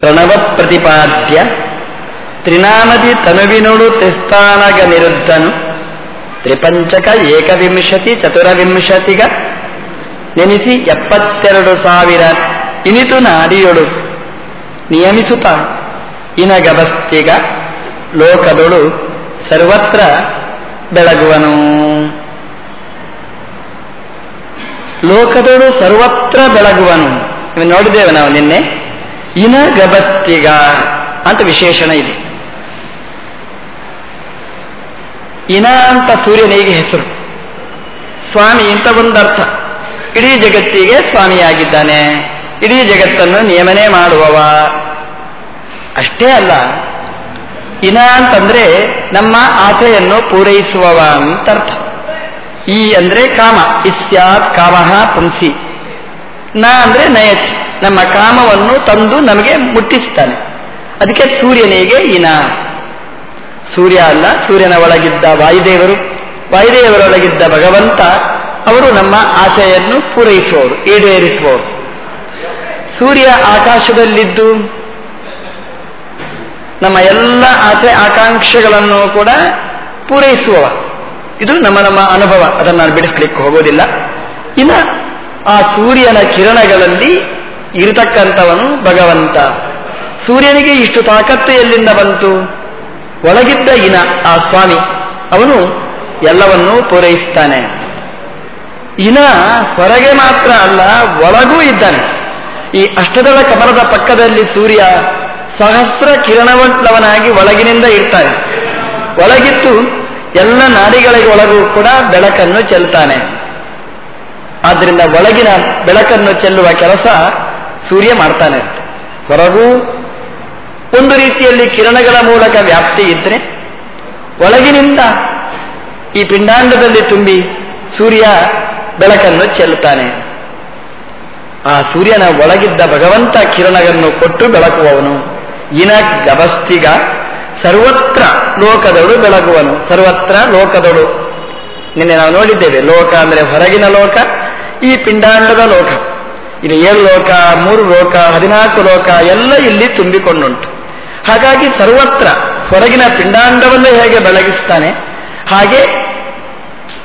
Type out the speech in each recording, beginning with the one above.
ಪ್ರಣವ ಪ್ರತಿಪಾದ್ಯ ತ್ರಿನಾಮದಿ ತನುವಿನುಡು ತ್ರಿಸ್ಥಾನಗ ನಿರುದ್ಧನು. ತ್ರಿಪಂಚಕ ಏಕವಿಂಶತಿ ಚತುರವಿಂಶತಿಗ. ನೆನೆಸಿ ಎಪ್ಪತ್ತೆರಡು ಸಾವಿರ ಇನಿತು ನಾಡಿಯೊಳು. ನಿಯಮಿಸುತ್ತ ಇನಗಬಸ್ತಿಗ ಲೋಕದೊಳು ಸರ್ವತ್ರ ಬೆಳಗುವನು. ಲೋಕದೊಳು ಸರ್ವತ್ರ ಬೆಳಗುವನು. ನೋಡಿದ್ದೇವೆ ನಾವು ನಿನ್ನೆ. ಇನ ಗಬಸ್ತಿಗ ಅಂತ ವಿಶೇಷಣ ಇದೆ. ಇನ ಅಂತ ಸೂರ್ಯನಿಗೆ ಹೆಸರು. ಸ್ವಾಮಿ ಅಂತ ಒಂದರ್ಥ. ಇಡೀ ಜಗತ್ತಿಗೆ ಸ್ವಾಮಿಯಾಗಿದ್ದಾನೆ. ಇಡೀ ಜಗತ್ತನ್ನು ನಿಯಮನೆ ಮಾಡುವವ. ಅಷ್ಟೇ ಅಲ್ಲ, ಇನ ಅಂತಂದ್ರೆ ನಮ್ಮ ಆಸೆಯನ್ನು ಪೂರೈಸುವವ ಅಂತ ಅರ್ಥ. ಈ ಅಂದ್ರೆ ಕಾಮ, ಇಸ್ಯಾತ್ ಕಾಮಃ ಪುಂಸಿ. ನ ಅಂದ್ರೆ ನಯತಿ. ನಮ್ಮ ಕಾಮವನ್ನು ತಂದು ನಮಗೆ ಮುಟ್ಟಿಸ್ತಾನೆ ಅದಕ್ಕೆ ಸೂರ್ಯನಿಗೆ ಇನ. ಸೂರ್ಯ ಅಲ್ಲ, ಸೂರ್ಯನ ಒಳಗಿದ್ದ ವಾಯುದೇವರು. ವಾಯುದೇವರೊಳಗಿದ್ದ ಭಗವಂತ, ಅವರು ನಮ್ಮ ಆಶೆಯನ್ನು ಪೂರೈಸುವವರು, ಈಡೇರಿಸುವವರು. ಸೂರ್ಯ ಆಕಾಶದಲ್ಲಿದ್ದು, ನಮ್ಮ ಎಲ್ಲ ಆಸೆ, ಆಕಾಂಕ್ಷೆಗಳನ್ನು ಕೂಡ ಪೂರೈಸುವವ. ಇದು ನಮ್ಮ ನಮ್ಮ ಅನುಭವ. ಅದನ್ನು ನಾನು ಬಿಡಿಸ್ಲಿಕ್ಕೆ ಹೋಗೋದಿಲ್ಲ. ಇನ್ನು ಆ ಸೂರ್ಯನ ಕಿರಣಗಳಲ್ಲಿ ಇರತಕ್ಕಂಥವನು ಭಗವಂತ. ಸೂರ್ಯನಿಗೆ ಇಷ್ಟು ತಾಕತ್ತು ಎಲ್ಲಿಂದ ಬಂತು? ಒಳಗಿದ್ದ ಇನ, ಆ ಸ್ವಾಮಿ, ಅವನು ಎಲ್ಲವನ್ನೂ ಪೂರೈಸ್ತಾನೆ. ಇನ ಹೊರಗೆ ಮಾತ್ರ ಅಲ್ಲ, ಒಳಗೂ ಇದ್ದಾನೆ. ಈ ಅಷ್ಟದಳ ಕಮಲದ ಪಕ್ಕದಲ್ಲಿ ಸೂರ್ಯ ಸಹಸ್ರ ಕಿರಣವಂತವನಾಗಿ ಒಳಗಿನಿಂದ ಇರ್ತಾನೆ. ಒಳಗಿತ್ತು ಎಲ್ಲ ನಾಡಿಗಳಿಗೆ ಒಳಗೂ ಕೂಡ ಬೆಳಕನ್ನು ಚೆಲ್ತಾನೆ. ಆದ್ದರಿಂದ ಒಳಗಿನ ಬೆಳಕನ್ನು ಚೆಲ್ಲುವ ಕೆಲಸ ಸೂರ್ಯ ಮಾಡ್ತಾನೆ. ಹೊರಗೂ ಒಂದು ರೀತಿಯಲ್ಲಿ ಕಿರಣಗಳ ಮೂಲಕ ವ್ಯಾಪ್ತಿ ಇದ್ರೆ ಒಳಗಿನಿಂದ ಈ ಪಿಂಡಾಂಡದಲ್ಲಿ ತುಂಬಿ ಸೂರ್ಯ ಬೆಳಕನ್ನು ಚೆಲ್ಲುತ್ತಾನೆ. ಆ ಸೂರ್ಯನ ಒಳಗಿದ್ದ ಭಗವಂತ ಕಿರಣಗಳನ್ನು ಕೊಟ್ಟು ಬೆಳಕುವವನು. ಇನ ಗಬಸ್ತಿಗ ಸರ್ವತ್ರ ಲೋಕದಳು ಬೆಳಗುವನು. ಸರ್ವತ್ರ ಲೋಕದಳು. ನಿನ್ನೆ ನಾವು ನೋಡಿದ್ದೇವೆ, ಲೋಕ ಅಂದ್ರೆ ಹೊರಗಿನ ಲೋಕ, ಈ ಪಿಂಡಾಂಡದ ಲೋಕ. ಇದು ಏಳು ಲೋಕ, ಮೂರು ಲೋಕ, ಹದಿನಾಲ್ಕು ಲೋಕ, ಎಲ್ಲ ಇಲ್ಲಿ ತುಂಬಿಕೊಂಡುಂಟು. ಹಾಗಾಗಿ ಸರ್ವತ್ರ ಹೊರಗಿನ ಪಿಂಡಾಂಡವನ್ನು ಹೇಗೆ ಬೆಳಗಿಸ್ತಾನೆ, ಹಾಗೆ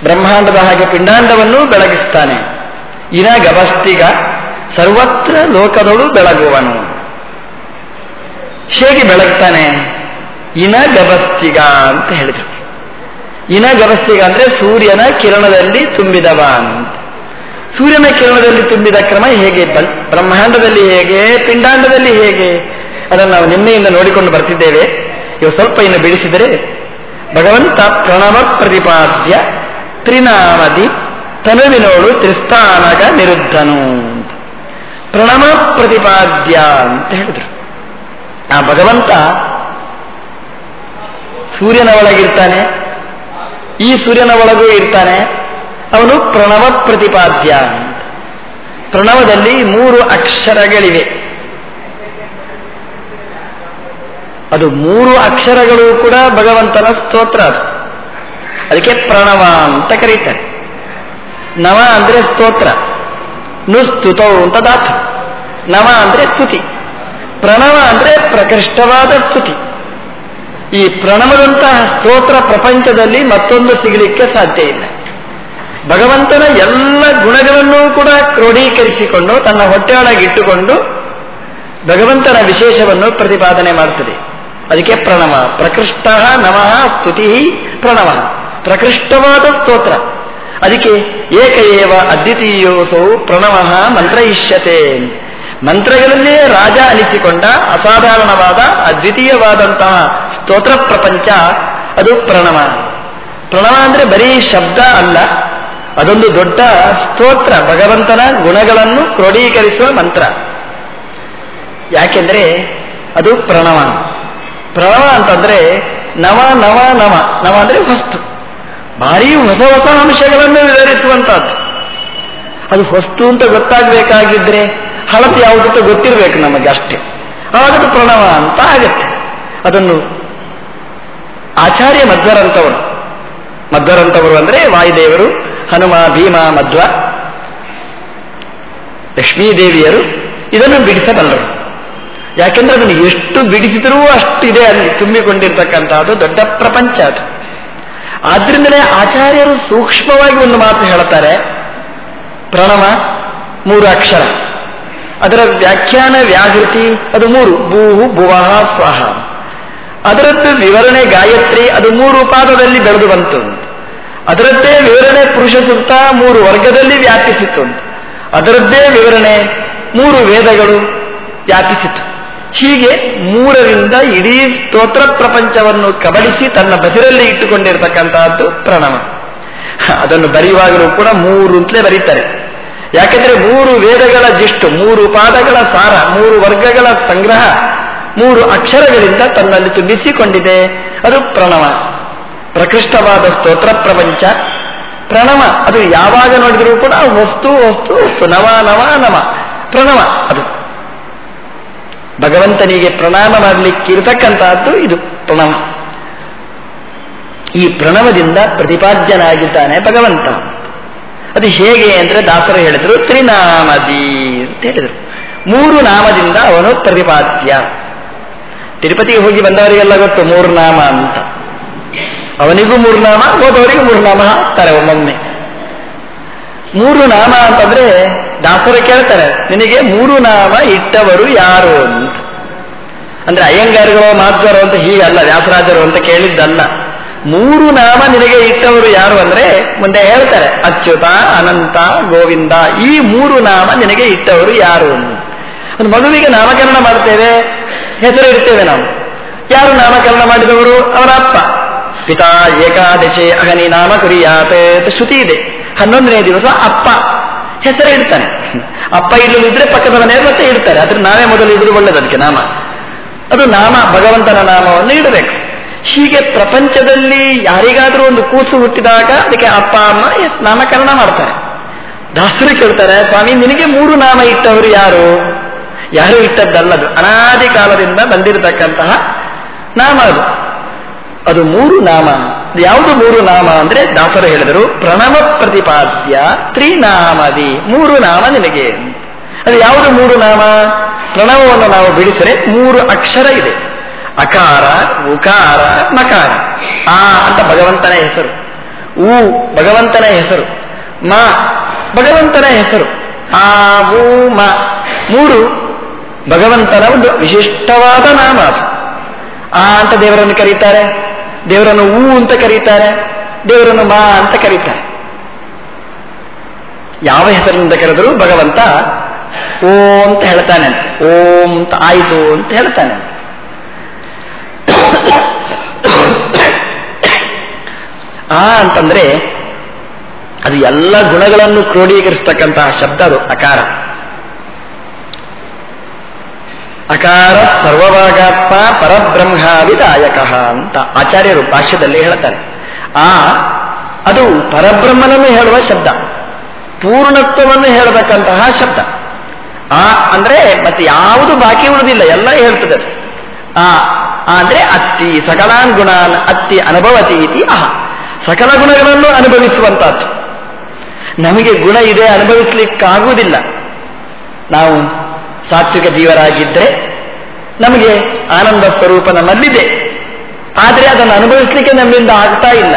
ಬ್ರಹ್ಮಾಂಡದ ಹಾಗೆ ಪಿಂಡಾಂಡವನ್ನು ಬೆಳಗಿಸ್ತಾನೆ. ಇನ ಗವಸ್ತಿಗ ಸರ್ವತ್ರ ಲೋಕದಳು ಬೆಳಗುವನು. ಹೇಗೆ ಬೆಳಗ್ತಾನೆ? ಇನ ಗವಸ್ತಿಗ ಅಂತ ಹೇಳಿದರು. ಇನ ಗವಸ್ತಿಗ ಅಂದ್ರೆ ಸೂರ್ಯನ ಕಿರಣದಲ್ಲಿ ತುಂಬಿದವ ಅಂತ. ಸೂರ್ಯನ ಕಿರಣದಲ್ಲಿ ತುಂಬಿದ ಕ್ರಮ ಹೇಗೆ? ಬ್ರಹ್ಮಾಂಡದಲ್ಲಿ ಹೇಗೆ? ಪಿಂಡಾಂಡದಲ್ಲಿ ಹೇಗೆ? ಅದನ್ನು ನಾವು ನಿನ್ನೆಯಿಂದ ನೋಡಿಕೊಂಡು ಬರ್ತಿದ್ದೇವೆ. ಇವು ಸ್ವಲ್ಪ ಇನ್ನು ಬಿಡಿಸಿದರೆ, ಭಗವಂತ ಪ್ರಣವ ಪ್ರತಿಪಾದ್ಯ ತ್ರಿನಾಮದಿ ತನುವಿನೋಡು ತ್ರಿಸ್ತಾನಗ ನಿರುದ್ಧನು ಪ್ರಣವ ಪ್ರತಿಪಾದ್ಯ ಅಂತ ಹೇಳಿದ್ರು. ಆ ಭಗವಂತ ಸೂರ್ಯನ ಒಳಗಿರ್ತಾನೆ. ಈ ಸೂರ್ಯನ ಒಳಗೂ ಇರ್ತಾನೆ. ಅವನು ಪ್ರಣವ ಪ್ರತಿಪಾದ್ಯ ಪ್ರಣವದಲ್ಲಿ ಮೂರು ಅಕ್ಷರಗಳಿವೆ. ಅದು ಮೂರು ಅಕ್ಷರಗಳು ಕೂಡ ಭಗವಂತನ ಸ್ತೋತ್ರ ಅದು. ಅದಕ್ಕೆ ಪ್ರಣವ ಅಂತ ಕರೀತಾರೆ. ನವ ಅಂದ್ರೆ ಸ್ತೋತ್ರ. ನುಸ್ತುತೌ ಅಂತ ದಾತು. ನವ ಅಂದ್ರೆ ಸ್ತುತಿ. ಪ್ರಣವ ಅಂದ್ರೆ ಪ್ರಕೃಷ್ಟವಾದ ಸ್ತುತಿ. ಈ ಪ್ರಣವದಂತಹ ಸ್ತೋತ್ರ ಪ್ರಪಂಚದಲ್ಲಿ ಮತ್ತೊಂದು ಸಿಗಲಿಕ್ಕೆ ಸಾಧ್ಯ ಇಲ್ಲ. ಭಗವಂತನ ಎಲ್ಲ ಗುಣಗಳನ್ನೂ ಕೂಡ ಕ್ರೋಢೀಕರಿಸಿಕೊಂಡು ತನ್ನ ಹೊಟ್ಟೆಯೊಳಗೆ ಇಟ್ಟುಕೊಂಡು ಭಗವಂತನ ವಿಶೇಷವನ್ನು ಪ್ರತಿಪಾದನೆ ಮಾಡುತ್ತದೆ ಅದಕ್ಕೆ ಪ್ರಣವ ಪ್ರಕೃಷ್ಟ ನಮಃ ಸ್ತುತಿ ಪ್ರಣವ ಪ್ರಕೃಷ್ಟವಾದ ಸ್ತೋತ್ರ. ಅದಕ್ಕೆ ಏಕ ಏವ ಅದ್ವಿತೀಯೋಸೌ ಪ್ರಣವ ಮಂತ್ರ ಇಷ್ಯತೆ ಮಂತ್ರಗಳಲ್ಲೇ ರಾಜ ಅನಿಸಿಕೊಂಡ ಅಸಾಧಾರಣವಾದ ಅದ್ವಿತೀಯವಾದಂತಹ ಸ್ತೋತ್ರ ಪ್ರಪಂಚ ಅದು ಪ್ರಣವ ಪ್ರಣವ ಅಂದ್ರೆ ಬರೀ ಶಬ್ದ ಅಲ್ಲ ಅದೊಂದು ದೊಡ್ಡ ಸ್ತೋತ್ರ, ಭಗವಂತನ ಗುಣಗಳನ್ನು ಕ್ರೋಢೀಕರಿಸುವ ಮಂತ್ರ. ಯಾಕೆಂದ್ರೆ ಅದು ಪ್ರಣವ. ಪ್ರಣವ ಅಂತಂದ್ರೆ ನವ ನವ ನವ. ನವ ಅಂದ್ರೆ ವಸ್ತು. ಭಾರಿ ಹೊಸ ಹೊಸ ಅಂಶಗಳನ್ನು ವಿವರಿಸುವಂತಹದ್ದು ಅದು ವಸ್ತು ಅಂತ ಗೊತ್ತಾಗಬೇಕಾಗಿದ್ರೆ ಹಳತು ಅಂತ ಗೊತ್ತಿರಬೇಕು ನಮಗೆ ಅಷ್ಟೇ. ಆಗದು ಪ್ರಣವ ಅಂತ ಆಗತ್ತೆ. ಅದನ್ನು ಆಚಾರ್ಯ ಮಧ್ವರಂತವರು ಮಧ್ವರಂತವರು ಅಂದ್ರೆ ವಾಯುದೇವರು ಹನುಮ, ಭೀಮ, ಮಧ್ವ, ಲಕ್ಷ್ಮೀದೇವಿಯರು ಇದನ್ನು ಬಿಡಿಸಬಲ್ಲರು. ಯಾಕೆಂದ್ರೆ ಅದನ್ನು ಎಷ್ಟು ಬಿಡಿಸಿದರೂ ಅಷ್ಟಿದೆ ಅಲ್ಲಿ ತುಂಬಿಕೊಂಡಿರ್ತಕ್ಕಂಥದ್ದು, ದೊಡ್ಡ ಪ್ರಪಂಚ ಅದು. ಆದ್ರಿಂದಲೇ ಆಚಾರ್ಯರು ಸೂಕ್ಷ್ಮವಾಗಿ ಒಂದು ಮಾತು ಹೇಳ್ತಾರೆ ಪ್ರಣವ, ಮೂರು ಅಕ್ಷರ. ಅದರ ವ್ಯಾಖ್ಯಾನ, ವ್ಯಾಹೃತಿ, ಅದು ಮೂರು. ಭೂಹು, ಭುವಹ, ಸ್ವಹ. ಅದರದ್ದು ವಿವರಣೆ, ಗಾಯತ್ರಿ, ಅದು ಮೂರು ಪಾದದಲ್ಲಿ ಬೆಳೆದು ಬಂತು. ಅದರದ್ದೇ ವಿವರಣೆ ಪುರುಷ ಸೂಕ್ತ ಮೂರು ವರ್ಗದಲ್ಲಿ ವ್ಯಾಪಿಸಿತ್ತು. ಅದರದ್ದೇ ವಿವರಣೆ ಮೂರು ವೇದಗಳು ವ್ಯಾಪಿಸಿತು ಹೀಗೆ ಮೂರರಿಂದ ಇಡೀ ಸ್ತೋತ್ರ ಪ್ರಪಂಚವನ್ನು ಕಬಳಿಸಿ ತನ್ನ ಬಸಿರಲ್ಲಿ ಇಟ್ಟುಕೊಂಡಿರತಕ್ಕಂತಹದ್ದು ಪ್ರಣವ. ಅದನ್ನು ಬರೆಯುವಾಗಲೂ ಕೂಡ ಮೂರು ಅಂತಲೇ ಬರೀತಾರೆ. ಯಾಕೆಂದ್ರೆ ಮೂರು ವೇದಗಳ ಜಿಷ್ಟು, ಮೂರು ಪಾದಗಳ ಸಾರ, ಮೂರು ವರ್ಗಗಳ ಸಂಗ್ರಹ, ಮೂರು ಅಕ್ಷರಗಳಿಂದ ತನ್ನಲ್ಲಿ ತುಂಬಿಸಿಕೊಂಡಿದೆ. ಅದು ಪ್ರಣವ. ಪ್ರಕೃಷ್ಟವಾದ ಸ್ತೋತ್ರ ಪ್ರಪಂಚ, ಪ್ರಣವ, ಅದು ಯಾವಾಗ ನೋಡಿದರೂ ಕೂಡ ವಸ್ತು ವಸ್ತು ವಸ್ತು, ನವ ನವ ನವ, ಪ್ರಣವ ಅದು. ಭಗವಂತನಿಗೆ ಪ್ರಣಾಮ ಮಾಡಲಿಕ್ಕಿರತಕ್ಕಂತಹದ್ದು ಇದು ಪ್ರಣವ. ಈ ಪ್ರಣವದಿಂದ ಪ್ರತಿಪಾದ್ಯನಾಗಿದ್ದಾನೆ ಭಗವಂತ. ಅದು ಹೇಗೆ ಅಂದ್ರೆ ದಾಸರು ಹೇಳಿದ್ರು, ತ್ರಿನಾಮದಿ ಅಂತ ಹೇಳಿದರು. ಮೂರು ನಾಮದಿಂದ ಅವನು ಪ್ರತಿಪಾದ್ಯ. ತಿರುಪತಿಗೆ ಹೋಗಿ ಬಂದವರಿಗೆಲ್ಲ ಗೊತ್ತು ಮೂರು ನಾಮ ಅಂತ. ಅವನಿಗೂ ಮೂರು ನಾಮ ಹೋದವರಿಗೂ ಮೂರು ನಾಮ ಹಾಕ್ತಾರೆ ಒಮ್ಮೊಮ್ಮೆ. ಮೂರು ನಾಮ ಅಂತಂದ್ರೆ ದಾಸರು ಕೇಳ್ತಾರೆ, ನಿನಗೆ ಮೂರು ನಾಮ ಇಟ್ಟವರು ಯಾರು ಅಂತ. ಅಂದ್ರೆ ಅಯ್ಯಂಗಾರಿಗಳು, ಮಾಧ್ವರು ಅಂತ ಹೀಗಲ್ಲ ವ್ಯಾಸರಾಜರು ಅಂತ ಕೇಳಿದ್ದಲ್ಲ. ಮೂರು ನಾಮ ನಿನಗೆ ಇಟ್ಟವರು ಯಾರು ಅಂದ್ರೆ ಮುಂದೆ ಹೇಳ್ತಾರೆ, ಅಚ್ಯುತ, ಅನಂತ, ಗೋವಿಂದ, ಈ ಮೂರು ನಾಮ ನಿನಗೆ ಇಟ್ಟವರು ಯಾರು ಒಂದು ಮಗುವಿಗೆ ನಾಮಕರಣ ಮಾಡ್ತೇವೆ, ಹೆಸರು ಇಡ್ತೇವೆ ನಾವು. ಯಾರು ನಾಮಕರಣ ಮಾಡಿದವರು? ಅವರ ಅಪ್ಪ. ಪಿತಾ ಏಕಾದಶಿ ಅಗನಿ ನಾಮ ಕುರಿಯಾತ. ಶ್ರುತಿ ಇದೆ. ಹನ್ನೊಂದನೇ ದಿವಸ ಅಪ್ಪ ಹೆಸರು ಇಡ್ತಾನೆ. ಅಪ್ಪ ಇಲ್ಲದಿದ್ರೆ ಪಕ್ಕದ ಮನೆಯವರು ಮತ್ತೆ ಇಡ್ತಾರೆ. ಆದ್ರೆ ನಾವೇ ಮೊದಲು ಇದ್ರೆ ಒಳ್ಳೇದು ಅದಕ್ಕೆ ನಾಮ. ಅದು ನಾಮ, ಭಗವಂತನ ನಾಮವನ್ನು ಇಡಬೇಕು. ಹೀಗೆ ಪ್ರಪಂಚದಲ್ಲಿ ಯಾರಿಗಾದರೂ ಒಂದು ಕೂಸು ಹುಟ್ಟಿದಾಗ ಅದಕ್ಕೆ ಅಪ್ಪ, ಅಮ್ಮ ನಾಮಕರಣ ಮಾಡ್ತಾರೆ. ದಾಸರು ಕೇಳ್ತಾರೆ, ಸ್ವಾಮಿ, ನಿನಗೆ ಮೂರು ನಾಮ ಇಟ್ಟವರು ಯಾರು? ಯಾರು ಇಟ್ಟದ್ದಲ್ಲದು. ಅನಾದಿ ಕಾಲದಿಂದ ಬಂದಿರತಕ್ಕಂತಹ ನಾಮ ಅದು. ಅದು ಮೂರು ನಾಮ. ಯಾವುದು ಮೂರು ನಾಮ ಅಂದ್ರೆ ದಾಸರು ಹೇಳಿದರು, ಪ್ರಣವ ಪ್ರತಿಪಾದ್ಯ ತ್ರಿನಾಮದಿ. ಮೂರು ನಾಮ ನಿನಗೆ ಅದು ಯಾವುದು ಮೂರು ನಾಮ? ಪ್ರಣವವನ್ನು ನಾವು ಬಿಡಿಸರೆ ಮೂರು ಅಕ್ಷರ ಇದೆ. ಅಕಾರ, ಉಕಾರ, ಮಕಾರ. ಆ ಅಂತ ಭಗವಂತನ ಹೆಸರು. ಊ, ಭಗವಂತನ ಹೆಸರು. ಮ, ಭಗವಂತನ ಹೆಸರು. ಆ, ಊ, ಮ. ಮೂರು ಭಗವಂತನ ಒಂದು ವಿಶಿಷ್ಟವಾದ ನಾಮ ಅದು. ಆ ಅಂತ ದೇವರನ್ನು ಕರೀತಾರೆ. ದೇವರನ್ನು ಊ ಅಂತ ಕರೀತಾರೆ, ದೇವರನ್ನು ಮಾ ಅಂತ ಕರೀತಾರೆ. ಯಾವ ಹೆಸರಿನಿಂದ ಕರೆದರೂ ಭಗವಂತ ಓ ಅಂತ ಹೇಳ್ತಾನೆ. ಓಂ ಅಂತ ಆಯಿತು ಅಂತ ಹೇಳ್ತಾನೆ. ಆ ಅಂತಂದ್ರೆ ಅದು ಎಲ್ಲ ಗುಣಗಳನ್ನು ಕ್ರೋಢೀಕರಿಸ್ತಕ್ಕಂತಹ ಶಬ್ದ ಅದು, ಅಕಾರ. ಅಕಾರ ಸರ್ವಭಾಗಾತ್ಮ ಪರಬ್ರಹ್ಮಾವಿದಾಯಕ ಅಂತ ಆಚಾರ್ಯರು ಭಾಷ್ಯದಲ್ಲಿ ಹೇಳ್ತಾರೆ. ಆ, ಅದು ಪರಬ್ರಹ್ಮನನ್ನು ಹೇಳುವ ಶಬ್ದ. ಪೂರ್ಣತ್ವವನ್ನು ಹೇಳತಕ್ಕಂತಹ ಶಬ್ದ. ಆ ಅಂದ್ರೆ ಮತ್ತೆ ಯಾವುದು ಬಾಕಿ ಉಳಿದಿಲ್ಲ, ಎಲ್ಲ ಹೇಳ್ತದೆ ಆ ಅಂದ್ರೆ ಅತ್ತಿ ಸಕಲಾನ್ ಗುಣಾನ್ ಅತ್ತಿ ಅನುಭವತಿ ಇತಿ ಅಹ. ಸಕಲ ಗುಣಗಳನ್ನು ಅನುಭವಿಸುವಂತಹದ್ದು. ನಮಗೆ ಗುಣ ಇದೆ, ಅನುಭವಿಸ್ಲಿಕ್ಕಾಗುವುದಿಲ್ಲ. ನಾವು ಸಾತ್ವಿಕ ಜೀವರಾಗಿದ್ದರೆ ನಮಗೆ ಆನಂದ ಸ್ವರೂಪ ನಮ್ಮಲ್ಲಿದೆ. ಆದರೆ ಅದನ್ನು ಅನುಭವಿಸಲಿಕ್ಕೆ ನಮ್ಮಿಂದ ಆಗ್ತಾ ಇಲ್ಲ.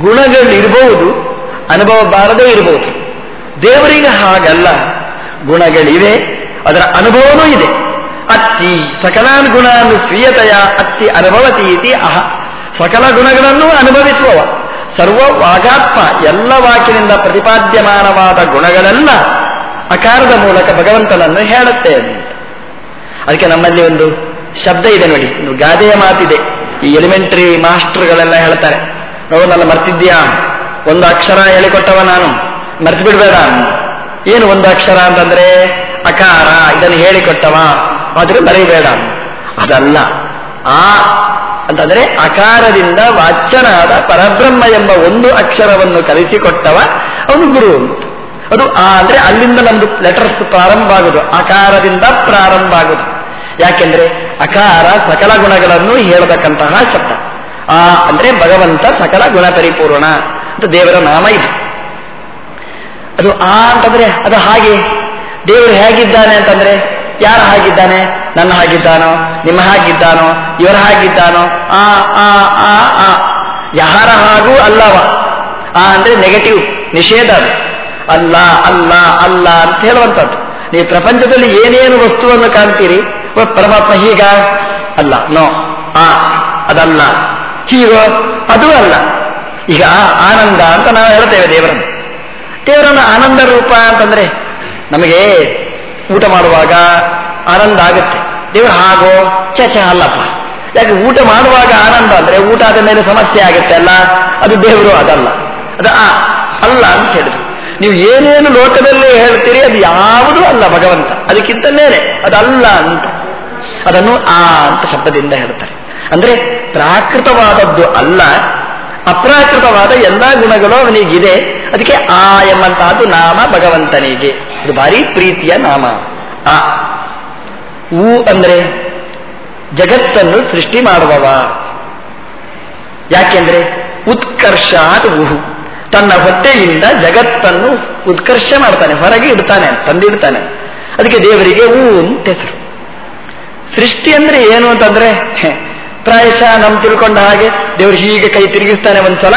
ಗುಣಗಳಿರಬಹುದು ಅನುಭವ ಬಾರದೇ ಇರಬಹುದು ದೇವರಿಗೆ ಹಾಗಲ್ಲ. ಗುಣಗಳಿವೆ, ಅದರ ಅನುಭವನೂ ಇದೆ. ಅತ್ತಿ ಸಕಲಾನ್ ಗುಣಾನು ಸ್ವೀಯತೆಯ ಅತ್ತಿ ಅನುಭವತಿ ಇತಿ ಅಹ. ಸಕಲ ಗುಣಗಳನ್ನು ಅನುಭವಿಸುವವ. ಸರ್ವ ವಾಗಾತ್ಮ ಎಲ್ಲ ವಾಕಿನಿಂದ ಪ್ರತಿಪಾದ್ಯಮಾನವಾದ ಗುಣಗಳೆಲ್ಲ ಅಕಾರದ ಮೂಲಕ ಭಗವಂತನನ್ನು ಹೇಳುತ್ತೆ ಅಂತ. ಅದಕ್ಕೆ ನಮ್ಮಲ್ಲಿ ಒಂದು ಶಬ್ದ ಇದೆ ನೋಡಿ ಗಾದೆಯ ಮಾತಿದೆ. ಈ ಎಲಿಮೆಂಟರಿ ಮಾಸ್ಟರ್ಗಳೆಲ್ಲ ಹೇಳ್ತಾರೆ, ನೋಡು, ನನ್ನ ಮರ್ತಿದ್ಯಾ ಒಂದು ಅಕ್ಷರ ಹೇಳಿಕೊಟ್ಟವ ನಾನು. ಮರ್ತು ಬಿಡ್ಬೇಡ ಏನು ಒಂದು ಅಕ್ಷರ ಅಂತಂದ್ರೆ, ಅಕಾರ, ಇದನ್ನು ಹೇಳಿಕೊಟ್ಟವ, ಆದ್ರೆ ಮರಿಬೇಡ ಅದಲ್ಲ. ಆ ಅಂತಂದ್ರೆ, ಅಕಾರದಿಂದ ವಾಚ್ಯನಾದ ಪರಬ್ರಹ್ಮ ಎಂಬ ಒಂದು ಅಕ್ಷರವನ್ನು ಕಲಿಸಿಕೊಟ್ಟವ ಅವನು ಗುರು ಅಂತ. ಅದು ಆ ಅಂದ್ರೆ ಅಲ್ಲಿಂದ ನಮ್ದು ಲೆಟರ್ಸ್ ಪ್ರಾರಂಭ ಆಗುದು ಅಕಾರದಿಂದ ಪ್ರಾರಂಭ ಆಗುದು. ಯಾಕೆಂದ್ರೆ ಅಕಾರ ಸಕಲ ಗುಣಗಳನ್ನು ಹೇಳತಕ್ಕಂತಹ ಶಬ್ದ. ಆ ಅಂದ್ರೆ ಭಗವಂತ ಸಕಲ ಗುಣ ಪರಿಪೂರ್ಣ ಅಂತ ದೇವರ ನಾಮ ಇದೆ. ಅದು ಆ ಅಂತಂದ್ರೆ ಅದು ಹಾಗೆ. ದೇವರು ಹೇಗಿದ್ದಾನೆ ಅಂತಂದ್ರೆ, ಯಾರು ಹಾಗಿದ್ದಾನೆ? ನನ್ನ ಹಾಗಿದ್ದಾನೋ? ನಿಮ್ಮ ಹಾಗಿದ್ದಾನೋ? ಇವರ ಹಾಗಿದ್ದಾನೋ? ಆ ಆ ಆ ಆ. ಯಾರ ಹಾಗೂ ಅಲ್ಲವ. ಆ ಅಂದ್ರೆ ನೆಗೆಟಿವ್ ನಿಷೇಧ ಅದು. ಅಲ್ಲ ಅಲ್ಲ ಅಲ್ಲ ಅಂತ ಹೇಳುವಂಥದ್ದು. ನೀವು ಪ್ರಪಂಚದಲ್ಲಿ ಏನೇನು ವಸ್ತುವನ್ನು ಕಾಣ್ತೀರಿ? ಪರಮಾತ್ಮ ಹೀಗ? ಅಲ್ಲ, ನೋ, ಆ, ಅದಲ್ಲ, ಹೀಗೋ, ಅದು ಅಲ್ಲ. ಈಗ ಆನಂದ ಅಂತ ನಾವು ಹೇಳ್ತೇವೆ ದೇವರನ್ನು. ದೇವರನ್ನು ಆನಂದ ರೂಪ ಅಂತಂದ್ರೆ ನಮಗೆ ಊಟ ಮಾಡುವಾಗ ಆನಂದ ಆಗುತ್ತೆ. ದೇವರು ಹಾಗೋ ಚಚ ಅಲ್ಲಪ್ಪ. ಯಾಕೆ ಊಟ ಮಾಡುವಾಗ ಆನಂದ ಅಂದ್ರೆ ಊಟ ಆದ ಮೇಲೆ ಸಮಸ್ಯೆ ಆಗುತ್ತೆ ಅಲ್ಲ? ಅದು ದೇವರು ಅದಲ್ಲ. ಅದು ಆ, ಅಲ್ಲ ಅಂತ ಹೇಳಿದ್ರು. ನೀವು ಏನೇನು ಲೋಕದಲ್ಲಿ ಹೇಳ್ತೀರಿ ಅದು ಯಾವುದೂ ಅಲ್ಲ ಭಗವಂತ. ಅದಕ್ಕಿಂತ ಮೇಲೆ ಅದಲ್ಲ ಅಂತ. ಅದನ್ನು ಆ ಅಂತ ಶಬ್ದದಿಂದ ಹೇಳ್ತಾರೆ. ಅಂದ್ರೆ ಪ್ರಾಕೃತವಾದದ್ದು ಅಲ್ಲ. ಅಪ್ರಾಕೃತವಾದ ಎಲ್ಲಾ ಗುಣಗಳು ಅವನಿಗಿದೆ. ಅದಕ್ಕೆ ಆ ಎಂಬಂತಹದ್ದು ನಾಮ ಭಗವಂತನಿಗೆ. ಇದು ಭಾರಿ ಪ್ರೀತಿಯ ನಾಮ. ಆ ಊ ಅಂದ್ರೆ ಜಗತ್ತನ್ನು ಸೃಷ್ಟಿ ಮಾಡುವವ. ಯಾಕೆಂದ್ರೆ ಉತ್ಕರ್ಷಾತ್ ಉಹು ತನ್ನ ಹೊಟ್ಟೆಯಿಂದ ಜಗತ್ತನ್ನು ಉತ್ಕರ್ಷ ಮಾಡ್ತಾನೆ ಹೊರಗೆ ಇಡ್ತಾನೆ ತಂದಿಡ್ತಾನೆ. ಅದಕ್ಕೆ ದೇವರಿಗೆ ಊ ಅಂತ ಹೆಸರು. ಸೃಷ್ಟಿ ಅಂದ್ರೆ ಏನು ಅಂತಂದ್ರೆ ಹೆ, ಪ್ರಾಯಶಃ ನಮ್ ತಿಳ್ಕೊಂಡ ಹಾಗೆ ದೇವರು ಹೀಗೆ ಕೈ ತಿರುಗಿಸ್ತಾನೆ ಒಂದ್ಸಲ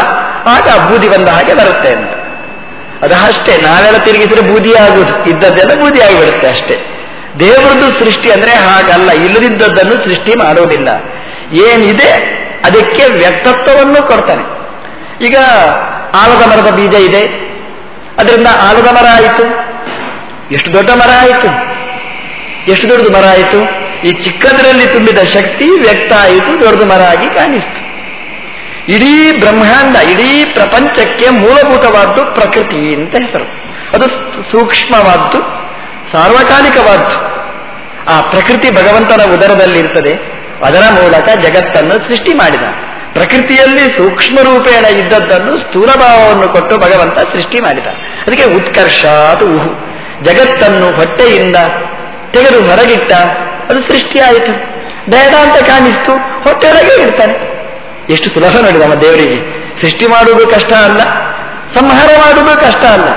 ಆಗ ಬೂದಿ ಬಂದ ಹಾಗೆ ಬರುತ್ತೆ ಅಂತ. ಅದು ಅಷ್ಟೇ ನಾವೆಲ್ಲ ತಿರುಗಿಸಿದ್ರೆ ಬೂದಿ ಆಗುದು ಇದ್ದದ್ದೆಲ್ಲ ಬೂದಿ ಆಗಿಬಿಡುತ್ತೆ ಅಷ್ಟೇ. ದೇವರದ್ದು ಸೃಷ್ಟಿ ಅಂದ್ರೆ ಹಾಗಲ್ಲ ಇಲ್ಲದಿದ್ದದ್ದನ್ನು ಸೃಷ್ಟಿ ಮಾಡೋದಿಲ್ಲ. ಏನಿದೆ ಅದಕ್ಕೆ ವ್ಯಕ್ತತ್ವವನ್ನು ಕೊಡ್ತಾನೆ. ಈಗ ಆಲದ ಮರದ ಬೀಜ ಇದೆ. ಅದರಿಂದ ಆಲದ ಮರ ಆಯಿತು. ಎಷ್ಟು ದೊಡ್ಡ ಮರ ಆಯಿತು? ಎಷ್ಟು ದೊಡ್ಡದು ಮರ ಆಯಿತು? ಈ ಚಿಕ್ಕದರಲ್ಲಿ ತುಂಬಿದ ಶಕ್ತಿ ವ್ಯಕ್ತ ಆಯಿತು, ದೊಡ್ಡದು ಮರ ಆಗಿ ಕಾಣಿಸ್ತು. ಇಡೀ ಬ್ರಹ್ಮಾಂಡ, ಇಡೀ ಪ್ರಪಂಚಕ್ಕೆ ಮೂಲಭೂತವಾದ್ದು ಪ್ರಕೃತಿ ಅಂತ ಹೆಸರು. ಅದು ಸೂಕ್ಷ್ಮವಾದ್ದು, ಸಾರ್ವಕಾಲಿಕವಾದ್ದು. ಆ ಪ್ರಕೃತಿ ಭಗವಂತನ ಉದರದಲ್ಲಿರ್ತದೆ. ಅದರ ಮೂಲಕ ಜಗತ್ತನ್ನು ಸೃಷ್ಟಿ ಮಾಡಿದ. ಪ್ರಕೃತಿಯಲ್ಲಿ ಸೂಕ್ಷ್ಮ ರೂಪೇಣ ಇದ್ದದ್ದನ್ನು ಸ್ಥೂಲ ಭಾವವನ್ನು ಕೊಟ್ಟು ಭಗವಂತ ಸೃಷ್ಟಿ ಮಾಡಿದ. ಅದಕ್ಕೆ ಉತ್ಕರ್ಷಾತ್ ಉಹು. ಜಗತ್ತನ್ನು ಹೊಟ್ಟೆಯಿಂದ ತೆಗೆದು ಹೊರಗಿಟ್ಟ ಅದು ಸೃಷ್ಟಿಯಾಯಿತು. ಬೇಡ ಅಂತ ಕಾಣಿಸ್ತು ಹೊಟ್ಟೆಯೊಳಗೆ ಇಡ್ತಾನೆ. ಎಷ್ಟು ಸುಲಭ ನೋಡಿ ನಮ್ಮ ದೇವರಿಗೆ. ಸೃಷ್ಟಿ ಮಾಡುವುದು ಕಷ್ಟ ಅಲ್ಲ, ಸಂಹಾರ ಮಾಡುವುದು ಕಷ್ಟ ಅಲ್ಲ.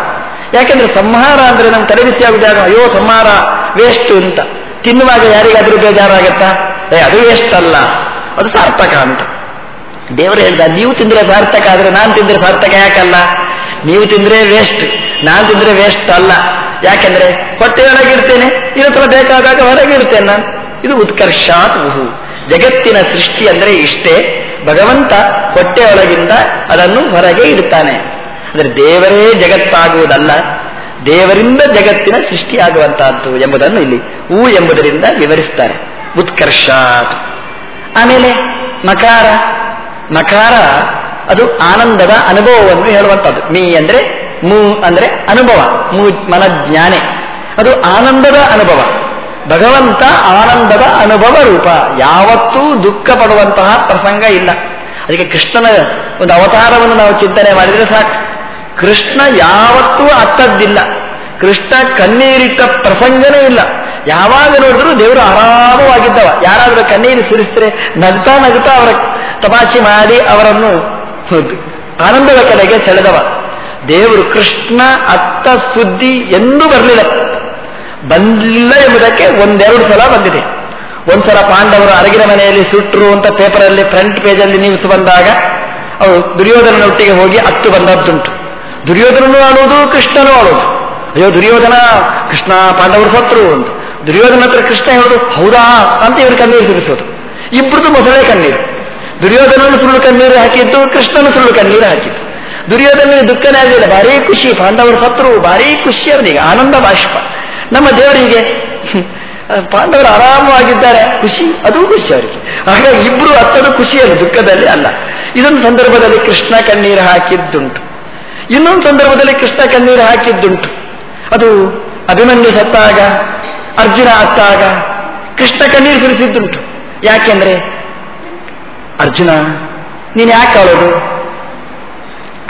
ಯಾಕೆಂದ್ರೆ ಸಂಹಾರ ಅಂದ್ರೆ ನಮ್ಗೆ ತಲೆಬಿಸಿ ಆಗುದಾಗ ಅಯ್ಯೋ ಸಂಹಾರ ವೇಸ್ಟ್ ಅಂತ. ತಿನ್ನುವಾಗ ಯಾರಿಗಾದ್ರೂ ಬೇಜಾರಾಗತ್ತಾ? ಏ, ಅದು ವೇಸ್ಟ್ ಅಲ್ಲ. ಅದು ಸಾರ್ಥಕ ಅಂತ. ದೇವರು ಹೇಳ್ದ, ನೀವು ತಿಂದ್ರೆ ಸಾರ್ಥಕ, ಆದ್ರೆ ನಾನು ತಿಂದ್ರೆ ಸಾರ್ಥಕ ಯಾಕಲ್ಲ? ನೀವು ತಿಂದ್ರೆ ವೇಸ್ಟ್ ನಾನು ತಿಂದ್ರೆ ವೇಸ್ಟ್ ಅಲ್ಲ. ಯಾಕೆಂದ್ರೆ ಹೊಟ್ಟೆಯೊಳಗಿರ್ತೇನೆ ಇನ್ನೊಂದ್ಸಲ ಬೇಕಾದಾಗ ಹೊರಗಿರ್ತೇನೆ ನಾನು. ಇದು ಉತ್ಕರ್ಷಾತ್ ಉಹು. ಜಗತ್ತಿನ ಸೃಷ್ಟಿ ಅಂದ್ರೆ ಇಷ್ಟೇ. ಭಗವಂತ ಹೊಟ್ಟೆಯೊಳಗಿಂದ ಅದನ್ನು ಹೊರಗೆ ಇಡ್ತಾನೆ. ಅಂದ್ರೆ ದೇವರೇ ಜಗತ್ತಾಗುವುದಲ್ಲ. ದೇವರಿಂದ ಜಗತ್ತಿನ ಸೃಷ್ಟಿಯಾಗುವಂತಹದ್ದು ಎಂಬುದನ್ನು ಇಲ್ಲಿ ಹೂ ಎಂಬುದರಿಂದ ವಿವರಿಸ್ತಾರೆ. ಉತ್ಕರ್ಷಾತ್. ಆಮೇಲೆ ಮಕಾರ. ಮಕಾರ ಅದು ಆನಂದದ ಅನುಭವವನ್ನು ಹೇಳುವಂಥದ್ದು. ಮೀ ಅಂದ್ರೆ ಮೂ ಅಂದರೆ ಅನುಭವ. ಮೂ ಮನಜ್ಞಾನೆ ಅದು ಆನಂದದ ಅನುಭವ. ಭಗವಂತ ಆನಂದದ ಅನುಭವ ರೂಪ. ಯಾವತ್ತೂ ದುಃಖ ಪಡುವಂತಹ ಪ್ರಸಂಗ ಇಲ್ಲ. ಅದಕ್ಕೆ ಕೃಷ್ಣನ ಒಂದು ಅವತಾರವನ್ನು ನಾವು ಚಿಂತನೆ ಮಾಡಿದರೆ ಸಾಕು. ಕೃಷ್ಣ ಯಾವತ್ತೂ ಅತ್ತದ್ದಿಲ್ಲ. ಕೃಷ್ಣ ಕಣ್ಣೀರಿಟ್ಟ ಪ್ರಸಂಗನೇ ಇಲ್ಲ. ಯಾವಾಗ ನೋಡಿದ್ರು ದೇವರು ಆರಾಮವಾಗಿದ್ದವ. ಯಾರಾದರೂ ಕಣ್ಣೀರು ಸುರಿಸಿದ್ರೆ ನಗ್ತಾ ನಗ್ತಾ ಅವರ ತಮಾಷೆ ಮಾಡಿ ಅವರನ್ನು ಆನಂದದ ಕಡೆಗೆ ಸೆಳೆದವ. ದೇವರು ಕೃಷ್ಣ, ಅತ್ತ, ಸುದ್ದಿ ಎಂದೂ ಬರಲಿಲ್ಲ. ಬಂದಿಲ್ಲ ಎಂಬುದಕ್ಕೆ ಒಂದೆರಡು ಸಲ ಬಂದಿದೆ. ಒಂದ್ಸಲ ಪಾಂಡವರು ಅರಗಿನ ಮನೆಯಲ್ಲಿ ಸುಟ್ರು ಅಂತ ಪೇಪರಲ್ಲಿ, ಫ್ರಂಟ್ ಪೇಜಲ್ಲಿ ನ್ಯೂಸ್ ಬಂದಾಗ ಅವರು ದುರ್ಯೋಧನನೊಟ್ಟಿಗೆ ಹೋಗಿ ಅತ್ತು ಬಂದದ್ದುಂಟು. ದುರ್ಯೋಧನನು ಆಡೋದು ಕೃಷ್ಣನೂ ಆಡೋದು ಅಯ್ಯೋ, ದುರ್ಯೋಧನ, ಕೃಷ್ಣ, ಪಾಂಡವರು ಸತ್ರು ಅಂತ. ದುರ್ಯೋಧನ ಹತ್ರ ಕೃಷ್ಣ ಹೇಳೋದು ಹೌದಾ ಅಂತ ಇವರು ಕಣ್ಣೀರು ಸುರಿಸೋದು. ಇಬ್ಬರದು ಮೊದಲೇ ಕಣ್ಣೀರು. ದುರ್ಯೋಧನನು ಸುಳ್ಳು ಕಣ್ಣೀರು ಹಾಕಿದ್ದು, ಕೃಷ್ಣನು ಸುಳ್ಳು ಕಣ್ಣೀರು ಹಾಕಿದ್ದು. ದುರ್ಯೋಧನಿಗೆ ದುಃಖನೇ ಆಗಲಿಲ್ಲ. ಭಾರಿ ಖುಷಿ, ಪಾಂಡವರು ಸತ್ರು, ಭಾರಿ ಖುಷಿ ಅವನಿಗೆ, ಆನಂದ ಬಾಷ್ಪ. ನಮ್ಮ ದೇವರಿಗೆ ಪಾಂಡವರು ಆರಾಮವಾಗಿದ್ದಾರೆ. ಖುಷಿ, ಅದು ಖುಷಿ ಅವರಿಗೆ. ಹಾಗಾಗಿ ಇಬ್ರು ಅತ್ತದು ಖುಷಿಯಲ್ಲ ದುಃಖದಲ್ಲಿ ಅಲ್ಲ. ಇದೊಂದು ಸಂದರ್ಭದಲ್ಲಿ ಕೃಷ್ಣ ಕಣ್ಣೀರು ಹಾಕಿದ್ದುಂಟು. ಇನ್ನೊಂದು ಸಂದರ್ಭದಲ್ಲಿ ಕೃಷ್ಣ ಕಣ್ಣೀರು ಹಾಕಿದ್ದುಂಟು. ಅದು ಅಭಿಮನ್ಯು ಸತ್ತಾಗ, ಅರ್ಜುನ ಅತ್ತಾಗ ಕೃಷ್ಣ ಕಣ್ಣೀರು ಸುರಿಸಿದ್ದುಂಟು. ಯಾಕೆಂದ್ರೆ ಅರ್ಜುನ, ನೀನು ಯಾಕೆ ಅಳೋದು?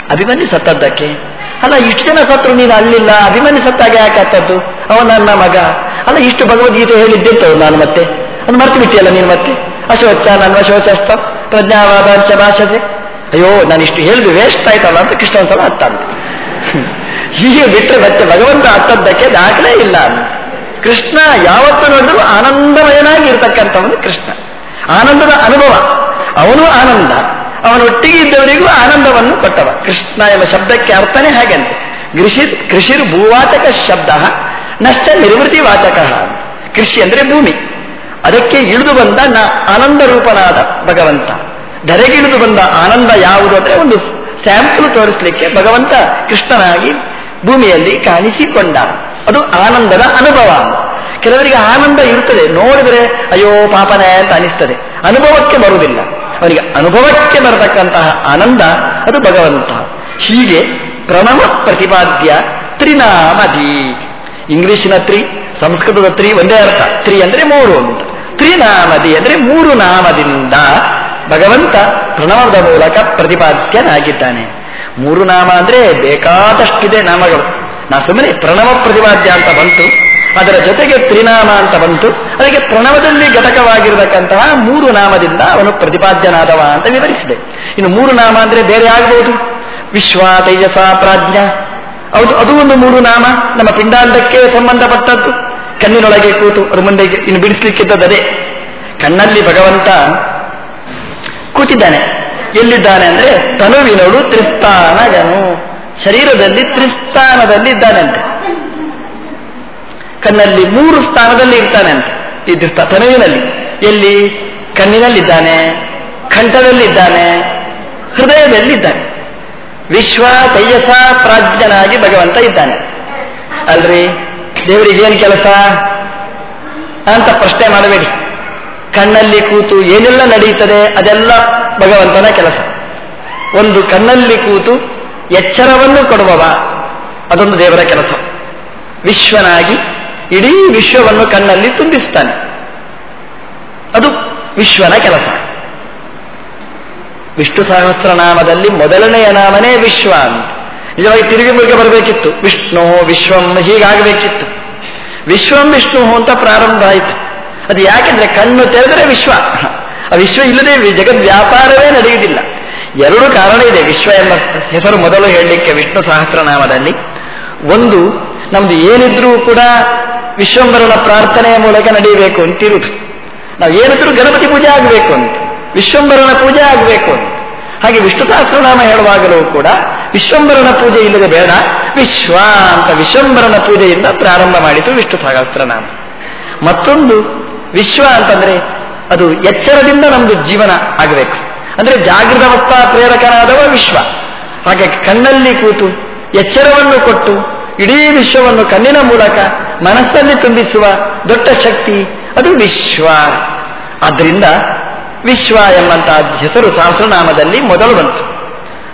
ಅಭಿಮನ್ಯು ಸತ್ತದ್ದಕ್ಕೆ. ಅಲ್ಲ, ಇಷ್ಟು ಜನ ಸತ್ರು ನೀನು ಅಲ್ಲಿಲ್ಲ. ಅಭಿಮನ್ಯು ಸತ್ತಾಗ ಯಾಕೆ ಆಗ್ತದ್ದು? ಅವ ನನ್ನ ಮಗ. ಅಲ್ಲ, ಇಷ್ಟು ಭಗವದ್ಗೀತೆ ಹೇಳಿದ್ದೆಂತವು ನಾನು ಮತ್ತೆ. ಅದು ಮರ್ತು ಬಿಟ್ಟಿಯಲ್ಲ ನೀನು ಮತ್ತೆ? ಅಶೋಚ, ನನ್ನ ಶೋಚಸ್ತ ಪ್ರಜ್ಞಾವಾದ ಭಾಷತೆ ಅಯ್ಯೋ, ನಾನು ಇಷ್ಟು ಹೇಳಿದ್ದು ವೇಸ್ಟ್ ಆಯ್ತಲ್ಲ ಅಂತ ಕೃಷ್ಣ ಒಂದ್ಸಲ ಅರ್ಥ ಅಂತ ಹೀಗೆ ಬಿಟ್ಟರೆ ಮತ್ತೆ ಭಗವಂತ ಅರ್ಥದ್ದಕ್ಕೆ ದಾಖಲೆ ಇಲ್ಲ ಕೃಷ್ಣ ಯಾವತ್ತು ನೋಡಿದ್ರು ಆನಂದಮಯನಾಗಿ ಇರ್ತಕ್ಕಂಥವನು ಕೃಷ್ಣ. ಆನಂದದ ಅನುಭವ. ಅವನು ಆನಂದ. ಅವನೊಟ್ಟಿಗೆ ಇದ್ದವರಿಗೂ ಆನಂದವನ್ನು ಕೊಟ್ಟವ. ಕೃಷ್ಣ ಎಂಬ ಶಬ್ದಕ್ಕೆ ಅರ್ಥನೇ ಹಾಗೆಂತೆ ಕೃಷಿ, ಕೃಷಿರ್ ಭೂವಾಚಕ ಶಬ್ದ, ನಷ್ಟ ನಿರ್ವೃತಿ ವಾಚಕ. ಕೃಷಿ ಅಂದ್ರೆ ಭೂಮಿ. ಅದಕ್ಕೆ ಇಳಿದು ಬಂದ ನ ಆನಂದ ರೂಪನಾದ ಭಗವಂತ. ಧರೆಗಿಳಿದು ಬಂದ ಆನಂದ ಯಾವುದು ಅಂದ್ರೆ ಒಂದು ಸ್ಯಾಂಪಲ್ ತೋರಿಸಲಿಕ್ಕೆ ಭಗವಂತ ಕೃಷ್ಣನಾಗಿ ಭೂಮಿಯಲ್ಲಿ ಕಾಣಿಸಿಕೊಂಡ. ಅದು ಆನಂದದ ಅನುಭವ. ಕೆಲವರಿಗೆ ಆನಂದ ಇರುತ್ತದೆ. ನೋಡಿದರೆ, ಅಯ್ಯೋ, ಪಾಪನೇ ಅಂತ ಅನಿಸ್ತದೆ. ಅನುಭವಕ್ಕೆ ಬರುವುದಿಲ್ಲ. ಅವರಿಗೆ ಅನುಭವಕ್ಕೆ ಬರತಕ್ಕಂತಹ ಆನಂದ, ಅದು ಭಗವಂತ ಹೀಗೆ ಪ್ರಣವ ಪ್ರತಿಪಾದ್ಯ ತ್ರಿನಾಮದಿ ಇಂಗ್ಲಿಷಿನ ತ್ರಿ, ಸಂಸ್ಕೃತದ ತ್ರಿ ಒಂದೇ ಅರ್ಥ. ತ್ರಿ ಅಂದ್ರೆ ಮೂರು ಅಂತ. ತ್ರಿನಾಮದಿ ಅಂದ್ರೆ ಮೂರು ನಾಮದಿಂದ ಭಗವಂತ ಪ್ರಣವದ ಮೂಲಕ ಪ್ರತಿಪಾದ್ಯನಾಗಿದ್ದಾನೆ. ಮೂರು ನಾಮ ಅಂದ್ರೆ ಬೇಕಾದಷ್ಟಿದೆ ನಾಮಗಳು. ನಾ ಸುಮ್ಮನೆ ಪ್ರಣವ ಪ್ರತಿಪಾದ್ಯ ಅಂತ ಬಂತು. ಅದರ ಜೊತೆಗೆ ತ್ರಿನಾಮ ಅಂತ ಬಂತು. ಅದಕ್ಕೆ ಪ್ರಣವದಲ್ಲಿ ಘಟಕವಾಗಿರತಕ್ಕಂತಹ ಮೂರು ನಾಮದಿಂದ ಅವನು ಪ್ರತಿಪಾದ್ಯನಾದವ ಅಂತ ವಿವರಿಸಿದೆ. ಇನ್ನು ಮೂರು ನಾಮ ಅಂದ್ರೆ ಬೇರೆ ಆಗಬಹುದು ವಿಶ್ವ, ತೇಜಸ, ಪ್ರಾಜ್ಞ. ಹೌದು, ಅದು ಒಂದು ಮೂರು ನಾಮ. ನಮ್ಮ ಪಿಂಡಾಂಡಕ್ಕೆ ಸಂಬಂಧಪಟ್ಟದ್ದು. ಕಣ್ಣಿನೊಳಗೆ ಕೂತು ಅದು ಮುಂದೆ ಇನ್ನು ಬಿಡಿಸ್ಲಿಕ್ಕಿದ್ದದೇ ಕಣ್ಣಲ್ಲಿ ಭಗವಂತ ಕೂತಿದ್ದಾನೆ. ಎಲ್ಲಿದ್ದಾನೆ ಅಂದ್ರೆ ತನುವಿನೋಡು ತ್ರಿಸ್ಥಾನಗನು. ಶರೀರದಲ್ಲಿ ತ್ರಿಸ್ಥಾನದಲ್ಲಿ ಇದ್ದಾನಂತೆ ಕಣ್ಣಲ್ಲಿ ಮೂರು ಸ್ಥಾನದಲ್ಲಿ ಇರ್ತಾನೆ ಅಂತ. ತ್ರಿಸ್ಥ ತನುವಿನಲ್ಲಿ. ಎಲ್ಲಿ? ಕಣ್ಣಿನಲ್ಲಿದ್ದಾನೆ, ಕಂಠದಲ್ಲಿದ್ದಾನೆ, ಹೃದಯದಲ್ಲಿದ್ದಾನೆ. ವಿಶ್ವ ತೈಯಸ ಪ್ರಾಜ್ಞನಾಗಿ ಭಗವಂತ ಇದ್ದಾನೆ. ಅಲ್ರಿ? ದೇವರಿಗೇನು ಕೆಲಸ? ಅಂತ ಪ್ರಶ್ನೆ ಮಾಡಬೇಡಿ. ಕಣ್ಣಲ್ಲಿ ಕೂತು ಏನೆಲ್ಲ ನಡೆಯುತ್ತದೆ ಅದೆಲ್ಲ ಭಗವಂತನ ಕೆಲಸ. ಒಂದು ಕಣ್ಣಲ್ಲಿ ಕೂತು ಎಚ್ಚರವನ್ನು ಕೊಡುವವ, ಅದೊಂದು ದೇವರ ಕೆಲಸ. ವಿಶ್ವನಾಗಿ ಇಡೀ ವಿಶ್ವವನ್ನು ಕಣ್ಣಲ್ಲಿ ತುಂಬಿಸ್ತಾನೆ. ಅದು ವಿಶ್ವನ ಕೆಲಸ. ವಿಷ್ಣು ಸಹಸ್ರನಾಮದಲ್ಲಿ ಮೊದಲನೆಯ ನಾಮನೇ ವಿಶ್ವ ಅಂತ. ನಿಜವಾಗಿ ತಿರುಗಿ ಮುರುಗಿ ಬರಬೇಕಿತ್ತು. ವಿಷ್ಣು ವಿಶ್ವಂ ಹೀಗಾಗಬೇಕಿತ್ತು. ವಿಶ್ವಂ ವಿಷ್ಣು ಅಂತ ಪ್ರಾರಂಭ ಆಯಿತು. ಅದು ಯಾಕೆಂದ್ರೆ ಕಣ್ಣು ತೆರೆದರೆ ವಿಶ್ವ. ಆ ವಿಶ್ವ ಇಲ್ಲದೆ ಜಗದ್ ವ್ಯಾಪಾರವೇ ನಡೆಯುವುದಿಲ್ಲ. ಎರಡು ಕಾರಣ ಇದೆ ವಿಶ್ವ ಎಂಬ ಹೆಸರು ಮೊದಲು ಹೇಳಲಿಕ್ಕೆ ವಿಷ್ಣು ಸಹಸ್ರನಾಮದಲ್ಲಿ ಒಂದು ನಮ್ದು ಏನಿದ್ರೂ ಕೂಡ ವಿಶ್ವಂಬರನ ಪ್ರಾರ್ಥನೆಯ ಮೂಲಕ ನಡೆಯಬೇಕು ಅಂತಿರುವುದು ನಾವು ಏನಿದ್ರೂ ಗಣಪತಿ ಪೂಜೆ ಆಗಬೇಕು ಅಂತ. ವಿಶ್ವಂಬರನ ಪೂಜೆ ಆಗಬೇಕು ಅಂತ. ಹಾಗೆ ವಿಷ್ಣು ಸಹಸ್ರನಾಮ ಹೇಳುವಾಗಲೂ ಕೂಡ ವಿಶ್ವಂಬರನ ಪೂಜೆ ಇಲ್ಲದೆ ಬೇಡ. ವಿಶ್ವ ಅಂತ ವಿಶ್ವಂಬರನ ಪೂಜೆಯಿಂದ ಪ್ರಾರಂಭ ಮಾಡಿತು ವಿಷ್ಣು ಸಹಸ್ರನಾಮ. ಮತ್ತೊಂದು ವಿಶ್ವ ಅಂತಂದ್ರೆ ಅದು ಎಚ್ಚರದಿಂದ ನಮ್ದು ಜೀವನ ಆಗಬೇಕು. ಅಂದ್ರೆ ಜಾಗೃತಾವಸ್ಥಾ ಪ್ರೇರಕನಾದವ ವಿಶ್ವ. ಹಾಗೆ ಕಣ್ಣಲ್ಲಿ ಕೂತು ಎಚ್ಚರವನ್ನು ಕೊಟ್ಟು ಇಡೀ ವಿಶ್ವವನ್ನು ಕಣ್ಣಿನ ಮೂಲಕ ಮನಸ್ಸಲ್ಲಿ ತುಂಬಿಸುವ ದೊಡ್ಡ ಶಕ್ತಿ ಅದು ವಿಶ್ವ. ಆದ್ದರಿಂದ ವಿಶ್ವ ಎಂಬಂತಹ ಹೆಸರು ಸಹಸ್ರನಾಮದಲ್ಲಿ ಮೊದಲು ಬಂತು.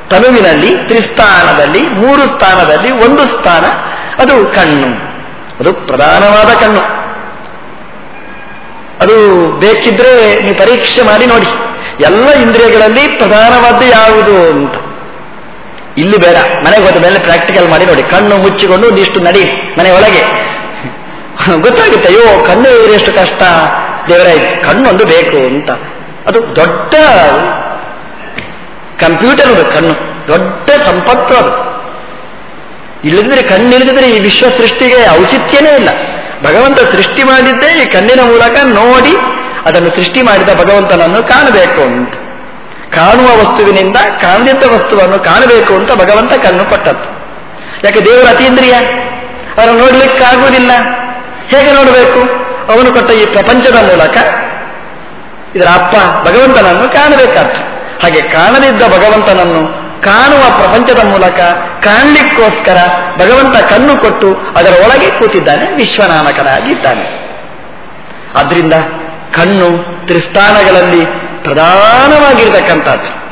ತನುವಿನಲ್ಲಿ ತ್ರಿಸ್ಥಾನದಲ್ಲಿ ಮೂರು ಸ್ಥಾನದಲ್ಲಿ ಒಂದು ಸ್ಥಾನ, ಅದು ಕಣ್ಣು. ಅದು ಪ್ರಧಾನವಾದ ಕಣ್ಣು. ಅದು ಬೇಕಿದ್ರೆ ನೀವು ಪರೀಕ್ಷೆ ಮಾಡಿ ನೋಡಿ. ಎಲ್ಲ ಇಂದ್ರಿಯಗಳಲ್ಲಿ ಪ್ರಧಾನವಾದ ಯಾವುದು ಅಂತ. ಇಲ್ಲಿ ಬೇಡ. ಮನೆಗೆ ಹೋದ ಮೇಲೆ ಪ್ರಾಕ್ಟಿಕಲ್ ಮಾಡಿ ನೋಡಿ. ಕಣ್ಣು ಮುಚ್ಚಿಕೊಂಡು ಒಂದಿಷ್ಟು ನಡಿ ಮನೆ ಒಳಗೆ ಗೊತ್ತಾಗುತ್ತೆ, ಅಯ್ಯೋ, ಕಣ್ಣು ಎಷ್ಟು ಕಷ್ಟ. ದೇವರ ಕಣ್ಣೊಂದು ಬೇಕು ಅಂತ. ಅದು ದೊಡ್ಡ ಕಂಪ್ಯೂಟರ್ ಕಣ್ಣು. ದೊಡ್ಡ ಸಂಪತ್ತು ಅದು. ಇಲ್ಲದಿದ್ರೆ ಕಣ್ಣಿಲ್ಲದಿದ್ರೆ ಈ ವಿಶ್ವ ಸೃಷ್ಟಿಗೆ ಔಚಿತ್ಯನೇ ಇಲ್ಲ. ಭಗವಂತ ಸೃಷ್ಟಿ ಮಾಡಿದ್ದೇ ಈ ಕಣ್ಣಿನ ಮೂಲಕ ನೋಡಿ ಅದನ್ನು ಸೃಷ್ಟಿ ಮಾಡಿದ ಭಗವಂತನನ್ನು ಕಾಣಬೇಕು ಅಂತ. ಕಾಣುವ ವಸ್ತುವಿನಿಂದ ಕಾಣದಿದ್ದ ವಸ್ತುವನ್ನು ಕಾಣಬೇಕು ಅಂತ ಭಗವಂತ ಕಣ್ಣು ಕೊಟ್ಟದ್ದು. ಯಾಕೆ ದೇವರ ಅತೀಂದ್ರಿಯ ಅವನು ನೋಡ್ಲಿಕ್ಕಾಗುವುದಿಲ್ಲ. ಹೇಗೆ ನೋಡಬೇಕು? ಅವನು ಕೊಟ್ಟ ಈ ಪ್ರಪಂಚದ ಮೂಲಕ ಇದರ ಅಪ್ಪ ಭಗವಂತನನ್ನು ಕಾಣಬೇಕಾದ್ದು ಹಾಗೆ ಕಾಣದಿದ್ದ ಭಗವಂತನನ್ನು ಕಾಣುವ ಪ್ರಪಂಚದ ಮೂಲಕ ಕಾಣಲಿಕ್ಕೋಸ್ಕರ ಭಗವಂತ ಕಣ್ಣು ಕೊಟ್ಟು ಅದರ ಒಳಗೆ ಕೂತಿದ್ದಾನೆ, ವಿಶ್ವನಾಮಕನಾಗಿದ್ದಾನೆ. ಆದ್ರಿಂದ ಕಣ್ಣು ತ್ರಿಸ್ಥಾನಗಳಲ್ಲಿ ಪ್ರಧಾನವಾಗಿರ್ತಕ್ಕಂಥದ್ದು.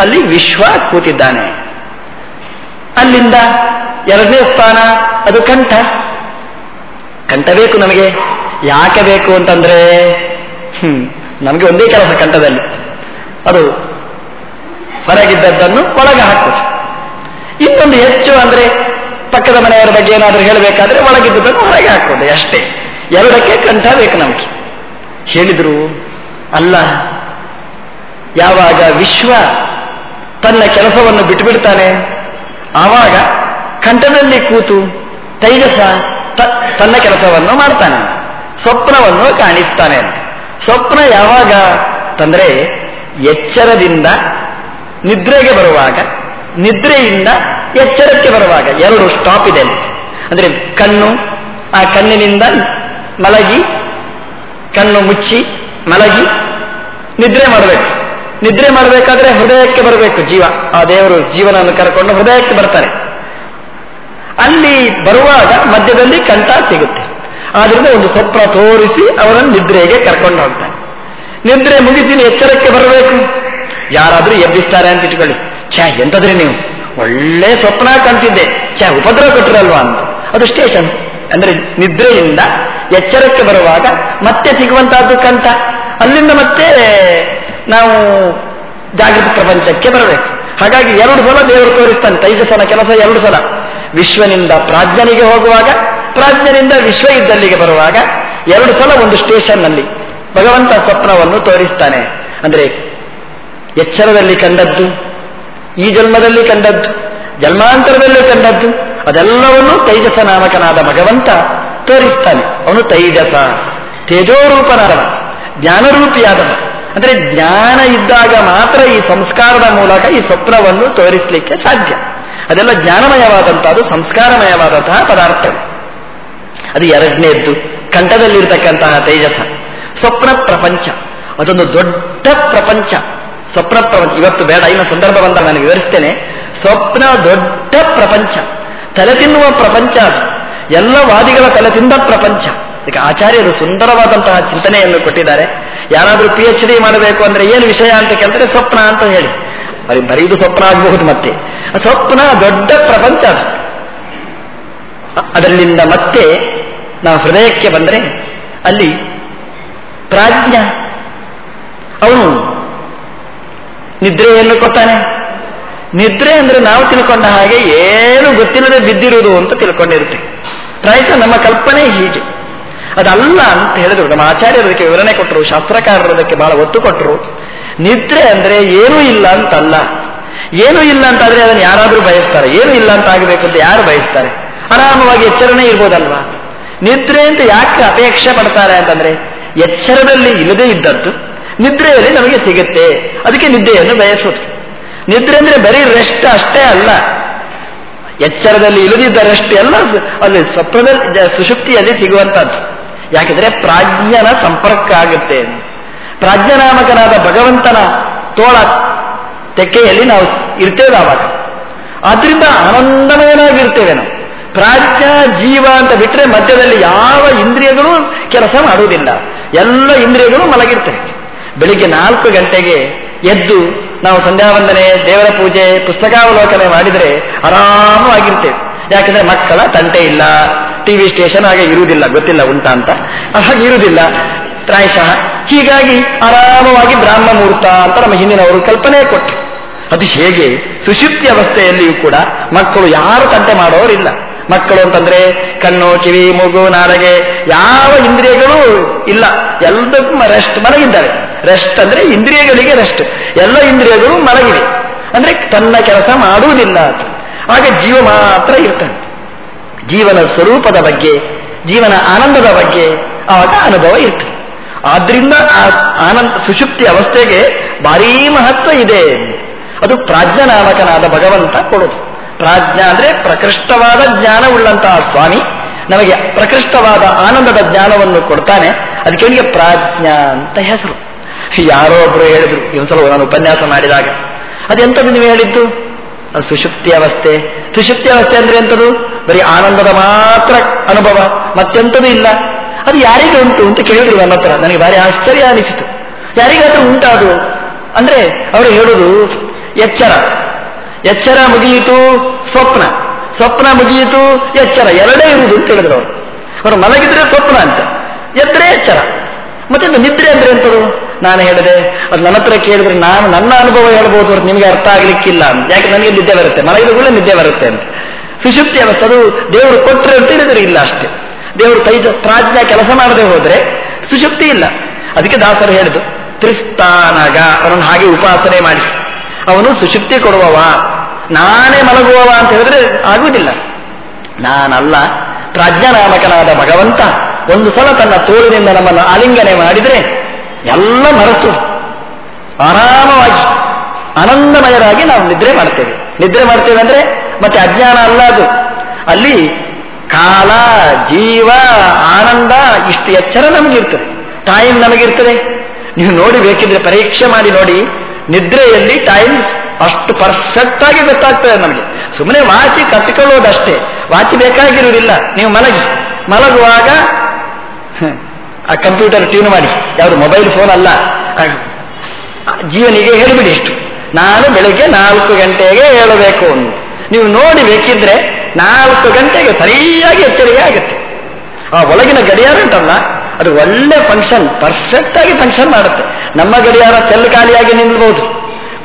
ಅಲ್ಲಿ ವಿಶ್ವ ಕೂತಿದ್ದಾನೆ. ಅಲ್ಲಿಂದ ಎರಡನೇ ಸ್ಥಾನ, ಅದು ಕಂಠ. ಕಂಠ ಬೇಕು ನಮಗೆ. ಯಾಕೆ ಬೇಕು ಅಂತಂದ್ರೆ, ಹ್ಮ್, ನಮಗೆ ಒಂದೇ ಕೆಲಸ ಕಂಠದಲ್ಲಿ. ಅದು ಹೊರಗಿದ್ದದ್ದನ್ನು ಒಳಗೆ ಹಾಕೋದು ಇನ್ನೊಂದು ಹೆಚ್ಚು ಅಂದ್ರೆ ಪಕ್ಕದ ಮನೆಯವರ ಬಗ್ಗೆ ಏನಾದರೂ ಹೇಳಬೇಕಾದ್ರೆ ಒಳಗಿದ್ದದನ್ನು ಹೊರಗೆ ಹಾಕೋದು ಅಷ್ಟೇ. ಎರಡಕ್ಕೆ ಕಂಠ ಬೇಕು ನಮಗೆ. ಹೇಳಿದ್ರು, ಅಲ್ಲ ಯಾವಾಗ ವಿಶ್ವ ತನ್ನ ಕೆಲಸವನ್ನು ಬಿಟ್ಟುಬಿಡ್ತಾನೆ? ಆವಾಗ ಕಂಠದಲ್ಲಿ ಕೂತು ತೈಜಸ ತನ್ನ ಕೆಲಸವನ್ನು ಮಾಡ್ತಾನೆ. ಸ್ವಪ್ನವನ್ನು ಕಾಣಿಸ್ತಾನೆ. ಸ್ವಪ್ನ ಯಾವಾಗ ತಂದ್ರೆ ಎಚ್ಚರದಿಂದ ನಿದ್ರೆಗೆ ಬರುವಾಗ, ನಿದ್ರೆಯಿಂದ ಎಚ್ಚರಕ್ಕೆ ಬರುವಾಗ ಎರಡು ಸ್ಟಾಪ್ ಇದೆ. ಅಂದ್ರೆ ಕಣ್ಣು, ಆ ಕಣ್ಣಿನಿಂದ ಮಲಗಿ, ಕಣ್ಣು ಮುಚ್ಚಿ ಮಲಗಿ ನಿದ್ರೆ ಮಾಡಬೇಕು. ನಿದ್ರೆ ಮಾಡಬೇಕಾದ್ರೆ ಹೃದಯಕ್ಕೆ ಬರಬೇಕು ಜೀವ. ಆ ದೇವರು ಜೀವನವನ್ನು ಕರ್ಕೊಂಡು ಹೃದಯಕ್ಕೆ ಬರ್ತಾರೆ ಅಲ್ಲಿ ಬರುವಾಗ ಮಧ್ಯದಲ್ಲಿ ಕಂಠ ಸಿಗುತ್ತೆ. ಆದ್ರಿಂದ ಒಂದು ಸ್ವಪ್ನ ತೋರಿಸಿ ಅವರನ್ನು ನಿದ್ರೆಗೆ ಕರ್ಕೊಂಡು ಹೋಗ್ತಾನೆ. ನಿದ್ರೆ ಮುಗಿಸಿ ಎಚ್ಚರಕ್ಕೆ ಬರಬೇಕು. ಯಾರಾದ್ರೂ ಎಬ್ಬಿಸ್ತಾರೆ ಅಂತ ಇಟ್ಕೊಳ್ಳಿ. ಛಾ, ಎಂತದ್ರಿ ನೀವು? ಒಳ್ಳೆ ಸ್ವಪ್ನ ಕಾಣ್ತಿದ್ದೆ. ಛಾ ಉಪದ್ರವ ಕೊಟ್ಟಿರಲ್ವಾ ಅಂತ. ಅದು ಸ್ಟೇಷನ್. ಅಂದ್ರೆ ನಿದ್ರೆಯಿಂದ ಎಚ್ಚರಕ್ಕೆ ಬರುವಾಗ ಮತ್ತೆ ಸಿಗುವಂತಹದ್ದು ಕಂಠ. ಅಲ್ಲಿಂದ ಮತ್ತೆ ನಾವು ಜಾಗೃತ ಪ್ರಪಂಚಕ್ಕೆ ಬರಬೇಕು. ಹಾಗಾಗಿ ಎರಡು ಸಲ ದೇವರು ತೋರಿಸ್ತಾನೆ ತೈಜಸನ ಕೆಲಸ ಎರಡು ಸಲ. ವಿಶ್ವನಿಂದ ಪ್ರಾಜ್ಞನಿಗೆ ಹೋಗುವಾಗ, ಪ್ರಾಜ್ಞನಿಂದ ವಿಶ್ವ ಇದ್ದಲ್ಲಿಗೆ ಬರುವಾಗ ಎರಡು ಸಲ ಒಂದು ಸ್ಟೇಷನ್ನಲ್ಲಿ ಭಗವಂತ ಸ್ವಪ್ನವನ್ನು ತೋರಿಸ್ತಾನೆ. ಅಂದರೆ ಎಚ್ಚರದಲ್ಲಿ ಕಂಡದ್ದು, ಈ ಜನ್ಮದಲ್ಲಿ ಕಂಡದ್ದು, ಜನ್ಮಾಂತರದಲ್ಲಿ ಕಂಡದ್ದು, ಅದೆಲ್ಲವನ್ನು ತೈಜಸ ನಾಮಕನಾದ ಭಗವಂತ ತೋರಿಸ್ತಾನೆ. ಅವನು ತೈಜಸ ತೇಜೋರೂಪನಾದವ ಜ್ಞಾನರೂಪಿಯಾದವ. ಅಂದ್ರೆ ಜ್ಞಾನ ಇದ್ದಾಗ ಮಾತ್ರ ಈ ಸಂಸ್ಕಾರದ ಮೂಲಕ ಈ ಸ್ವಪ್ನವನ್ನು ತೋರಿಸಲಿಕ್ಕೆ ಸಾಧ್ಯ. ಅದೆಲ್ಲ ಜ್ಞಾನಮಯವಾದಂತಹದ್ದು ಸಂಸ್ಕಾರಮಯವಾದಂತಹ ಪದಾರ್ಥ ಅದು ಎರಡನೇದ್ದು, ಕಂಠದಲ್ಲಿರ್ತಕ್ಕಂತಹ ತೇಜಸ. ಸ್ವಪ್ನ ಪ್ರಪಂಚ. ಅದೊಂದು ದೊಡ್ಡ ಪ್ರಪಂಚ. ಸ್ವಪ್ನ ಪ್ರಪಂಚ. ಇವತ್ತು ಬೇಡ, ಇನ್ನು ಸಂದರ್ಭ ಬಂದಾಗ ನಾನು ವಿವರಿಸ್ತೇನೆ. ಸ್ವಪ್ನ ದೊಡ್ಡ ಪ್ರಪಂಚ. ತಲೆ ತಿನ್ನುವ ಪ್ರಪಂಚ ಅದು. ಎಲ್ಲ ವಾದಿಗಳ ತಲೆ ತಿಂದ ಪ್ರಪಂಚ. ಈಗ ಆಚಾರ್ಯರು ಸುಂದರವಾದಂತಹ ಚಿಂತನೆಯನ್ನು ಕೊಟ್ಟಿದ್ದಾರೆ. ಯಾರಾದರೂ ಪಿ ಎಚ್ ಡಿ ಮಾಡಬೇಕು ಅಂದ್ರೆ ಏನು ವಿಷಯ ಅಂತ ಕೇಳಿದ್ರೆ ಸ್ವಪ್ನ ಅಂತ ಹೇಳಿ. ಬರೀ ಬರೀದು ಸ್ವಪ್ನ ಆಗಬಹುದು ಮತ್ತೆ. ಸ್ವಪ್ನ ದೊಡ್ಡ ಪ್ರಪಂಚ ಅದು. ಅದರಲ್ಲಿಂದ ಮತ್ತೆ ನಾವು ಹೃದಯಕ್ಕೆ ಬಂದರೆ ಅಲ್ಲಿ ಪ್ರಾಜ್ಞ. ಅವನು ನಿದ್ರೆಯನ್ನು ಕೊಟ್ಟಾನೆ ನಿದ್ರೆ ಅಂದ್ರೆ ನಾವು ತಿಳ್ಕೊಂಡ ಹಾಗೆ ಏನು ಗೊತ್ತಿಲ್ಲದೆ ಬಿದ್ದಿರುವುದು ಅಂತ ತಿಳ್ಕೊಂಡಿರುತ್ತೆ. ಪ್ರಾಯಶಃ ನಮ್ಮ ಕಲ್ಪನೆ ಹೀಗೆ. ಅದಲ್ಲ ಅಂತ ಹೇಳಿದ್ರು. ನಮ್ಮ ಆಚಾರ್ಯರು ಅದಕ್ಕೆ ವಿವರಣೆ ಕೊಟ್ಟರು, ಶಾಸ್ತ್ರಕಾರರು ಅದಕ್ಕೆ ಬಹಳ ಒತ್ತು ಕೊಟ್ಟರು. ನಿದ್ರೆ ಅಂದ್ರೆ ಏನೂ ಇಲ್ಲ ಅಂತಲ್ಲ. ಏನೂ ಇಲ್ಲ ಅಂತಾದ್ರೆ ಅದನ್ನು ಯಾರಾದರೂ ಬಯಸ್ತಾರೆ. ಏನು ಇಲ್ಲ ಅಂತ ಆಗಬೇಕು ಅಂತ ಯಾರು ಬಯಸ್ತಾರೆ? ಆರಾಮವಾಗಿ ಎಚ್ಚರಣೆ ಇರ್ಬೋದಲ್ವಾ? ನಿದ್ರೆ ಅಂತ ಯಾಕೆ ಅಪೇಕ್ಷೆ ಪಡ್ತಾರೆ ಅಂತಂದ್ರೆ, ಎಚ್ಚರದಲ್ಲಿ ಇಲ್ಲದೇ ಇದ್ದದ್ದು ನಿದ್ರೆಯಲ್ಲಿ ನಮಗೆ ಸಿಗುತ್ತೆ. ಅದಕ್ಕೆ ನಿದ್ದೆಯನ್ನು ಬಯಸೋದು. ನಿದ್ರೆ ಅಂದ್ರೆ ಬರೀ ರೆಸ್ಟ್ ಅಷ್ಟೇ ಅಲ್ಲ. ಎಚ್ಚರದಲ್ಲಿ ಇಲ್ಲದಿದ್ದ ರೆಸ್ಟ್ ಎಲ್ಲ ಅಲ್ಲಿ ಸ್ವಪ್ನದಲ್ಲಿ ಸುಶುಕ್ತಿಯಲ್ಲಿ ಸಿಗುವಂತಹದ್ದು ಯಾಕೆಂದ್ರೆ ಪ್ರಾಜ್ಞನ ಸಂಪರ್ಕ ಆಗುತ್ತೆ. ಪ್ರಾಜ್ಞನಾಮಕನಾದ ಭಗವಂತನ ತೋಳ ತೆಕ್ಕೆಯಲ್ಲಿ ನಾವು ಇರ್ತೇವೆ ಆವಾಗ. ಆದ್ರಿಂದ ಆನಂದಮಯನಾಗಿರ್ತೇವೆ ನಾವು. ಪ್ರಾಜ್ಞ ಜೀವ ಅಂತ ಬಿಟ್ಟರೆ ಮಧ್ಯದಲ್ಲಿ ಯಾವ ಇಂದ್ರಿಯಗಳು ಕೆಲಸ ಮಾಡುವುದಿಲ್ಲ. ಎಲ್ಲ ಇಂದ್ರಿಯಗಳು ಮಲಗಿರ್ತವೆ. ಬೆಳಿಗ್ಗೆ ನಾಲ್ಕು ಗಂಟೆಗೆ ಎದ್ದು ನಾವು ಸಂಧ್ಯಾವಂದನೆ, ದೇವರ ಪೂಜೆ, ಪುಸ್ತಕಾವಲೋಕನೆ ಮಾಡಿದರೆ ಆರಾಮವಾಗಿರ್ತೇವೆ. ಯಾಕಂದ್ರೆ ಮಕ್ಕಳ ತಂಟೆ ಇಲ್ಲ. ಟಿವಿ ಸ್ಟೇಷನ್ ಹಾಗೆ ಇರುವುದಿಲ್ಲ, ಗೊತ್ತಿಲ್ಲ ಉಂಟಾ ಅಂತ. ಹಾಗೆ ಇರುವುದಿಲ್ಲ. ಪ್ರಾಯಶಃ ಹೀಗಾಗಿ ಆರಾಮವಾಗಿ ಬ್ರಾಹ್ಮ ಮುಹೂರ್ತ ಅಂತ ನಮ್ಮ ಹಿಂದಿನವರು ಕಲ್ಪನೆ ಕೊಟ್ಟರು. ಅದು ಹೇಗೆ? ಸುಶುಪ್ತಿ ಅವಸ್ಥೆಯಲ್ಲಿಯೂ ಕೂಡ ಮಕ್ಕಳು ಯಾರು ತಂಟೆ ಮಾಡೋರಿಲ್ಲ ಮಕ್ಕಳು ಅಂತಂದ್ರೆ ಕಣ್ಣು, ಕಿವಿ, ಮೂಗು, ನಾಲಗೆ ಯಾವ ಇಂದ್ರಿಯಗಳು ಇಲ್ಲ. ಎಲ್ಲದಕ್ಕೂ ರೆಸ್ಟ್ ಮಲಗಿದ್ದಾರೆ. ರೆಸ್ಟ್ ಅಂದ್ರೆ ಇಂದ್ರಿಯಗಳಿಗೆ ರೆಸ್ಟ್ ಎಲ್ಲ ಇಂದ್ರಿಯಗಳು ಮಲಗಿವೆ. ಅಂದ್ರೆ ತನ್ನ ಕೆಲಸ ಮಾಡುವುದಿಲ್ಲ. ಹಾಗೆ ಜೀವ ಮಾತ್ರ ಇರ್ತಾನೆ ಜೀವನ ಸ್ವರೂಪದ ಬಗ್ಗೆ, ಜೀವನ ಆನಂದದ ಬಗ್ಗೆ ಆವಾಗ ಅನುಭವ ಇರ್ತದೆ ಆದ್ರಿಂದ ಆ ಆನಂದ ಸುಷುಪ್ತಿ ಅವಸ್ಥೆಗೆ ಭಾರೀ ಮಹತ್ವ ಇದೆ. ಅದು ಪ್ರಾಜ್ಞನಾಮಕನಾದ ಭಗವಂತ ಕೊಡೋದು. ಪ್ರಾಜ್ಞ ಅಂದ್ರೆ ಪ್ರಕೃಷ್ಟವಾದ ಜ್ಞಾನವುಳ್ಳಂತಹ ಸ್ವಾಮಿ ನಮಗೆ ಪ್ರಕೃಷ್ಟವಾದ ಆನಂದದ ಜ್ಞಾನವನ್ನು ಕೊಡ್ತಾನೆ. ಅದಕ್ಕೆ ಪ್ರಾಜ್ಞ ಅಂತ ಹೆಸರು. ಯಾರೋ ಒಬ್ರು ಹೇಳಿದ್ರು ಇನ್ನೊಂದ್ಸಲ ನಾನು ಉಪನ್ಯಾಸ ಮಾಡಿದಾಗ ಅದೆಂಥದ್ದು ನೀವು ಹೇಳಿದ್ದು? ಸುಷುಪ್ತಿ ಅವಸ್ಥೆ. ಸುಷುಪ್ತಿ ಅವಸ್ಥೆ ಅಂದ್ರೆ ಎಂಥದ್ದು ಬರೀ ಆನಂದದ ಮಾತ್ರ ಅನುಭವ ಮತ್ತೆಂಥದ್ದು ಇಲ್ಲ. ಅದು ಯಾರಿಗೆ ಉಂಟು ಅಂತ ಕೇಳಿದ್ರು ನನ್ನ ಹತ್ರ. ನನಗೆ ಭಾರಿ ಆಶ್ಚರ್ಯ ಅನಿಸಿತು. ಯಾರಿಗಾದ್ರೂ ಉಂಟಾದು ಅದು? ಅಂದ್ರೆ ಅವರು ಹೇಳುದು, ಎಚ್ಚರ. ಎಚ್ಚರ ಮುಗಿಯಿತು, ಸ್ವಪ್ನ. ಸ್ವಪ್ನ ಮುಗಿಯಿತು, ಎಚ್ಚರ. ಎರಡೇ ಇರುವುದು ಅಂತ ಹೇಳಿದ್ರು ಅವರು. ಅವರು ಮಲಗಿದ್ರೆ ಸ್ವಪ್ನ ಅಂತ. ಎದ್ರೆ ಎಚ್ಚರ. ಮತ್ತೆ ನಿದ್ರೆ ಅಂದ್ರೆ ಎಂತದು ನಾನು ಹೇಳಿದೆ. ಅದು ನನ್ನ ಹತ್ರ ಕೇಳಿದ್ರೆ ನಾನು ನನ್ನ ಅನುಭವ ಹೇಳ್ಬೋದು ಹೊರತು ನಿಮಗೆ ಅರ್ಥ ಆಗ್ಲಿಕ್ಕಿಲ್ಲ ಯಾಕೆ? ನನಗೆ ನಿದ್ದೆ ಬರುತ್ತೆ. ಮಲಗಿದ ಕೂಡ ನಿದ್ದೆ ಬರುತ್ತೆ ಅಂತ. ಸುಶುಪ್ತಿ ಅವಸ್ಥೆ. ಅದು ದೇವರು ಕೊಟ್ಟರೆ ಅಂತ ಹೇಳಿದ್ರೆ ಇಲ್ಲ ಅಷ್ಟೇ. ದೇವರು ತೈಜ ಪ್ರಾಜ್ಞ ಕೆಲಸ ಮಾಡದೆ ಹೋದ್ರೆ ಸುಶುಪ್ತಿ ಇಲ್ಲ. ಅದಕ್ಕೆ ದಾಸರು ಹೇಳಿದ್ರು ತ್ರಿಸ್ತಾನಗ. ಅವನನ್ನು ಹಾಗೆ ಉಪಾಸನೆ ಮಾಡಿ. ಅವನು ಸುಶುಪ್ತಿ ಕೊಡುವವ. ನಾನೇ ಮಲಗುವವ ಅಂತ ಹೇಳಿದ್ರೆ ಆಗುವುದಿಲ್ಲ. ನಾನಲ್ಲ ಪ್ರಾಜ್ಞಾನಾಮಕನಾದ ಭಗವಂತ. ಒಂದು ಸಲ ತನ್ನ ತೋಳಿನಿಂದ ನಮ್ಮನ್ನು ಆಲಿಂಗನೆ ಮಾಡಿದರೆ ಎಲ್ಲ ಮರೆತು ಆರಾಮವಾಗಿ ಆನಂದಮಯರಾಗಿ ನಾವು ನಿದ್ರೆ ಮಾಡ್ತೇವೆ. ನಿದ್ರೆ ಮಾಡ್ತೇವೆ ಅಂದ್ರೆ ಮತ್ತೆ ಅಜ್ಞಾನ ಅಲ್ಲ ಅದು. ಅಲ್ಲಿ ಕಾಲ, ಜೀವ, ಆನಂದ ಇಷ್ಟು ಎಚ್ಚರ ನಮಗಿರ್ತದೆ. ಟೈಮ್ ನಮಗಿರ್ತದೆ. ನೀವು ನೋಡಿ ಬೇಕಿದ್ರೆ ಪರೀಕ್ಷೆ ಮಾಡಿ ನೋಡಿ. ನಿದ್ರೆಯಲ್ಲಿ ಟೈಮ್ ಅಷ್ಟು ಪರ್ಫೆಕ್ಟ್ ಆಗಿ ಗೊತ್ತಾಗ್ತದೆ ನಮಗೆ. ಸುಮ್ಮನೆ ವಾಚಿ ಕತ್ತಿಕೊಳ್ಳೋದಷ್ಟೇ ವಾಚಿ ಬೇಕಾಗಿರುವುದಿಲ್ಲ. ನೀವು ಮಲಗಿ. ಮಲಗುವಾಗ ಆ ಕಂಪ್ಯೂಟರ್ ಟ್ಯೂನ್ ಮಾಡಿ. ಯಾವುದು ಮೊಬೈಲ್ ಫೋನ್ ಅಲ್ಲ. ಜೀವನಿಗೆ ಹೇಳಿಬಿಡಿ ಇಷ್ಟು. ನಾನು ಬೆಳಿಗ್ಗೆ ನಾಲ್ಕು ಗಂಟೆಗೆ ಹೇಳಬೇಕು ಅಂತ ನೀವು ನೋಡಿ ಬೇಕಿದ್ರೆ ನಾಲ್ಕು ಗಂಟೆಗೆ ಸರಿಯಾಗಿ ಎಚ್ಚರಿಕೆ ಆಗುತ್ತೆ. ಆ ಒಳಗಿನ ಗಡಿಯಾರ ಉಂಟಲ್ಲ ಅದು ಒಳ್ಳೆ ಫಂಕ್ಷನ್ ಪರ್ಫೆಕ್ಟ್ ಆಗಿ ಫಂಕ್ಷನ್ ಮಾಡುತ್ತೆ. ನಮ್ಮ ಗಡಿಯಾರ ಸೆಲ್ ಖಾಲಿಯಾಗಿ ನಿಲ್ಬಹುದು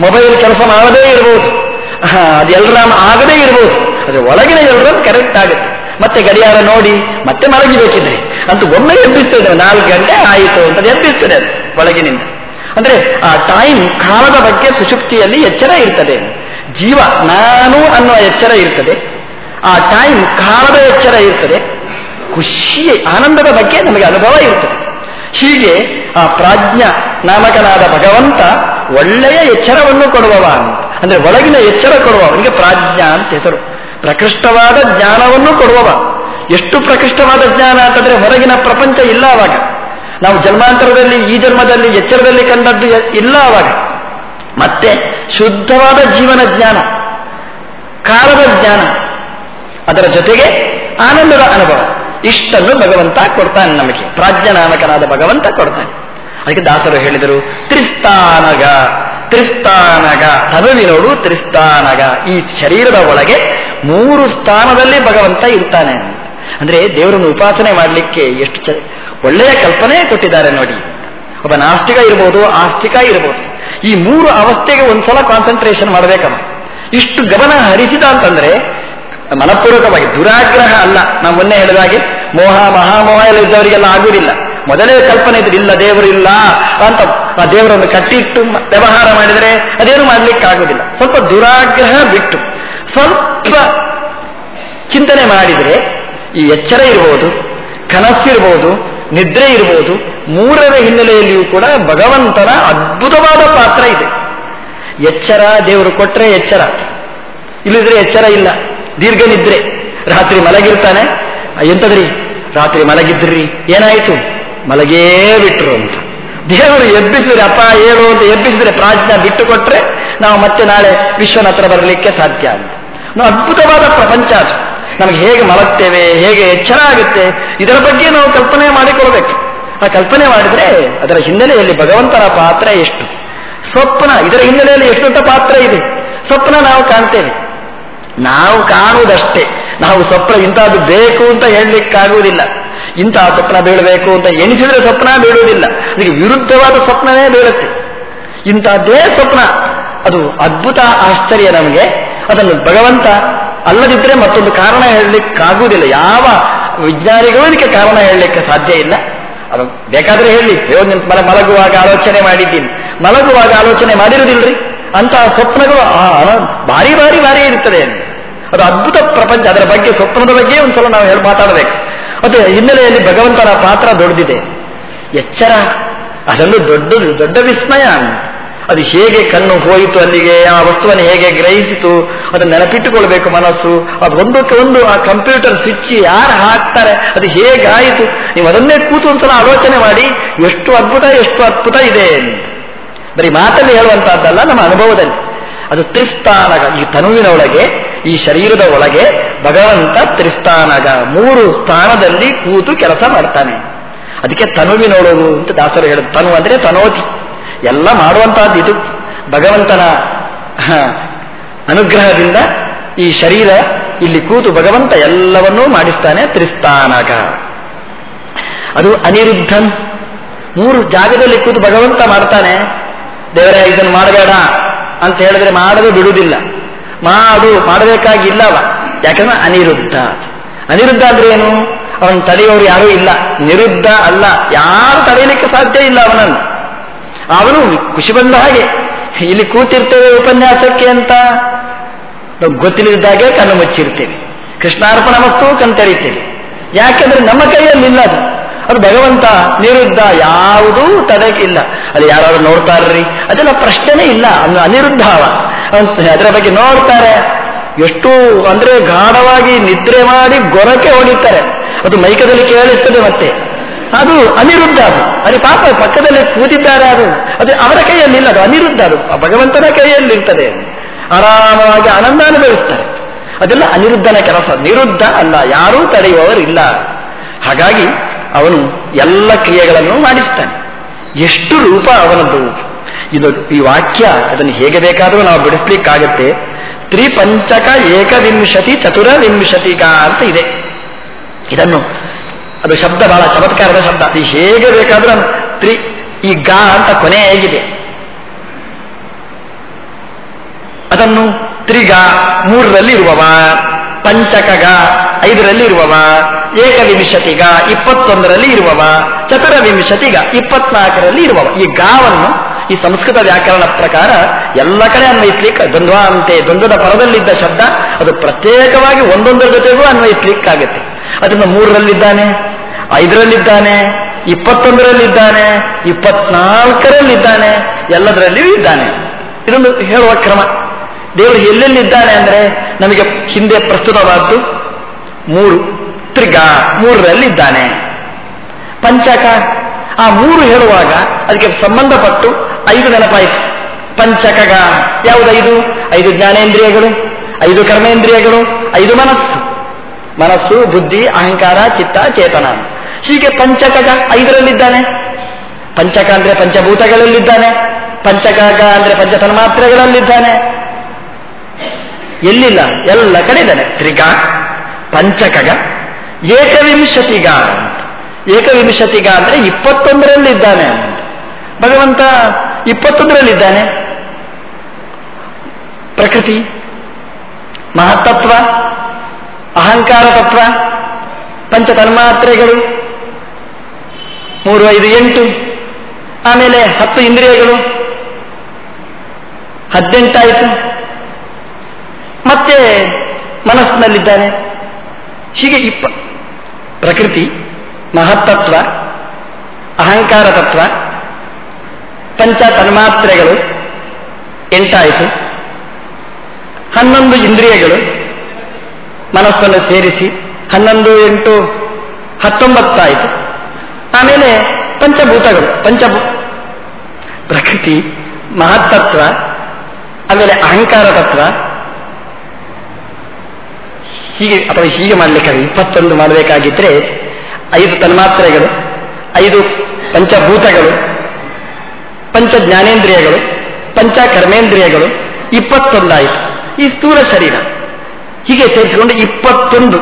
ಮೊಬೈಲ್ ಕೆಲಸ ಮಾಡದೇ ಇರಬಹುದು ಅದು ಎಲ್ರಾಮ್ ಆಗದೇ ಇರಬಹುದು ಅದು ಒಳಗಿನ ಎಲ್ರಾಮ್ ಕರೆಕ್ಟ್ ಆಗುತ್ತೆ. ಮತ್ತೆ ಗಡಿಯಾರ ನೋಡಿ ಮತ್ತೆ ಮಲಗಿಬೇಕಿದ್ರೆ. ಅಂತೂ ಒಮ್ಮೆ ಎಬ್ಬಿಸ್ತದೆ ನಾಲ್ಕು ಗಂಟೆ ಆಯಿತು ಅಂತ ಎಬ್ಬಿಸ್ತದೆ ಅದು ಒಳಗಿನಿಂದ. ಅಂದ್ರೆ ಆ ಟೈಮ್ ಕಾಲದ ಬಗ್ಗೆ ಸುಶುಕ್ತಿಯಲ್ಲಿ ಎಚ್ಚರ ಇರ್ತದೆ. ಜೀವ, ನಾನು ಅನ್ನುವ ಎಚ್ಚರ ಇರ್ತದೆ. ಆ ಟೈಮ್ ಕಾಲದ ಎಚ್ಚರ ಇರ್ತದೆ. ಖುಷಿ ಆನಂದದ ಬಗ್ಗೆ ನಮಗೆ ಅನುಭವ ಇರ್ತದೆ. ಹೀಗೆ ಆ ಪ್ರಾಜ್ಞ ನಾಮಕನಾದ ಭಗವಂತ ಒಳ್ಳೆಯ ಎಚ್ಚರವನ್ನು ಕೊಡುವವ ಅಂದ್ರೆ ಒಳಗಿನ ಎಚ್ಚರ ಕೊಡುವವನಿಗೆ ಪ್ರಾಜ್ಞ ಅಂತ ಹೆಸರು. ಪ್ರಕೃಷ್ಟವಾದ ಜ್ಞಾನವನ್ನು ಕೊಡುವವ. ಎಷ್ಟು ಪ್ರಕೃಷ್ಟವಾದ ಜ್ಞಾನ ಅಂತಂದ್ರೆ ಹೊರಗಿನ ಪ್ರಪಂಚ ಇಲ್ಲ ಅವಾಗ. ನಾವು ಜನ್ಮಾಂತರದಲ್ಲಿ, ಈ ಜನ್ಮದಲ್ಲಿ, ಎಚ್ಚರದಲ್ಲಿ ಕಂಡದ್ದು ಇಲ್ಲ ಅವಾಗ. ಮತ್ತೆ ಶುದ್ಧವಾದ ಜೀವನ ಜ್ಞಾನ, ಕಾಲದ ಜ್ಞಾನ, ಅದರ ಜೊತೆಗೆ ಆನಂದದ ಅನುಭವ. ಇಷ್ಟನ್ನು ಭಗವಂತ ಕೊಡ್ತಾನೆ ನಮಗೆ. ಪ್ರಾಜ್ಞನಾಮಕನಾದ ಭಗವಂತ ಕೊಡ್ತಾನೆ. ಅದಕ್ಕೆ ದಾಸರು ಹೇಳಿದರು, ತ್ರಿಸ್ಥಾನಗ ತ್ರಿಸ್ತಾನಗ ತನುವಿನೋಡು ತ್ರಿಸ್ಥಾನಗ. ಈ ಶರೀರದ ಒಳಗೆ ಮೂರು ಸ್ಥಾನದಲ್ಲಿ ಭಗವಂತ ಇರ್ತಾನೆ. ಅಂದ್ರೆ ದೇವರನ್ನು ಉಪಾಸನೆ ಮಾಡಲಿಕ್ಕೆ ಎಷ್ಟು ಒಳ್ಳೆಯ ಕಲ್ಪನೆ ಕೊಟ್ಟಿದ್ದಾರೆ ನೋಡಿ. ಒಬ್ಬ ನಾಸ್ತಿಕ ಇರ್ಬೋದು, ಆಸ್ತಿಕ ಇರ್ಬೋದು. ಈ ಮೂರು ಅವಸ್ಥೆಗೆ ಒಂದ್ಸಲ ಕಾನ್ಸಂಟ್ರೇಷನ್ ಮಾಡಬೇಕಮ್ಮ. ಇಷ್ಟು ಗಮನ ಹರಿಸಿದ ಅಂತಂದ್ರೆ, ಮನಪೂರ್ವಕವಾಗಿ ದುರಾಗ್ರಹ ಅಲ್ಲ. ನಾವು ಮೊನ್ನೆ ಹೇಳಿದಾಗೆ ಮೋಹ, ಮಹಾಮೋಹ ಎಲ್ಲ ಇದ್ದವರಿಗೆಲ್ಲ ಆಗುವುದಿಲ್ಲ. ಮೊದಲೇ ಕಲ್ಪನೆ ಇದ್ರೆ ಇಲ್ಲ, ದೇವರು ಇಲ್ಲ ಅಂತ ಆ ದೇವರನ್ನು ಕಟ್ಟಿಟ್ಟು ವ್ಯವಹಾರ ಮಾಡಿದರೆ ಅದೇನು ಮಾಡ್ಲಿಕ್ಕೆ ಆಗುದಿಲ್ಲ ಸ್ವಲ್ಪ ದುರಾಗ್ರಹ ಬಿಟ್ಟು ಸ್ವಲ್ಪ ಚಿಂತನೆ ಮಾಡಿದರೆ ಈ ಎಚ್ಚರ ಇರಬಹುದು ಕನಸಿರ್ಬೋದು ನಿದ್ರೆ ಇರಬಹುದು ಮೂರರ ಹಿನ್ನೆಲೆಯಲ್ಲಿಯೂ ಕೂಡ ಭಗವಂತನ ಅದ್ಭುತವಾದ ಪಾತ್ರ ಇದೆ. ಎಚ್ಚರ ದೇವರು ಕೊಟ್ಟರೆ ಎಚ್ಚರ. ಇಲ್ಲಿದ್ರೆ ಎಚ್ಚರ ಇಲ್ಲ. ದೀರ್ಘ ನಿದ್ರೆ. ರಾತ್ರಿ ಮಲಗಿರ್ತಾನೆ. ಎಂತದ್ರಿ? ರಾತ್ರಿ ಮಲಗಿದ್ರಿ. ಏನಾಯಿತು? ಮಲಗೇ ಬಿಟ್ರು ಅಂತ. ದೇವರು ಎಬ್ಬಿಸಿದ್ರೆ ಅಪ್ಪ ಏನು ಅಂತ ಎಬ್ಬಿಸಿದ್ರೆ ಪ್ರಾಜ್ಞ ಬಿಟ್ಟು ಕೊಟ್ರೆ ನಾವು ಮತ್ತೆ ನಾಳೆ ವಿಶ್ವನ ಹತ್ರ ಬರಲಿಕ್ಕೆ ಸಾಧ್ಯ ಅಂತ. ಅದ್ಭುತವಾದ ಪ್ರಪಂಚ ಅದು. ನಮಗೆ ಹೇಗೆ ಮಲಗ್ತೇವೆ, ಹೇಗೆ ಎಚ್ಚರ ಆಗುತ್ತೆ ಇದರ ಬಗ್ಗೆ ನಾವು ಕಲ್ಪನೆ ಮಾಡಿಕೊಳ್ಬೇಕು ಆ ಕಲ್ಪನೆ ಮಾಡಿದ್ರೆ ಅದರ ಹಿನ್ನೆಲೆಯಲ್ಲಿ ಭಗವಂತನ ಪಾತ್ರ ಎಷ್ಟು? ಸ್ವಪ್ನ, ಇದರ ಹಿನ್ನೆಲೆಯಲ್ಲಿ ಎಷ್ಟು ದೊಡ್ಡ ಪಾತ್ರ ಇದೆ? ಸ್ವಪ್ನ ನಾವು ಕಾಣ್ತೇವೆ. ನಾವು ಕಾಣುವುದಷ್ಟೇ. ನಾವು ಸ್ವಪ್ನ ಇಂಥದ್ದು ಬೇಕು ಅಂತ ಹೇಳಲಿಕ್ಕಾಗುವುದಿಲ್ಲ. ಇಂಥ ಸ್ವಪ್ನ ಬೀಳಬೇಕು ಅಂತ ಎಣಿಸಿದ್ರೆ ಸ್ವಪ್ನ ಬೀಳುವುದಿಲ್ಲ. ಅದಕ್ಕೆ ವಿರುದ್ಧವಾದ ಸ್ವಪ್ನವೇ ಬೀಳುತ್ತೆ. ಇಂಥದ್ದೇ ಸ್ವಪ್ನ. ಅದು ಅದ್ಭುತ ಆಶ್ಚರ್ಯ ನಮಗೆ. ಅದನ್ನು ಭಗವಂತ ಅಲ್ಲದಿದ್ದರೆ ಮತ್ತೊಂದು ಕಾರಣ ಹೇಳಲಿಕ್ಕಾಗುವುದಿಲ್ಲ. ಯಾವ ವಿಜ್ಞಾನಿಗಳು ಇದಕ್ಕೆ ಕಾರಣ ಹೇಳಲಿಕ್ಕೆ ಸಾಧ್ಯ ಇಲ್ಲ. ಅದು ಬೇಕಾದರೆ ಹೇಳಿ. ಒಂದು ಮಲ, ಮಲಗುವಾಗ ಆಲೋಚನೆ ಮಾಡಿದ್ದೀನಿ. ಮಲಗುವಾಗ ಆಲೋಚನೆ ಮಾಡಿರುವುದಿಲ್ಲರಿ ಅಂತಹ ಸ್ವಪ್ನಗಳು ಭಾರಿ ಭಾರಿ ಭಾರಿ ಇರ್ತದೆ ಅದು ಅದ್ಭುತ ಪ್ರಪಂಚ. ಅದರ ಬಗ್ಗೆ, ಸ್ವಪ್ನದ ಬಗ್ಗೆ ಒಂದ್ಸಲ ನಾವು ಹೇಳಿ ಮಾತಾಡಬೇಕು. ಮತ್ತೆ ಹಿನ್ನೆಲೆಯಲ್ಲಿ ಭಗವಂತನ ಪಾತ್ರ ದೊಡ್ಡದಿದೆ. ಎಚ್ಚರ. ಅದೊಂದು ದೊಡ್ಡ ದೊಡ್ಡ ವಿಸ್ಮಯ. ಅದು ಹೇಗೆ ಕಣ್ಣು ಹೋಯಿತು ಅಲ್ಲಿಗೆ, ಆ ವಸ್ತುವನ್ನು ಹೇಗೆ ಗ್ರಹಿಸಿತು ಅದನ್ನು ನೆನಪಿಟ್ಟುಕೊಳ್ಬೇಕು ಮನಸ್ಸು. ಅದು ಒಂದಕ್ಕೆ ಒಂದು ಆ ಕಂಪ್ಯೂಟರ್ ಸ್ವಿಚ್ ಯಾರು ಹಾಕ್ತಾರೆ, ಅದು ಹೇಗಾಯಿತು? ನೀವು ಅದನ್ನೇ ಕೂತು ಒಂದ್ಸಲ ಆಲೋಚನೆ ಮಾಡಿ, ಎಷ್ಟು ಅದ್ಭುತ ಎಷ್ಟು ಅದ್ಭುತ ಇದೆ. ಬರೀ ಮಾತಲ್ಲಿ ಹೇಳುವಂತಹದ್ದಲ್ಲ, ನಮ್ಮ ಅನುಭವದಲ್ಲಿ. ಅದು ತ್ರಿಸ್ಥಾನಗ, ಈ ತನುವಿನ ಒಳಗೆ ಈ ಶರೀರದ ಒಳಗೆ ಭಗವಂತ ತ್ರಿಸ್ಥಾನಗ, ಮೂರು ಸ್ಥಾನದಲ್ಲಿ ಕೂತು ಕೆಲಸ ಮಾಡ್ತಾನೆ. ಅದಕ್ಕೆ ತನುವಿನೊಳಗು ಅಂತ ದಾಸರು ಹೇಳುದು. ತನು ಅಂದ್ರೆ ತನೋತಿ ಎಲ್ಲ ಮಾಡುವಂತಹದ್ದು ಇದು. ಭಗವಂತನ ಅನುಗ್ರಹದಿಂದ ಈ ಶರೀರ ಇಲ್ಲಿ ಕೂತು ಭಗವಂತ ಎಲ್ಲವನ್ನೂ ಮಾಡಿಸ್ತಾನೆ ತ್ರಿಸ್ತಾನಕ ಅದು ಅನಿರುದ್ಧನ್. ಮೂರು ಜಾಗದಲ್ಲಿ ಕೂತು ಭಗವಂತ ಮಾಡ್ತಾನೆ. ದೇವರೇ, ಇದನ್ನು ಮಾಡಬೇಡ ಅಂತ ಹೇಳಿದ್ರೆ ಮಾಡದೆ ಬಿಡುವುದಿಲ್ಲ. ಮಾಡು, ಮಾಡಬೇಕಾಗಿಲ್ಲವ. ಯಾಕಂದ್ರೆ ಅನಿರುದ್ಧ. ಅನಿರುದ್ಧ ಅಂದ್ರೆ ಏನು? ಅವನು ತಡೆಯೋರು ಯಾರೂ ಇಲ್ಲ. ನಿರುದ್ಧ ಅಲ್ಲ. ಯಾರು ತಡೆಯಲಿಕ್ಕೆ ಸಾಧ್ಯ ಇಲ್ಲ ಅವನನ್ನು. ಅವನು ಖುಷಿ ಬಂದ ಹಾಗೆ. ಇಲ್ಲಿ ಕೂತಿರ್ತೇವೆ ಉಪನ್ಯಾಸಕ್ಕೆ ಅಂತ ನಾವು ಗೊತ್ತಿಲ್ಲದಾಗೆ ಕಣ್ಣು ಮುಚ್ಚಿರ್ತೇವೆ ಕೃಷ್ಣಾರ್ಪಣ ಮತ್ತು ಕಂತರಿತೇವೆ. ತೆರೀತೇವೆ ಯಾಕೆಂದ್ರೆ ನಮ್ಮ ಕೈಯಲ್ಲಿಲ್ಲ ಅದು. ಅದು ಭಗವಂತ ನಿರುದ್ಧ ಯಾವುದೂ ತಡೆಗಿಲ್ಲ ಅದು ಯಾರಾದ್ರೂ ನೋಡ್ತಾರ್ರಿ. ಅದೆಲ್ಲ ಪ್ರಶ್ನೆನೇ ಇಲ್ಲ. ಅವನು ಅಂತ ಅದರ ಬಗ್ಗೆ ನೋಡ್ತಾರೆ. ಎಷ್ಟು ಅಂದ್ರೆ ಗಾಢವಾಗಿ ನಿದ್ರೆ ಮಾಡಿ ಗೊರಕೆ ಹೊಡಿತಾರೆ. ಅದು ಮೈಕದಲ್ಲಿ ಕೇಳಿಸ್ತದೆ ಮತ್ತೆ. ಅದು ಅನಿರುದ್ಧ ಅದು. ಅದು ಪಾಪ ಪಕ್ಕದಲ್ಲಿ ಕೂತಿದ್ದಾರೆ ಅದು. ಅದು ಅವರ ಕೈಯಲ್ಲಿಲ್ಲ ಅದು ಅನಿರುದ್ಧ ಅದು. ಭಗವಂತನ ಕೈಯಲ್ಲಿರ್ತದೆ ಆರಾಮವಾಗಿ ಆನಂದ ಅನುಭವಿಸ್ತಾರೆ. ಅದೆಲ್ಲ ಅನಿರುದ್ಧನ ಕೆಲಸ. ನಿರುದ್ಧ ಅಲ್ಲ, ಯಾರೂ ತಡೆಯುವವರಿಲ್ಲ. ಹಾಗಾಗಿ ಅವನು ಎಲ್ಲ ಕ್ರಿಯೆಗಳನ್ನು ಮಾಡಿಸ್ತಾನೆ. ಎಷ್ಟು ರೂಪ ಅವನದ್ದು. ಇದು ಈ ವಾಕ್ಯ ಅದನ್ನು ಹೇಗೆ ಬೇಕಾದರೂ ನಾವು ಬಿಡಿಸ್ಲಿಕ್ಕಾಗತ್ತೆ. ತ್ರಿಪಂಚಕ ಏಕವಿಂಶತಿ ಚತುರವಿಂಶತಿಕ ಅಂತ ಇದೆ. ಇದನ್ನು ಅದು ಶಬ್ದ ಬಹಳ ಚಮತ್ಕಾರದ ಶಬ್ದ. ಅದು ಹೇಗೆ ಬೇಕಾದ್ರೂ ತ್ರಿ, ಈ ಗಾ ಅಂತ ಕೊನೆ ಹೇಗಿದೆ ಅದನ್ನು ತ್ರಿಗ ಮೂರರಲ್ಲಿ ಇರುವವ ಪಂಚಕಗ ಐದರಲ್ಲಿ ಇರುವವ ಏಕವಿಂಶತಿಗ ಇಪ್ಪತ್ತೊಂದರಲ್ಲಿ ಇರುವವ ಚತುರವಿಂಶತಿಗ ಇಪ್ಪತ್ನಾಲ್ಕರಲ್ಲಿ ಇರುವವ ಈ ಗಾವನ್ನು ಈ ಸಂಸ್ಕೃತ ವ್ಯಾಕರಣ ಪ್ರಕಾರ ಎಲ್ಲ ಕಡೆ ಅನ್ವಯಿಸ್ಲಿಕ್ಕೆ ದ್ವಂದ್ವಾಂತೆ, ದ್ವಂದ್ವದ ಪರದಲ್ಲಿದ್ದ ಶಬ್ದ, ಅದು ಪ್ರತ್ಯೇಕವಾಗಿ ಒಂದೊಂದರ ಜೊತೆಗೂ ಅನ್ವಯಿಸ್ಲಿಕ್ಕಾಗುತ್ತೆ. ಅದನ್ನು ಮೂರರಲ್ಲಿದ್ದಾನೆ. ಐದರಲ್ಲಿದ್ದಾನೆ, ಇಪ್ಪತ್ತೊಂದರಲ್ಲಿದ್ದಾನೆ, ಇಪ್ಪತ್ನಾಲ್ಕರಲ್ಲಿದ್ದಾನೆ, ಎಲ್ಲದರಲ್ಲಿಯೂ ಇದ್ದಾನೆ. ಇದೊಂದು ಹೇಳುವ ಕ್ರಮ. ದೇವರು ಎಲ್ಲೆಲ್ಲಿದ್ದಾನೆ ಅಂದ್ರೆ ನಮಗೆ ಹಿಂದೆ ಪ್ರಸ್ತುತವಾದ್ದು ಮೂರು, ತ್ರಿಗ, ಮೂರರಲ್ಲಿದ್ದಾನೆ. ಪಂಚಕ, ಆ ಮೂರು ಹೇಳುವಾಗ ಅದಕ್ಕೆ ಸಂಬಂಧಪಟ್ಟು ಐದು ನೆನಪಾಯಿತು. ಪಂಚಕಗ, ಯಾವುದೈದು? ಐದು ಜ್ಞಾನೇಂದ್ರಿಯಗಳು, ಐದು ಕರ್ಮೇಂದ್ರಿಯಗಳು, ಐದು ಮನಸ್ಸು. ಮನಸ್ಸು, ಬುದ್ಧಿ, ಅಹಂಕಾರ, ಚಿತ್ತ, ಚೇತನ. ಹೀಗೆ ಪಂಚಕಗ ಐದರಲ್ಲಿದ್ದಾನೆ. ಪಂಚಕ ಅಂದ್ರೆ ಪಂಚಭೂತಗಳಲ್ಲಿದ್ದಾನೆ. ಪಂಚಕಗ ಅಂದ್ರೆ ಪಂಚ ತನ್ಮಾತ್ರೆಗಳಲ್ಲಿದ್ದಾನೆ ಎಲ್ಲಿಲ್ಲ? ಎಲ್ಲ ಕಡೆ ಇದ್ದಾನೆ ತ್ರಿಗ, ಪಂಚಕಗ, ಏಕವಿಂಶತಿಗ ಏಕವಿಂಶತಿಗ ಅಂದ್ರೆ ಇಪ್ಪತ್ತೊಂದರಲ್ಲಿದ್ದಾನೆ ಭಗವಂತ ಇಪ್ಪತ್ತೊಂದರಲ್ಲಿದ್ದಾನೆ. ಪ್ರಕೃತಿ, ಮಹತ್ತತ್ವ, ಅಹಂಕಾರ ತತ್ವ ಪಂಚ ತನ್ಮಾತ್ರೆಗಳು ಮೂರು, ಐದು, ಎಂಟು. ಆಮೇಲೆ ಹತ್ತು ಇಂದ್ರಿಯಗಳು. ಹದಿನೆಂಟಾಯಿತು. ಮತ್ತೆ ಮನಸ್ಸಿನಲ್ಲಿದ್ದಾನೆ. ಹೀಗೆ ಇಪ್ಪ, ಪ್ರಕೃತಿ, ಮಹತ್ತತ್ವ, ಅಹಂಕಾರ ತತ್ವ, ಪಂಚ ತನ್ಮಾತ್ರೆಗಳು ಎಂಟಾಯಿತು. ಹನ್ನೊಂದು ಇಂದ್ರಿಯಗಳು ಮನಸ್ಸನ್ನು ಸೇರಿಸಿ ಹನ್ನೊಂದು ಎಂಟು ಹತ್ತೊಂಬತ್ತಾಯಿತು. ಆಮೇಲೆ ಪಂಚಭೂತಗಳು, ಪಂಚಭೂ ಪ್ರಕೃತಿ, ಮಹತ್ತತ್ವ, ಆಮೇಲೆ ಅಹಂಕಾರ ತತ್ವ. ಹೀಗೆ, ಅಥವಾ ಹೀಗೆ ಮಾಡಲಿಕ್ಕಾಗಿ ಇಪ್ಪತ್ತೊಂದು ಮಾಡಬೇಕಾಗಿದ್ರೆ, ಐದು ತನ್ಮಾತ್ರೆಗಳು, ಐದು ಪಂಚಭೂತಗಳು ಪಂಚ ಜ್ಞಾನೇಂದ್ರಿಯಗಳು ಪಂಚ ಕರ್ಮೇಂದ್ರಿಯಗಳು ಇಪ್ಪತ್ತೊಂದಾಯಿತು. ಈ ಸ್ಥೂಲ ಶರೀರ. ಹೀಗೆ ಸೇರಿಸಿಕೊಂಡು ಇಪ್ಪತ್ತೊಂದು.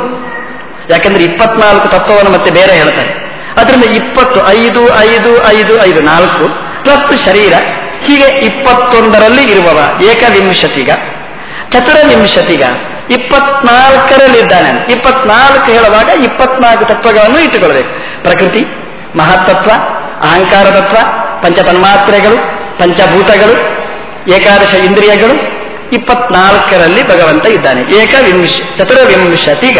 ಯಾಕಂದ್ರೆ ಇಪ್ಪತ್ನಾಲ್ಕು ತತ್ವವನ್ನು ಮತ್ತೆ ಬೇರೆ ಹೇಳ್ತಾರೆ. ಅದರಿಂದ ಇಪ್ಪತ್ತು ಐದು ಐದು ಐದು ಐದು, ನಾಲ್ಕು, ಪ್ಲಸ್ ಶರೀರ, ಹೀಗೆ ಇಪ್ಪತ್ತೊಂದರಲ್ಲಿ ಇರುವವ ಏಕವಿಂಶತಿಗ, ಚತುರವಿಂಶತಿಗ, ಇಪ್ಪತ್ನಾಲ್ಕರಲ್ಲಿದ್ದಾನೆ. ಇಪ್ಪತ್ನಾಲ್ಕು ಹೇಳುವಾಗ ಇಪ್ಪತ್ನಾಲ್ಕು ತತ್ವಗಳನ್ನು ಇಟ್ಟುಕೊಳ್ಳಬೇಕು. ಪ್ರಕೃತಿ, ಮಹತ್ತತ್ವ, ಅಹಂಕಾರ ತತ್ವ ಪಂಚ ತನ್ಮಾತ್ರೆಗಳು ಪಂಚಭೂತಗಳು, ಏಕಾದಶ ಇಂದ್ರಿಯಗಳು, ಇಪ್ಪತ್ನಾಲ್ಕರಲ್ಲಿ ಭಗವಂತ ಇದ್ದಾನೆ. ಏಕವಿಂಶ, ಚತುರವಿಂಶತಿಗ.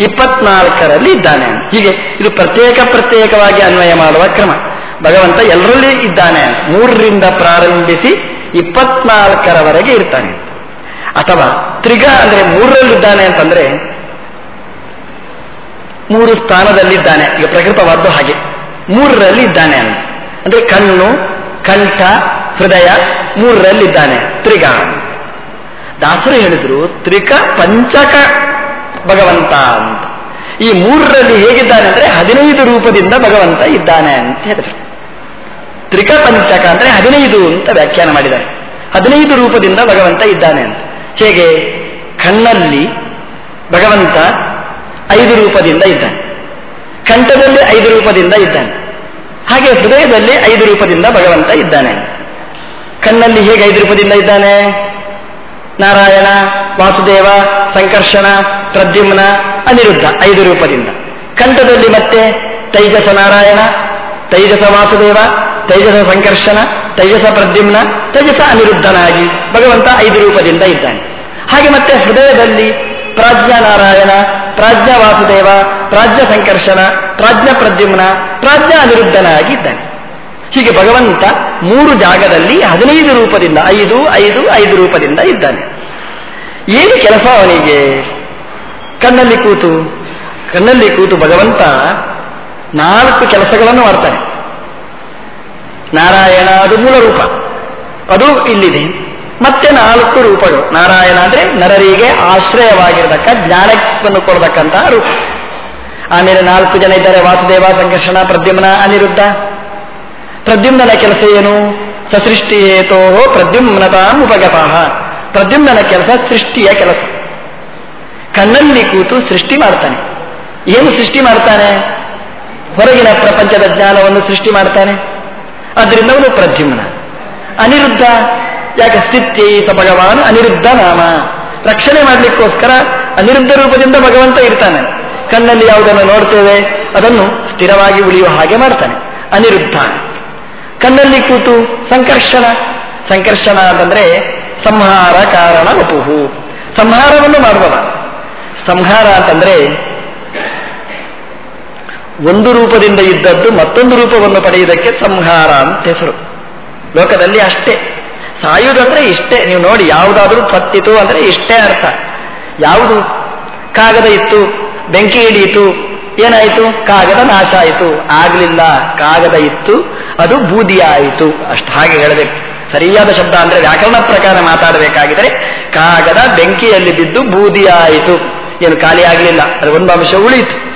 ಇಪ್ಪತ್ನಾಲ್ಕರಲ್ಲಿ ಇದ್ದಾನೆ ಹೀಗೆ ಇದು ಪ್ರತ್ಯೇಕ ಪ್ರತ್ಯೇಕವಾಗಿ ಅನ್ವಯ ಮಾಡುವ ಕ್ರಮ. ಭಗವಂತ ಎಲ್ಲರಲ್ಲಿ ಇದ್ದಾನೆ ಮೂರರಿಂದ ಪ್ರಾರಂಭಿಸಿ ಇಪ್ಪತ್ನಾಲ್ಕರವರೆಗೆ ಇರ್ತಾನೆ. ಅಥವಾ ತ್ರಿಗ ಅಂದ್ರೆ ಮೂರರಲ್ಲಿ ಇದ್ದಾನೆ ಅಂತಂದ್ರೆ ಮೂರು ಸ್ಥಾನದಲ್ಲಿದ್ದಾನೆ. ಈಗ ಪ್ರಕೃತವಾದ್ದು ಹಾಗೆ. ಮೂರರಲ್ಲಿ ಇದ್ದಾನೆ ಅಂತ. ಅಂದ್ರೆ ಕಣ್ಣು, ಕಂಠ, ಹೃದಯ ಮೂರರಲ್ಲಿದ್ದಾನೆ. ತ್ರಿಗ. ದಾಸರು ಹೇಳಿದ್ರು, ತ್ರಿಕ, ಪಂಚಕ ಭಗವಂತ ಅಂತ. ಈ ಮೂರರಲ್ಲಿ ಹೇಗಿದ್ದಾನೆ ಅಂದ್ರೆ ಹದಿನೈದು ರೂಪದಿಂದ ಭಗವಂತ ಇದ್ದಾನೆ ಅಂತ ಹೇಳಿದ್ರು. ತ್ರಿಕ ಪಂಚಕ ಅಂದ್ರೆ ಹದಿನೈದು ಅಂತ ವ್ಯಾಖ್ಯಾನ ಮಾಡಿದ್ದಾರೆ. ಹದಿನೈದು ರೂಪದಿಂದ ಭಗವಂತ ಇದ್ದಾನೆ ಅಂತ. ಹೇಗೆ? ಕಣ್ಣಲ್ಲಿ ಭಗವಂತ ಐದು ರೂಪದಿಂದ ಇದ್ದಾನೆ. ಕಂಠದಲ್ಲಿ ಐದು ರೂಪದಿಂದ ಇದ್ದಾನೆ. ಹಾಗೆ ಹೃದಯದಲ್ಲಿ ಐದು ರೂಪದಿಂದ ಭಗವಂತ ಇದ್ದಾನೆ. ಕಣ್ಣಲ್ಲಿ ಹೇಗೆ ಐದು ರೂಪದಿಂದ ಇದ್ದಾನೆ? ನಾರಾಯಣ, ವಾಸುದೇವ, ಸಂಕರ್ಷಣ ಪ್ರದ್ಯುಮ್ನ ಅನಿರುದ್ಧ, ಐದು ರೂಪದಿಂದ. ಕಂಠದಲ್ಲಿ ಮತ್ತೆ ತೈಜಸ ನಾರಾಯಣ, ತೈಜಸ ವಾಸುದೇವ, ತೈಜಸ ಸಂಕರ್ಷಣ, ತೈಜಸ ಪ್ರದ್ಯುಮ್ನ, ತೈಜಸ ಅನಿರುದ್ಧನಾಗಿ ಭಗವಂತ ಐದು ರೂಪದಿಂದ ಇದ್ದಾನೆ. ಹಾಗೆ ಮತ್ತೆ ಹೃದಯದಲ್ಲಿ ಪ್ರಾಜ್ಞಾ ನಾರಾಯಣ, ಪ್ರಾಜ್ಞ ವಾಸುದೇವ, ಪ್ರಾಜ್ಞ ಸಂಕರ್ಷಣ, ಪ್ರಾಜ್ಞ ಪ್ರದ್ಯುಮ್ನ, ಪ್ರಾಜ್ಞ ಅನಿರುದ್ಧನಾಗಿದ್ದಾನೆ ಹೀಗೆ ಭಗವಂತ ಮೂರು ಜಾಗದಲ್ಲಿ ಹದಿನೈದು ರೂಪದಿಂದ, ಐದು ಐದು ಐದು ರೂಪದಿಂದ ಇದ್ದಾನೆ. ಏನು ಕೆಲಸ ಅವನಿಗೆ? ಕಣ್ಣಲ್ಲಿ ಕೂತು ಕಣ್ಣಲ್ಲಿ ಕೂತು ಭಗವಂತ ನಾಲ್ಕು ಕೆಲಸಗಳನ್ನು ಮಾಡ್ತಾನೆ. ನಾರಾಯಣ ಅದು ಮೂಲ ರೂಪ. ಅದು ಇಲ್ಲಿದೆ. ಮತ್ತೆ ನಾಲ್ಕು ರೂಪಗಳು. ನಾರಾಯಣ ಅಂದ್ರೆ ನರರಿಗೆ ಆಶ್ರಯವಾಗಿರತಕ್ಕ ಜ್ಞಾನವನ್ನು ಕೊಡತಕ್ಕಂತಹ ರೂಪ. ಆಮೇಲೆ ನಾಲ್ಕು ಜನ ಇದ್ದಾರೆ, ವಾಸುದೇವ, ಸಂಕರ್ಷಣ, ಪ್ರದ್ಯುಮ್ನ ಅನಿರುದ್ಧ. ಪ್ರದ್ಯುಮ್ನ ಕೆಲಸ ಏನು? ಸಸೃಷ್ಟಿಯೇತೋ ಪ್ರದ್ಯುಮ್ನತಾ ಉಪಗತಃ ಪ್ರದ್ಯುಮ್ನ ಕೆಲಸ ಸೃಷ್ಟಿಯ ಕೆಲಸ. ಕಣ್ಣಲ್ಲಿ ಕೂತು ಸೃಷ್ಟಿ ಮಾಡ್ತಾನೆ. ಏನು ಸೃಷ್ಟಿ ಮಾಡ್ತಾನೆ? ಹೊರಗಿನ ಪ್ರಪಂಚದ ಜ್ಞಾನವನ್ನು ಸೃಷ್ಟಿ ಮಾಡ್ತಾನೆ. ಅದರಿಂದ ಅವನು ಪ್ರದ್ಯುಮ್ನ. ಅನಿರುದ್ಧ. ಯಾಕೆ? ಸ್ಥಿತ್ಯೈತ ಭಗವಾನ್ ಅನಿರುದ್ಧ ನಾಮ. ರಕ್ಷಣೆ ಮಾಡಲಿಕ್ಕೋಸ್ಕರ ಅನಿರುದ್ಧ ರೂಪದಿಂದ ಭಗವಂತ ಇರ್ತಾನೆ. ಕಣ್ಣಲ್ಲಿ ಯಾವುದನ್ನು ನೋಡ್ತೇವೆ? ಅದನ್ನು ಸ್ಥಿರವಾಗಿ ಉಳಿಯುವ ಹಾಗೆ ಮಾಡ್ತಾನೆ. ಅನಿರುದ್ಧ. ಕಣ್ಣಲ್ಲಿ ಕೂತು ಸಂಕರ್ಷಣ. ಸಂಕರ್ಷಣ ಅಂತಂದ್ರೆ ಸಂಹಾರ ಕಾರಣ ವಪುಹು. ಸಂಹಾರವನ್ನು ಮಾಡುವವ. ಸಂಹಾರ ಅಂತಂದ್ರೆ ಒಂದು ರೂಪದಿಂದ ಇದ್ದದ್ದು ಮತ್ತೊಂದು ರೂಪವನ್ನು ಪಡೆಯುವುದಕ್ಕೆ ಸಂಹಾರ ಅಂತ ಹೆಸರು. ಲೋಕದಲ್ಲಿ ಅಷ್ಟೇ. ಸಾಯುವುದಂದ್ರೆ ಇಷ್ಟೇ. ನೀವು ನೋಡಿ ಯಾವುದಾದ್ರೂ ಪತ್ತಿತು ಅಂದ್ರೆ ಇಷ್ಟೇ ಅರ್ಥ. ಯಾವುದು? ಕಾಗದ ಇತ್ತು, ಬೆಂಕಿ ಹಿಡಿಯಿತು, ಏನಾಯಿತು? ಕಾಗದ ನಾಶ ಆಯಿತು. ಆಗಲಿಲ್ಲ, ಕಾಗದ ಇತ್ತು, ಅದು ಬೂದಿ ಆಯಿತು. ಅಷ್ಟು ಹಾಗೆ ಹೇಳಬೇಕು. ಸರಿಯಾದ ಶಬ್ದ ಅಂದ್ರೆ ವ್ಯಾಕರಣ ಪ್ರಕಾರ ಮಾತಾಡಬೇಕಾಗಿದ್ರೆ ಕಾಗದ ಬೆಂಕಿಯಲ್ಲಿ ಬಿದ್ದು ಬೂದಿ ಆಯಿತು. ಏನು ಖಾಲಿ ಆಗಲಿಲ್ಲ. ಅದು ಒಂದು ಅಂಶ ಉಳಿಯಿತು.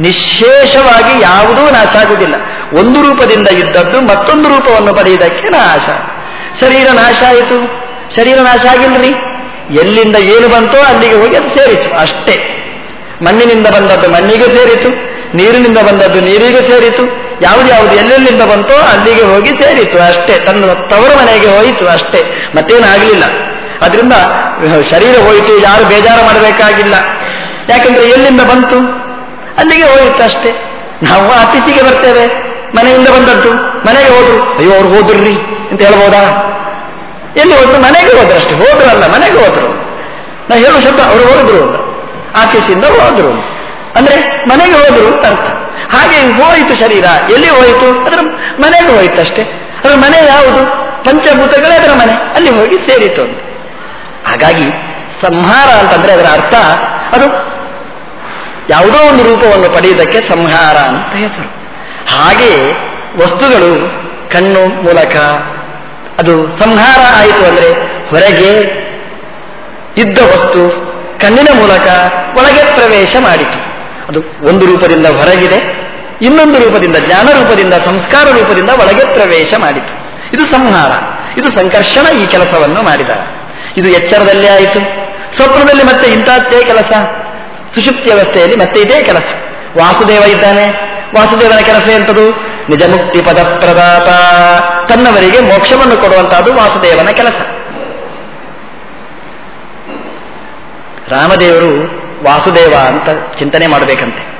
ನಿಶೇಷವಾಗಿ ಯಾವುದೂ ನಾಶ ಆಗುವುದಿಲ್ಲ. ಒಂದು ರೂಪದಿಂದ ಇದ್ದದ್ದು ಮತ್ತೊಂದು ರೂಪವನ್ನು ಪಡೆಯುವುದಕ್ಕೆ ನಾಶ. ಶರೀರ ನಾಶ ಆಯಿತು. ಶರೀರ ನಾಶ ಆಗಿಲ್ರಿ? ಎಲ್ಲಿಂದ ಏನು ಬಂತೋ ಅಲ್ಲಿಗೆ ಹೋಗಿ ಅದು ಸೇರಿತು ಅಷ್ಟೇ. ಮಣ್ಣಿನಿಂದ ಬಂದದ್ದು ಮಣ್ಣಿಗೆ ಸೇರಿತು. ನೀರಿನಿಂದ ಬಂದದ್ದು ನೀರಿಗೆ ಸೇರಿತು. ಯಾವುದು ಯಾವುದು ಎಲ್ಲೆಲ್ಲಿಂದ ಬಂತೋ ಅಲ್ಲಿಗೆ ಹೋಗಿ ಸೇರಿತು ಅಷ್ಟೇ. ತನ್ನ ತವರ ಮನೆಗೆ ಹೋಯಿತು ಅಷ್ಟೇ. ಮತ್ತೇನಾಗಲಿಲ್ಲ. ಅದರಿಂದ ಶರೀರ ಹೋಯಿತು. ಯಾರು ಬೇಜಾರು ಮಾಡಬೇಕಾಗಿಲ್ಲ. ಯಾಕಂದ್ರೆ ಎಲ್ಲಿಂದ ಬಂತು? ಅಲ್ಲಿಗೆ ಹೋಯಿತು ಅಷ್ಟೇ. ನಾವು ಅತಿಥಿಗೆ ಬರ್ತೇವೆ. ಮನೆಯಿಂದ ಬಂದದ್ದು. ಮನೆಗೆ ಹೋದ್ರು. ಅಯ್ಯೋ, ಅವ್ರು ಹೋದ್ರಿ ಅಂತ ಹೇಳ್ಬೋದಾ? ಎಲ್ಲಿ ಹೋದ್ರು? ಮನೆಗೆ ಹೋದ್ರು ಅಷ್ಟೇ. ಹೋದ್ರು ಅಲ್ಲ ಮನೆಗೆ ಹೋದ್ರು. ನಾ ಹೇಳುವ ಶಬ್ದ, ಅವರು ಹೋದ್ರು ಅಂತ. ಆಫೀಸಿಂದ ಹೋದ್ರು ಅಂದ್ರೆ ಮನೆಗೆ ಹೋದ್ರು ಅಂತ ಅರ್ಥ. ಹಾಗೆ ಹೋಯಿತು ಶರೀರ. ಎಲ್ಲಿ ಹೋಯಿತು? ಅದರ ಮನೆಗೆ ಹೋಯಿತು ಅಷ್ಟೇ. ಅದರ ಮನೆ ಯಾವುದು? ಪಂಚಭೂತಗಳೇ ಅದರ ಮನೆ. ಅಲ್ಲಿ ಹೋಗಿ ಸೇರಿತು ಹಾಗಾಗಿ ಸಂಹಾರ ಅಂತಂದ್ರೆ ಅದರ ಅರ್ಥ ಅದು ಯಾವುದೋ ಒಂದು ರೂಪವನ್ನು ಪಡೆಯುವುದಕ್ಕೆ ಸಂಹಾರ ಅಂತ ಹೆಸರು. ಹಾಗೆ ವಸ್ತುಗಳು, ಕಣ್ಣು ಮೂಲಕ ಅದು ಸಂಹಾರ ಆಯಿತು ಅಂದರೆ ಹೊರಗೆ ಇದ್ದ ವಸ್ತು ಕಣ್ಣಿನ ಮೂಲಕ ಒಳಗೆ ಪ್ರವೇಶ ಮಾಡಿತು. ಅದು ಒಂದು ರೂಪದಿಂದ ಹೊರಗಿದೆ, ಇನ್ನೊಂದು ರೂಪದಿಂದ, ಜ್ಞಾನ ರೂಪದಿಂದ, ಸಂಸ್ಕಾರ ರೂಪದಿಂದ ಒಳಗೆ ಪ್ರವೇಶ ಮಾಡಿತು. ಇದು ಸಂಹಾರ. ಇದು ಸಂಕರ್ಷಣ ಈ ಕೆಲಸವನ್ನು ಮಾಡಿದ. ಇದು ಎಚ್ಚರದಲ್ಲಿ ಆಯಿತು. ಸ್ವಪ್ನದಲ್ಲಿ ಮತ್ತೆ ಇಂಥದ್ದೇ ಕೆಲಸ. ಸುಷುಪ್ತಿ ವ್ಯವಸ್ಥೆಯಲ್ಲಿ ಮತ್ತೆ ಇದೇ ಕೆಲಸ. ವಾಸುದೇವ ಇದ್ದಾನೆ. ವಾಸುದೇವನ ಕೆಲಸ ಎಂಥದ್ದು ನಿಜ ಮುಕ್ತಿ ಪದ ಪ್ರದಾತ. ತನ್ನವರಿಗೆ ಮೋಕ್ಷವನ್ನು ಕೊಡುವಂತಹದ್ದು ವಾಸುದೇವನ ಕೆಲಸ. ರಾಮದೇವರು ವಾಸುದೇವ ಅಂತ ಚಿಂತನೆ ಮಾಡಬೇಕಂತೆ.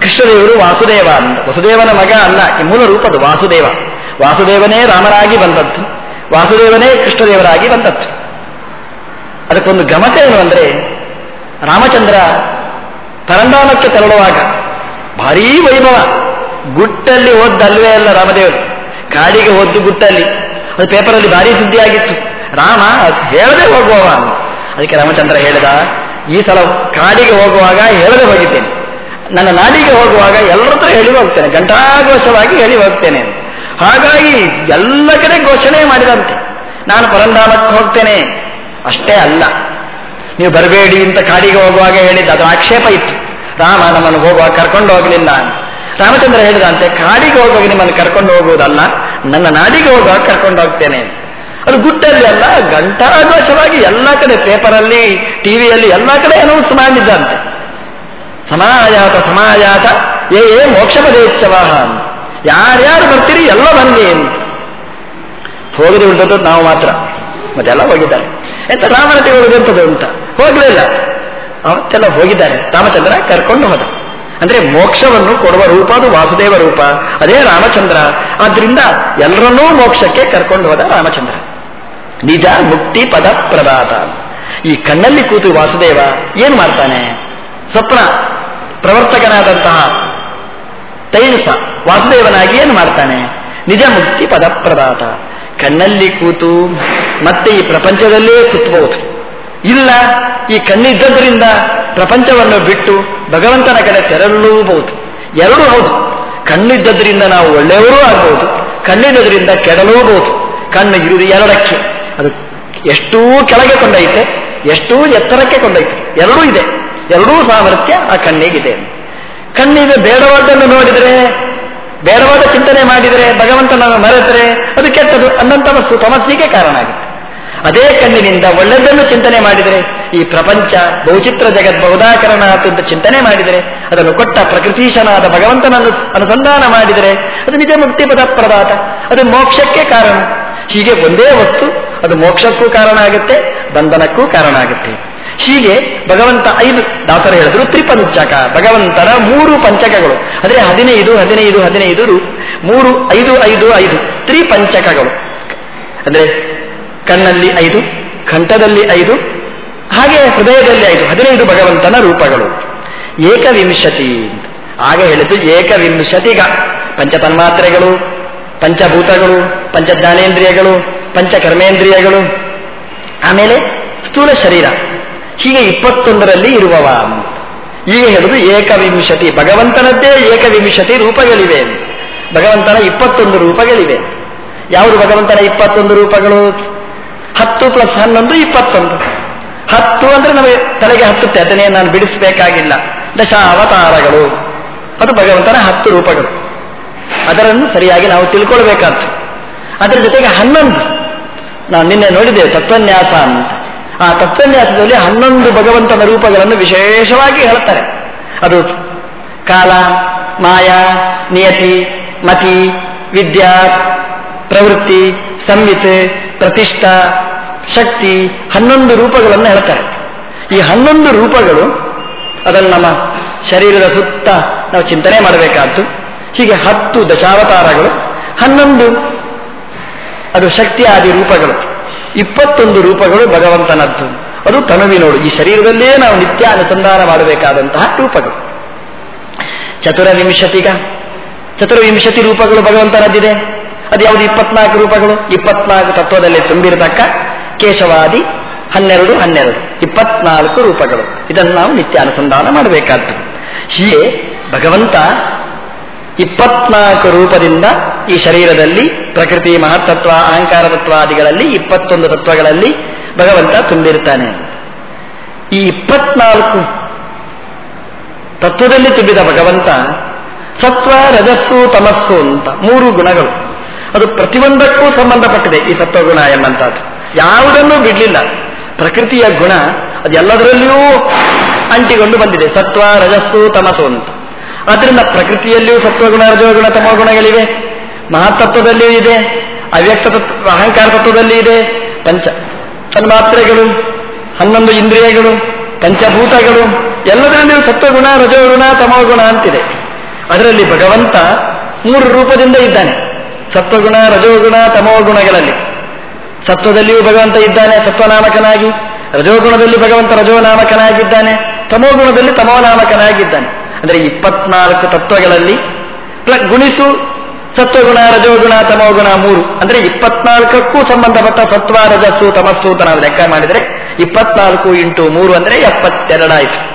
ಕೃಷ್ಣದೇವರು ವಾಸುದೇವ ಅಂತ. ವಸುದೇವನ ಮಗ ಅಲ್ಲ ಮೂಲ ರೂಪದು ವಾಸುದೇವ. ವಾಸುದೇವನೇ ರಾಮನಾಗಿ ಬಂದದ್ದು. ವಾಸುದೇವನೇ ಕೃಷ್ಣದೇವರಾಗಿ ಬಂದದ್ದು. ಅದಕ್ಕೊಂದು ಗಮತೆ ಏನು ಅಂದ್ರೆ ರಾಮಚಂದ್ರ ಪರಂಧಾಮಕ್ಕೆ ತೆರಳುವಾಗ ಭಾರೀ ವೈಭವ. ಗುಟ್ಟಲ್ಲಿ ಹೋದ್ದಲ್ವೇ ಅಲ್ಲ ರಾಮದೇವರು. ಕಾಡಿಗೆ ಹೋದ್ದು ಗುಟ್ಟಲ್ಲಿ. ಅದು ಪೇಪರಲ್ಲಿ ಭಾರಿ ಸುದ್ದಿಯಾಗಿತ್ತು. ರಾಮ ಹೇಳದೆ ಹೋಗುವವ. ಅದಕ್ಕೆ ರಾಮಚಂದ್ರ ಹೇಳಿದ, ಈ ಸಲ ಕಾಡಿಗೆ ಹೋಗುವಾಗ ಹೇಳದೆ ಹೋಗಿದ್ದೇನೆ. ನನ್ನ ನಾಡಿಗೆ ಹೋಗುವಾಗ ಎಲ್ಲರ ಹತ್ರ ಹೇಳಿ ಹೋಗ್ತೇನೆ. ಘಂಟಾಘೋಷವಾಗಿ ಹೇಳಿ ಹೋಗ್ತೇನೆ. ಹಾಗಾಗಿ ಎಲ್ಲ ಕಡೆ ಘೋಷಣೆ ಮಾಡಿದಂತೆ. ನಾನು ಪರಂಧಾಮಕ್ಕೆ ಹೋಗ್ತೇನೆ. ಅಷ್ಟೇ ಅಲ್ಲ. ನೀವು ಬರಬೇಡಿ ಅಂತ ಕಾಡಿಗೆ ಹೋಗುವಾಗ ಹೇಳಿದ್ದ. ಅದು ಆಕ್ಷೇಪ ಇತ್ತು. ರಾಮ ನಮ್ಮನ್ನು ಹೋಗುವಾಗ ಕರ್ಕೊಂಡು ಹೋಗಲಿಲ್ಲ ರಾಮಚಂದ್ರ ಹೇಳಿದಂತೆ, ಕಾಡಿಗೆ ಹೋಗುವಾಗ ನಿಮ್ಮನ್ನು ಕರ್ಕೊಂಡು ಹೋಗುವುದಲ್ಲ, ನನ್ನ ನಾಡಿಗೆ ಹೋಗುವಾಗ ಕರ್ಕೊಂಡು ಹೋಗ್ತೇನೆ ಅದು ಗುಟ್ಟಲ್ಲಿ ಅಲ್ಲ ಘಂಟಾಘೋಷವಾಗಿ ಎಲ್ಲ ಕಡೆ ಪೇಪರಲ್ಲಿ, ಟಿವಿಯಲ್ಲಿ ಎಲ್ಲ ಕಡೆ ಅನೌನ್ಸ್ ಮಾಡಿದ್ದಂತೆ ಸಮಾಜಾತ ಸಮಾಜಾತ ಏ ಏ ಮೋಕ್ಷ ಪದೇಚ್ಛವ ಯಾರ್ಯಾರು ಬರ್ತೀರಿ, ಎಲ್ಲ ಬನ್ನಿ ಹೋಗದೆ ಉಳಿದದ್ದು ನಾವು ಮಾತ್ರ. ಮತ್ತೆಲ್ಲ ಹೋಗಿದ್ದಾರೆ. ಎಂತ ರಾಮನತೆ ಹೋಗುದಂಥದ್ದು ಅಂತ? ಹೋಗಲಿಲ್ಲ ಅವತ್ತೆಲ್ಲ ಹೋಗಿದ್ದಾರೆ. ರಾಮಚಂದ್ರ ಕರ್ಕೊಂಡು ಹೋದ. ಅಂದ್ರೆ ಮೋಕ್ಷವನ್ನು ಕೊಡುವ ರೂಪ ಅದು ವಾಸುದೇವ ರೂಪ. ಅದೇ ರಾಮಚಂದ್ರ. ಆದ್ರಿಂದ ಎಲ್ಲರನ್ನೂ ಮೋಕ್ಷಕ್ಕೆ ಕರ್ಕೊಂಡು ಹೋದ ರಾಮಚಂದ್ರ. ನಿಜ ಮುಕ್ತಿ ಪದ ಪ್ರದಾತ. ಈ ಕಣ್ಣಲ್ಲಿ ಕೂತು ವಾಸುದೇವ ಏನ್ ಮಾಡ್ತಾನೆ? ಸ್ವಪ್ನ. ಪ್ರವರ್ತಕನಾದಂತಹ ತೈಲಸ ವಾಸುದೇವನಾಗಿ ಏನು ಮಾಡ್ತಾನೆ? ನಿಜ ಮುಕ್ತಿ ಪದಪ್ರದಾತ ಕಣ್ಣಲ್ಲಿ ಕೂತು ಮತ್ತೆ ಈ ಪ್ರಪಂಚದಲ್ಲೇ ಸುತ್ತಬಹುದು. ಇಲ್ಲ, ಈ ಕಣ್ಣಿದ್ದರಿಂದ ಪ್ರಪಂಚವನ್ನು ಬಿಟ್ಟು ಭಗವಂತನ ಕಡೆ ತೆರಳಲೂಬಹುದು. ಎರಡೂ ಹೌದು. ಕಣ್ಣಿದ್ದರಿಂದ ನಾವು ಒಳ್ಳೆಯವರೂ ಆಗಬಹುದು ಕಣ್ಣಿದ್ದರಿಂದ ಕೆಡಲೂಬಹುದು. ಕಣ್ಣು ಇರುವುದು ಎರಡಕ್ಕೆ. ಅದು ಎಷ್ಟೂ ಕೆಳಗೆ ಕೊಂಡೈತೆ, ಎಷ್ಟೂ ಎತ್ತರಕ್ಕೆ ಕೊಂಡೈತೆ. ಎರಡೂ ಇದೆ. ಎರಡೂ ಸಾಮರ್ಥ್ಯ ಆ ಕಣ್ಣಿಗಿದೆ. ಕಣ್ಣಿಗೆ ಬೇಡವಾದ್ದನ್ನು ನೋಡಿದರೆ ಬೇಡವಾದ ಚಿಂತನೆ ಮಾಡಿದರೆ, ಭಗವಂತನನ್ನು ಮರೆತರೆ, ಅದು ಕೆಟ್ಟದು ಅನ್ನಂತ ವಸ್ತು ತಮಸ್ಸಿಗೆ ಕಾರಣ ಆಗುತ್ತೆ ಅದೇ ಕಣ್ಣಿನಿಂದ ಒಳ್ಳೆದನ್ನು ಚಿಂತನೆ ಮಾಡಿದರೆ, ಈ ಪ್ರಪಂಚ, ಬಹುಚಿತ್ರ ಜಗತ್ ಬಹುದಾಕರಣ ಅಂತ ಚಿಂತನೆ ಮಾಡಿದರೆ, ಅದನ್ನು ಕೊಟ್ಟ ಪ್ರಕೃತೀಶನಾದ ಭಗವಂತನನ್ನು ಅನುಸಂಧಾನ ಮಾಡಿದರೆ, ಅದು ನಿಜ ಮುಕ್ತಿ ಪದ ಪ್ರದಾತ, ಅದು ಮೋಕ್ಷಕ್ಕೆ ಕಾರಣ. ಹೀಗೆ ಒಂದೇ ವಸ್ತು, ಅದು ಮೋಕ್ಷಕ್ಕೂ ಕಾರಣ ಆಗುತ್ತೆ, ಬಂಧನಕ್ಕೂ ಕಾರಣ ಆಗುತ್ತೆ. ಹೀಗೆ ಭಗವಂತ ಐದು ದಾಸರು ಹೇಳಿದ್ರು ತ್ರಿಪಂಚಕ ಭಗವಂತನ ಮೂರು ಪಂಚಕಗಳು. ಅಂದ್ರೆ ಹದಿನೈದು ಹದಿನೈದು ಹದಿನೈದು ಮೂರು, ಐದು ಐದು ಐದು. ತ್ರಿಪಂಚಕಗಳು. ಅಂದ್ರೆ ಕಣ್ಣಲ್ಲಿ ಐದು, ಕಂಠದಲ್ಲಿ ಐದು, ಹಾಗೆ ಹೃದಯದಲ್ಲಿ ಐದು, ಹದಿನೈದು ಭಗವಂತನ ರೂಪಗಳು. ಏಕವಿಂಶತಿ. ಆಗ ಹೇಳಿದ್ದು ಏಕವಿಂಶತಿಗ. ಪಂಚತನ್ಮಾತ್ರೆಗಳು, ಪಂಚಭೂತಗಳು ಪಂಚ ಜ್ಞಾನೇಂದ್ರಿಯಗಳು ಪಂಚಕರ್ಮೇಂದ್ರಿಯಗಳು. ಆಮೇಲೆ ಸ್ಥೂಲ ಶರೀರ. ಹೀಗೆ ಇಪ್ಪತ್ತೊಂದರಲ್ಲಿ ಇರುವವ. ಈಗ ಹೇಳುದು ಏಕವಿಂಶತಿ. ಭಗವಂತನದ್ದೇ ಏಕವಿಂಶತಿ ರೂಪಗಳಿವೆ. ಭಗವಂತನ ಇಪ್ಪತ್ತೊಂದು ರೂಪಗಳಿವೆ. ಯಾವುದು ಭಗವಂತನ ಇಪ್ಪತ್ತೊಂದು ರೂಪಗಳು? ಹತ್ತು ಪ್ಲಸ್ ಹನ್ನೊಂದು, ಇಪ್ಪತ್ತೊಂದು. ಹತ್ತು ಅಂದ್ರೆ ನಮಗೆ ತಲೆಗೆ ಹತ್ತುತ್ತೆ. ಅದನ್ನೇ ನಾನು ಬಿಡಿಸಬೇಕಾಗಿಲ್ಲ. ದಶ ಅವತಾರಗಳು ಅದು ಭಗವಂತನ ಹತ್ತು ರೂಪಗಳು. ಅದರನ್ನು ಸರಿಯಾಗಿ ನಾವು ತಿಳ್ಕೊಳ್ಬೇಕಾದ್ದು ಅದರ ಜೊತೆಗೆ ಹನ್ನೊಂದು. ನಾನು ನಿನ್ನೆ ನೋಡಿದ್ದೇವೆ ತತ್ವನ್ಯಾಸ ಅಂತ. ಆ ತತ್ವನ್ಯಾಸದಲ್ಲಿ ಹನ್ನೊಂದು ಭಗವಂತನ ರೂಪಗಳನ್ನು ವಿಶೇಷವಾಗಿ ಹೇಳುತ್ತಾರೆ. ಅದು ಕಾಲ, ಮಾಯಾ, ನಿಯತಿ, ಮತಿ, ವಿದ್ಯಾ, ಪ್ರವೃತ್ತಿ, ಸಂಹಿತೆ, ಪ್ರತಿಷ್ಠಾ, ಶಕ್ತಿ ಹನ್ನೊಂದು ರೂಪಗಳನ್ನು ಹೇಳ್ತಾರೆ ಈ ಹನ್ನೊಂದು ರೂಪಗಳು ಅದನ್ನು ನಮ್ಮ ಶರೀರದ ಸುತ್ತ ನಾವು ಚಿಂತನೆ ಮಾಡಬೇಕಾದ್ದು, ಹೀಗೆ ಹತ್ತು ದಶಾವತಾರಗಳು, ಹನ್ನೊಂದು ಅದು ಶಕ್ತಿ ಆದಿ ರೂಪಗಳು. ಇಪ್ಪತ್ತೊಂದು ರೂಪಗಳು ಭಗವಂತನದ್ದು. ಅದು ತನುವಿನೋಡು. ಈ ಶರೀರದಲ್ಲೇ ನಾವು ನಿತ್ಯ ಅನುಸಂಧಾನ ಮಾಡಬೇಕಾದಂತಹ ರೂಪಗಳು. ಚತುರವಿಂಶತಿಗ. ಚತುರವಿಂಶತಿ ರೂಪಗಳು ಭಗವಂತನದ್ದಿದೆ. ಅದು ಯಾವುದು ಇಪ್ಪತ್ನಾಲ್ಕು ರೂಪಗಳು? ಇಪ್ಪತ್ನಾಲ್ಕು ತತ್ವದಲ್ಲಿ ತುಂಬಿರತಕ್ಕ ಕೇಶವಾದಿ ಹನ್ನೆರಡು ಹನ್ನೆರಡು. ಇಪ್ಪತ್ನಾಲ್ಕು ರೂಪಗಳು. ಇದನ್ನು ನಾವು ನಿತ್ಯ ಅನುಸಂಧಾನ ಮಾಡಬೇಕಾದ್ದು ಹೀಗೆ ಭಗವಂತ ಇಪ್ಪತ್ನಾಲ್ಕು ರೂಪದಿಂದ ಈ ಶರೀರದಲ್ಲಿ ಪ್ರಕೃತಿ ಮಹತ್ತತ್ವ ಅಹಂಕಾರ ತತ್ವಾದಿಗಳಲ್ಲಿ ಇಪ್ಪತ್ತೊಂದು ತತ್ವಗಳಲ್ಲಿ ಭಗವಂತ ತುಂಬಿರ್ತಾನೆ ಈ ಇಪ್ಪತ್ನಾಲ್ಕು ತತ್ವದಲ್ಲಿ ತುಂಬಿದ ಭಗವಂತ ಸತ್ವ, ರಜಸ್ಸು, ತಮಸ್ಸು ಅಂತ ಮೂರು ಗುಣಗಳು. ಅದು ಪ್ರತಿಯೊಂದಕ್ಕೂ ಸಂಬಂಧಪಟ್ಟಿದೆ ಈ ಸತ್ವಗುಣ ಎಂಬಂತಹದ್ದು ಯಾವುದನ್ನೂ ಬಿಡಲಿಲ್ಲ. ಪ್ರಕೃತಿಯ ಗುಣ ಅದೆಲ್ಲದರಲ್ಲಿಯೂ ಅಂಟಿಕೊಂಡು ಬಂದಿದೆ. ಸತ್ವ, ರಜಸ್ಸು, ತಮಸ್ಸು ಅಂತ. ಆದ್ದರಿಂದ ಪ್ರಕೃತಿಯಲ್ಲಿಯೂ ಸತ್ವಗುಣ ರಜೋಗುಣ ತಮೋಗುಣಗಳಿವೆ ಮಹತ್ತತ್ವದಲ್ಲಿಯೂ ಇದೆ, ಅವ್ಯಕ್ತ ತತ್ವ, ಅಹಂಕಾರ ತತ್ವದಲ್ಲಿ ಇದೆ, ಪಂಚ ತನ್ಮಾತ್ರೆಗಳು ಹನ್ನೊಂದು ಇಂದ್ರಿಯಗಳು, ಪಂಚಭೂತಗಳು, ಎಲ್ಲದರಲ್ಲಿಯೂ ಸತ್ವಗುಣ, ರಜೋಗುಣ, ತಮೋಗುಣ ಅಂತಿದೆ. ಅದರಲ್ಲಿ ಭಗವಂತ ಮೂರು ರೂಪದಿಂದ ಇದ್ದಾನೆ. ಸತ್ವಗುಣ, ರಜೋಗುಣ, ತಮೋಗುಣಗಳಲ್ಲಿ. ಸತ್ವದಲ್ಲಿಯೂ ಭಗವಂತ ಇದ್ದಾನೆ, ಸತ್ವನಾಮಕನಾಗಿ. ರಜೋಗುಣದಲ್ಲಿ ಭಗವಂತ ರಜೋನಾಮಕನಾಗಿದ್ದಾನೆ, ತಮೋಗುಣದಲ್ಲಿ ತಮೋನಾಮಕನಾಗಿದ್ದಾನೆ. ಅಂದರೆ ಇಪ್ಪತ್ನಾಲ್ಕು ತತ್ವಗಳಲ್ಲಿ ಗುಣಿಸು ಸತ್ವಗುಣ ರಜೋಗುಣ ತಮೋಗುಣ ಮೂರು. ಅಂದ್ರೆ ಇಪ್ಪತ್ನಾಲ್ಕಕ್ಕೂ ಸಂಬಂಧಪಟ್ಟ ಸತ್ವ ರಜಸ್ಸು ತಮಸ್ಸು ಅಂತ ನಾವು ಲೆಕ್ಕ ಮಾಡಿದರೆ ಇಪ್ಪತ್ನಾಲ್ಕು ಇಂಟು ಮೂರು ಅಂದ್ರೆ ಎಪ್ಪತ್ತೆರಡಾಯಿತು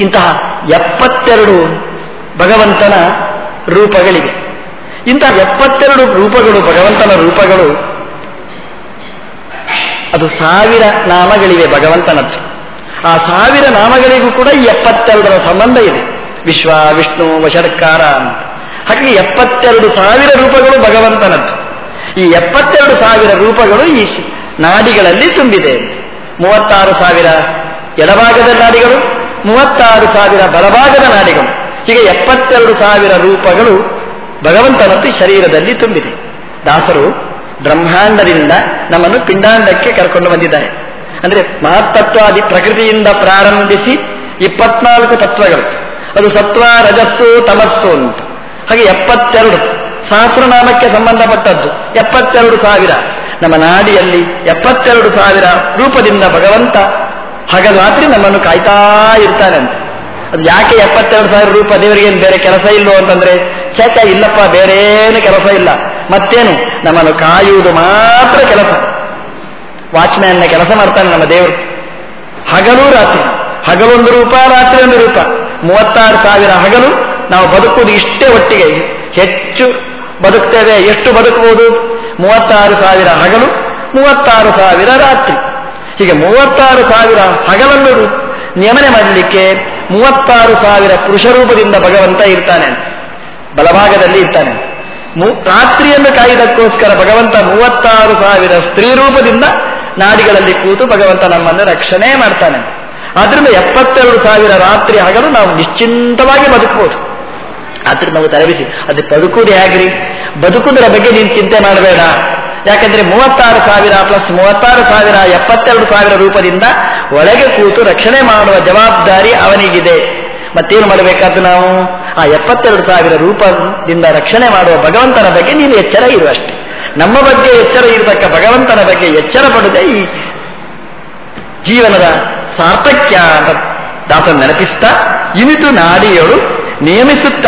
ಇಂತಹ ಎಪ್ಪತ್ತೆರಡು ಭಗವಂತನ ರೂಪಗಳಿವೆ ಇಂತಹ ಎಪ್ಪತ್ತೆರಡು ರೂಪಗಳು, ಭಗವಂತನ ರೂಪಗಳು, ಅದು ಸಾವಿರ ನಾಮಗಳಿವೆ ಭಗವಂತನದ್ದು. ಆ ಸಾವಿರ ನಾಮಗಳಿಗೂ ಕೂಡ ಈ ಎಪ್ಪತ್ತೆರಡರ ಸಂಬಂಧ ಇದೆ. ವಿಶ್ವ, ವಿಷ್ಣು ವಶರ್ಕಾರ ಅಂತ. ಹಾಗಾಗಿ ಎಪ್ಪತ್ತೆರಡು ಸಾವಿರ ರೂಪಗಳು ಭಗವಂತನದ್ದು. ಈ ಎಪ್ಪತ್ತೆರಡು ಸಾವಿರ ರೂಪಗಳು ಈ ನಾಡಿಗಳಲ್ಲಿ ತುಂಬಿದೆ. ಮೂವತ್ತಾರು ಸಾವಿರ ಎಡಭಾಗದ ನಾಡಿಗಳು, ಮೂವತ್ತಾರು ಸಾವಿರ ಬಲಭಾಗದ ನಾಡಿಗಳು. ಹೀಗೆ ಎಪ್ಪತ್ತೆರಡು ಸಾವಿರ ರೂಪಗಳು ಭಗವಂತನದ್ದು ಶರೀರದಲ್ಲಿ ತುಂಬಿದೆ. ದಾಸರು ಬ್ರಹ್ಮಾಂಡದಿಂದ ನಮ್ಮನ್ನು ಪಿಂಡಾಂಡಕ್ಕೆ ಕರ್ಕೊಂಡು ಬಂದಿದ್ದಾರೆ. ಅಂದ್ರೆ ಮಹತ್ತತ್ವಾದಿ ಪ್ರಕೃತಿಯಿಂದ ಪ್ರಾರಂಭಿಸಿ ಇಪ್ಪತ್ನಾಲ್ಕು ತತ್ವಗಳು. ಅದು ಸತ್ವ, ರಜಸ್ಸು, ತಮಸ್ಸು ಅಂತ. ಹಾಗೆ ಎಪ್ಪತ್ತೆರಡು ಸಹಸ್ರನಾಮಕ್ಕೆ ಸಂಬಂಧಪಟ್ಟದ್ದು. ಎಪ್ಪತ್ತೆರಡು ಸಾವಿರ. ನಮ್ಮ ನಾಡಿಯಲ್ಲಿ ಎಪ್ಪತ್ತೆರಡು ಸಾವಿರ ರೂಪದಿಂದ ಭಗವಂತ ಹಗಲು ರಾತ್ರಿ ನಮ್ಮನ್ನು ಕಾಯ್ತಾ ಇರ್ತಾನಂತೆ ಅದು ಯಾಕೆ ಎಪ್ಪತ್ತೆರಡು ಸಾವಿರ ರೂಪ ದೇವರಿಗೆ ಬೇರೆ ಕೆಲಸ ಇಲ್ಲೋ ಅಂತಂದ್ರೆ ಚೇತ ಇಲ್ಲಪ್ಪ ಬೇರೆ ಏನು ಕೆಲಸ ಇಲ್ಲ. ಮತ್ತೇನು? ನಮ್ಮನ್ನು ಕಾಯುವುದು ಮಾತ್ರ ಕೆಲಸ. ವಾಚ್ಮ್ಯಾನ್ನ ಕೆಲಸ ಮಾಡ್ತಾನೆ ನಮ್ಮ ದೇವರು. ಹಗಲು ರಾತ್ರಿ. ಹಗಲೊಂದು ರೂಪ ರಾತ್ರಿ ಒಂದು ರೂಪ. ಮೂವತ್ತಾರು ಸಾವಿರ ಹಗಲು ನಾವು ಬದುಕುವುದು ಇಷ್ಟೇ ಒಟ್ಟಿಗೆ. ಹೆಚ್ಚು ಬದುಕ್ತೇವೆ, ಎಷ್ಟು ಬದುಕಬಹುದು ಮೂವತ್ತಾರು ಸಾವಿರ ಹಗಲು, ಮೂವತ್ತಾರು ಸಾವಿರ ರಾತ್ರಿ. ಹೀಗೆ ಮೂವತ್ತಾರು ಸಾವಿರ ಹಗಲನ್ನು ನಿಯಮನೆ ಮಾಡಲಿಕ್ಕೆ ಮೂವತ್ತಾರು ಸಾವಿರ ಪುರುಷ ರೂಪದಿಂದ ಭಗವಂತ ಇರ್ತಾನೆ. ಬಲಭಾಗದಲ್ಲಿ ಇರ್ತಾನೆ. ರಾತ್ರಿಯನ್ನು ಕಾಯ್ದಕ್ಕೋಸ್ಕರ ಭಗವಂತ ಮೂವತ್ತಾರು ಸಾವಿರ ಸ್ತ್ರೀ ರೂಪದಿಂದ ನಾಡಿಗಳಲ್ಲಿ ಕೂತು ಭಗವಂತ ನಮ್ಮನ್ನು ರಕ್ಷಣೆ ಮಾಡ್ತಾನೆ. ಆದ್ರಿಂದ ಎಪ್ಪತ್ತೆರಡು ಸಾವಿರ ರಾತ್ರಿ ಹಗಲು ನಾವು ನಿಶ್ಚಿಂತವಾಗಿ ಬದುಕಬಹುದು ಆದ್ರಿಂದ ನಾವು ತರಬೇತಿ ಅದು ಬದುಕುವುದು ಹೇಗ್ರಿ ಬದುಕುವುದರ ಬಗ್ಗೆ ನೀನು ಚಿಂತೆ ಮಾಡಬೇಡ. ಯಾಕಂದ್ರೆ ಮೂವತ್ತಾರು ಸಾವಿರ ಪ್ಲಸ್ ಮೂವತ್ತಾರು ಸಾವಿರ ಎಪ್ಪತ್ತೆರಡು ಸಾವಿರ ರೂಪದಿಂದ ಒಳಗೆ ಕೂತು ರಕ್ಷಣೆ ಮಾಡುವ ಜವಾಬ್ದಾರಿ ಅವನಿಗಿದೆ. ಮತ್ತೇನು ಮಾಡಬೇಕಾದ್ದು ನಾವು? ಆ ಎಪ್ಪತ್ತೆರಡು ಸಾವಿರ ರೂಪದಿಂದ ರಕ್ಷಣೆ ಮಾಡುವ ಭಗವಂತನ ಬಗ್ಗೆ ನೀನು ಎಚ್ಚರ ಇರುವಷ್ಟೆ ನಮ್ಮ ಬಗ್ಗೆ ಎಚ್ಚರ ಇರತಕ್ಕ ಭಗವಂತನ ಬಗ್ಗೆ ಎಚ್ಚರ ಪಡದೆ ಈ ಜೀವನದ ಸಾರ್ಥಕ್ಯ ಅಂತ ದಾಸ ನೆನಪಿಸ್ತಾ, ಇನಿತು ನಾಡಿಯಳು ನೇಮಿಸುತ್ತ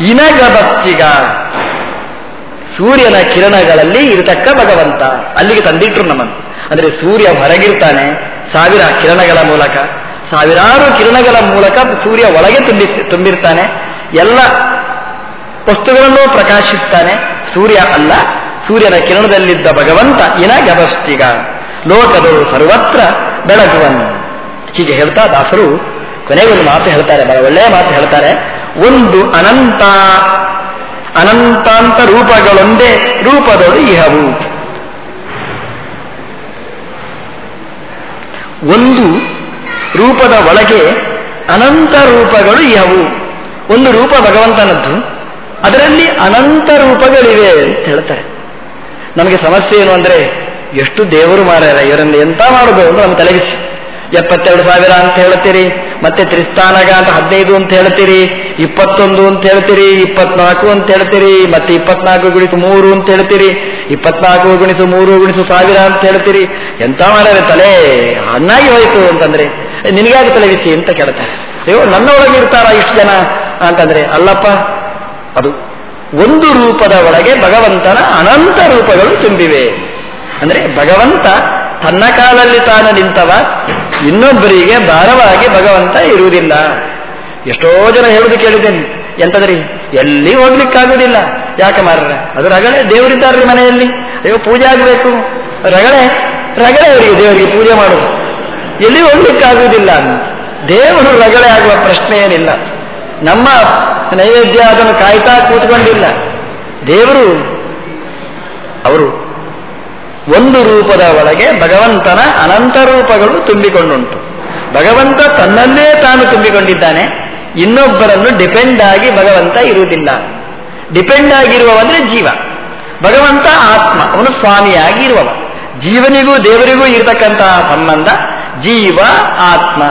ಇನಗಬತ್ತಿಗ ಸೂರ್ಯನ ಕಿರಣಗಳಲ್ಲಿ ಇರತಕ್ಕ ಭಗವಂತ. ಅಲ್ಲಿಗೆ ತಂದಿಟ್ರು ನಮ್ಮನ್ನು. ಅಂದ್ರೆ ಸೂರ್ಯ ಹೊರಗಿರ್ತಾನೆ ಸಾವಿರ ಕಿರಣಗಳ ಮೂಲಕ. ಸಾವಿರಾರು ಕಿರಣಗಳ ಮೂಲಕ ಸೂರ್ಯ ಒಳಗೆ ತುಂಬಿ ತುಂಬಿರ್ತಾನೆ. ಎಲ್ಲ ವಸ್ತುಗಳನ್ನು ಪ್ರಕಾಶಿಸ್ತಾನೆ. ಸೂರ್ಯ ಅಲ್ಲ, ಸೂರ್ಯನ ಕಿರಣದಲ್ಲಿದ್ದ ಭಗವಂತ ಇನ ಗಬಸ್ತಿಗ ಲೋಕದವರು ಸರ್ವತ್ರ ಬೆಳಗುವನು. ಹೀಗೆ ಹೇಳ್ತಾ ದಾಸರು ಕೊನೆಗೊಂದು ಮಾತು ಹೇಳ್ತಾರೆ, ಬಹಳ ಒಳ್ಳೆಯ ಮಾತು ಹೇಳ್ತಾರೆ. ಒಂದು ಅನಂತ, ಅನಂತಾಂತ ರೂಪಗಳೊಂದೇ ರೂಪದೊಳು ಇಹವು. ಒಂದು ರೂಪದ ಒಳಗೆ ಅನಂತ ರೂಪಗಳು ಇಹವು. ಒಂದು ರೂಪ ಭಗವಂತನದ್ದು. ಅದರಲ್ಲಿ ಅನಂತ ರೂಪಗಳಿವೆ ಅಂತ ಹೇಳ್ತಾರೆ. ನಮಗೆ ಸಮಸ್ಯೆ ಏನು ಅಂದ್ರೆ, ಎಷ್ಟು ದೇವರು ಮಾರ್ಯಾರ ಇವರನ್ನು ಎಂತ ಮಾಡಬಹುದು ಅಂತ ನಮ್ಮ ತಲೆಗಿಸಿ ಎಪ್ಪತ್ತೆರಡು ಸಾವಿರ ಅಂತ ಹೇಳ್ತೀರಿ, ಮತ್ತೆ ತ್ರಿಸ್ಥಾನಗ ಅಂತ ಹದಿನೈದು ಅಂತ ಹೇಳ್ತೀರಿ, ಇಪ್ಪತ್ತೊಂದು ಅಂತ ಹೇಳ್ತೀರಿ, ಇಪ್ಪತ್ನಾಲ್ಕು ಅಂತ ಹೇಳ್ತೀರಿ, ಮತ್ತೆ ಇಪ್ಪತ್ನಾಲ್ಕು ಗುಣಿಸು ಮೂರು ಅಂತ ಹೇಳ್ತೀರಿ, ಇಪ್ಪತ್ನಾಲ್ಕು ಗುಣಿಸು ಮೂರು ಗುಣಿಸು ಸಾವಿರ ಅಂತ ಹೇಳ್ತೀರಿ. ಎಂತ ಮಾಡ್ಯಾರೆ ತಲೆ ಹಣ್ಣಾಗಿ ಹೋಯಿತು ಅಂತಂದ್ರೆ ನಿನಗಾಗಿ ತಲೆ ಬಿಸಿ ಅಂತ ಕೇಳ್ತಾರೆ. ಅಯ್ಯೋ, ನನ್ನೊಳಗೆ ಇರ್ತಾರ ಇಷ್ಟು ಜನ ಅಂತಂದ್ರೆ, ಅಲ್ಲಪ್ಪ, ಅದು ಒಂದು ರೂಪದ ಒಳಗೆ ಭಗವಂತನ ಅನಂತ ರೂಪಗಳು ತುಂಬಿವೆ. ಅಂದ್ರೆ ಭಗವಂತ ತನ್ನ ಕಾಲಲ್ಲಿ ತಾನು ನಿಂತವ ಇನ್ನೊಬ್ಬರಿಗೆ ಭಾರವಾಗಿ ಭಗವಂತ ಇರುವುದಿಲ್ಲ. ಎಷ್ಟೋ ಜನ ಹೇಳುದು ಕೇಳಿದ್ದೇನೆ. ಎಂತದ್ರಿ? ಎಲ್ಲಿ ಹೋಗ್ಲಿಕ್ಕಾಗುದಿಲ್ಲ ಯಾಕೆ ಮಾರ್ರೆ? ಅದು ರಗಳೆ, ದೇವರಿದ್ದಾರ್ರಿ ಮನೆಯಲ್ಲಿ. ಅಯ್ಯೋ, ಪೂಜೆ ಆಗಬೇಕು. ರಗಳೆ ರಗಳೆ ಅವರಿಗೆ, ದೇವರಿಗೆ ಪೂಜೆ ಮಾಡುದು ಎಲ್ಲಿ ಹೋಗ್ಲಿಕ್ಕಾಗುವುದಿಲ್ಲ. ದೇವರು ರಗಳೆ ಆಗುವ ಪ್ರಶ್ನೆ ಏನಿಲ್ಲ. ನಮ್ಮ ನೈವೇದ್ಯ ಅದನ್ನು ಕಾಯ್ತಾ ಕೂತ್ಕೊಂಡಿಲ್ಲ. ದೇವರು, ಅವರು ಒಂದು ರೂಪದ ಒಳಗೆ ಭಗವಂತನ ಅನಂತ ರೂಪಗಳು ತುಂಬಿಕೊಂಡುಂಟು. ಭಗವಂತ ತನ್ನಲ್ಲೇ ತಾನು ತುಂಬಿಕೊಂಡಿದ್ದಾನೆ. ಇನ್ನೊಬ್ಬರನ್ನು ಡಿಪೆಂಡ್ ಆಗಿ ಭಗವಂತ ಇರುವುದಿಲ್ಲ. ಡಿಪೆಂಡ್ ಆಗಿರುವವಂದ್ರೆ ಜೀವ. ಭಗವಂತ ಆತ್ಮ, ಅವನು ಸ್ವಾಮಿಯಾಗಿ ಇರುವವ. ಜೀವನಿಗೂ ದೇವರಿಗೂ ಇರತಕ್ಕಂತಹ ಸಂಬಂಧ ಜೀವ, ಆತ್ಮ.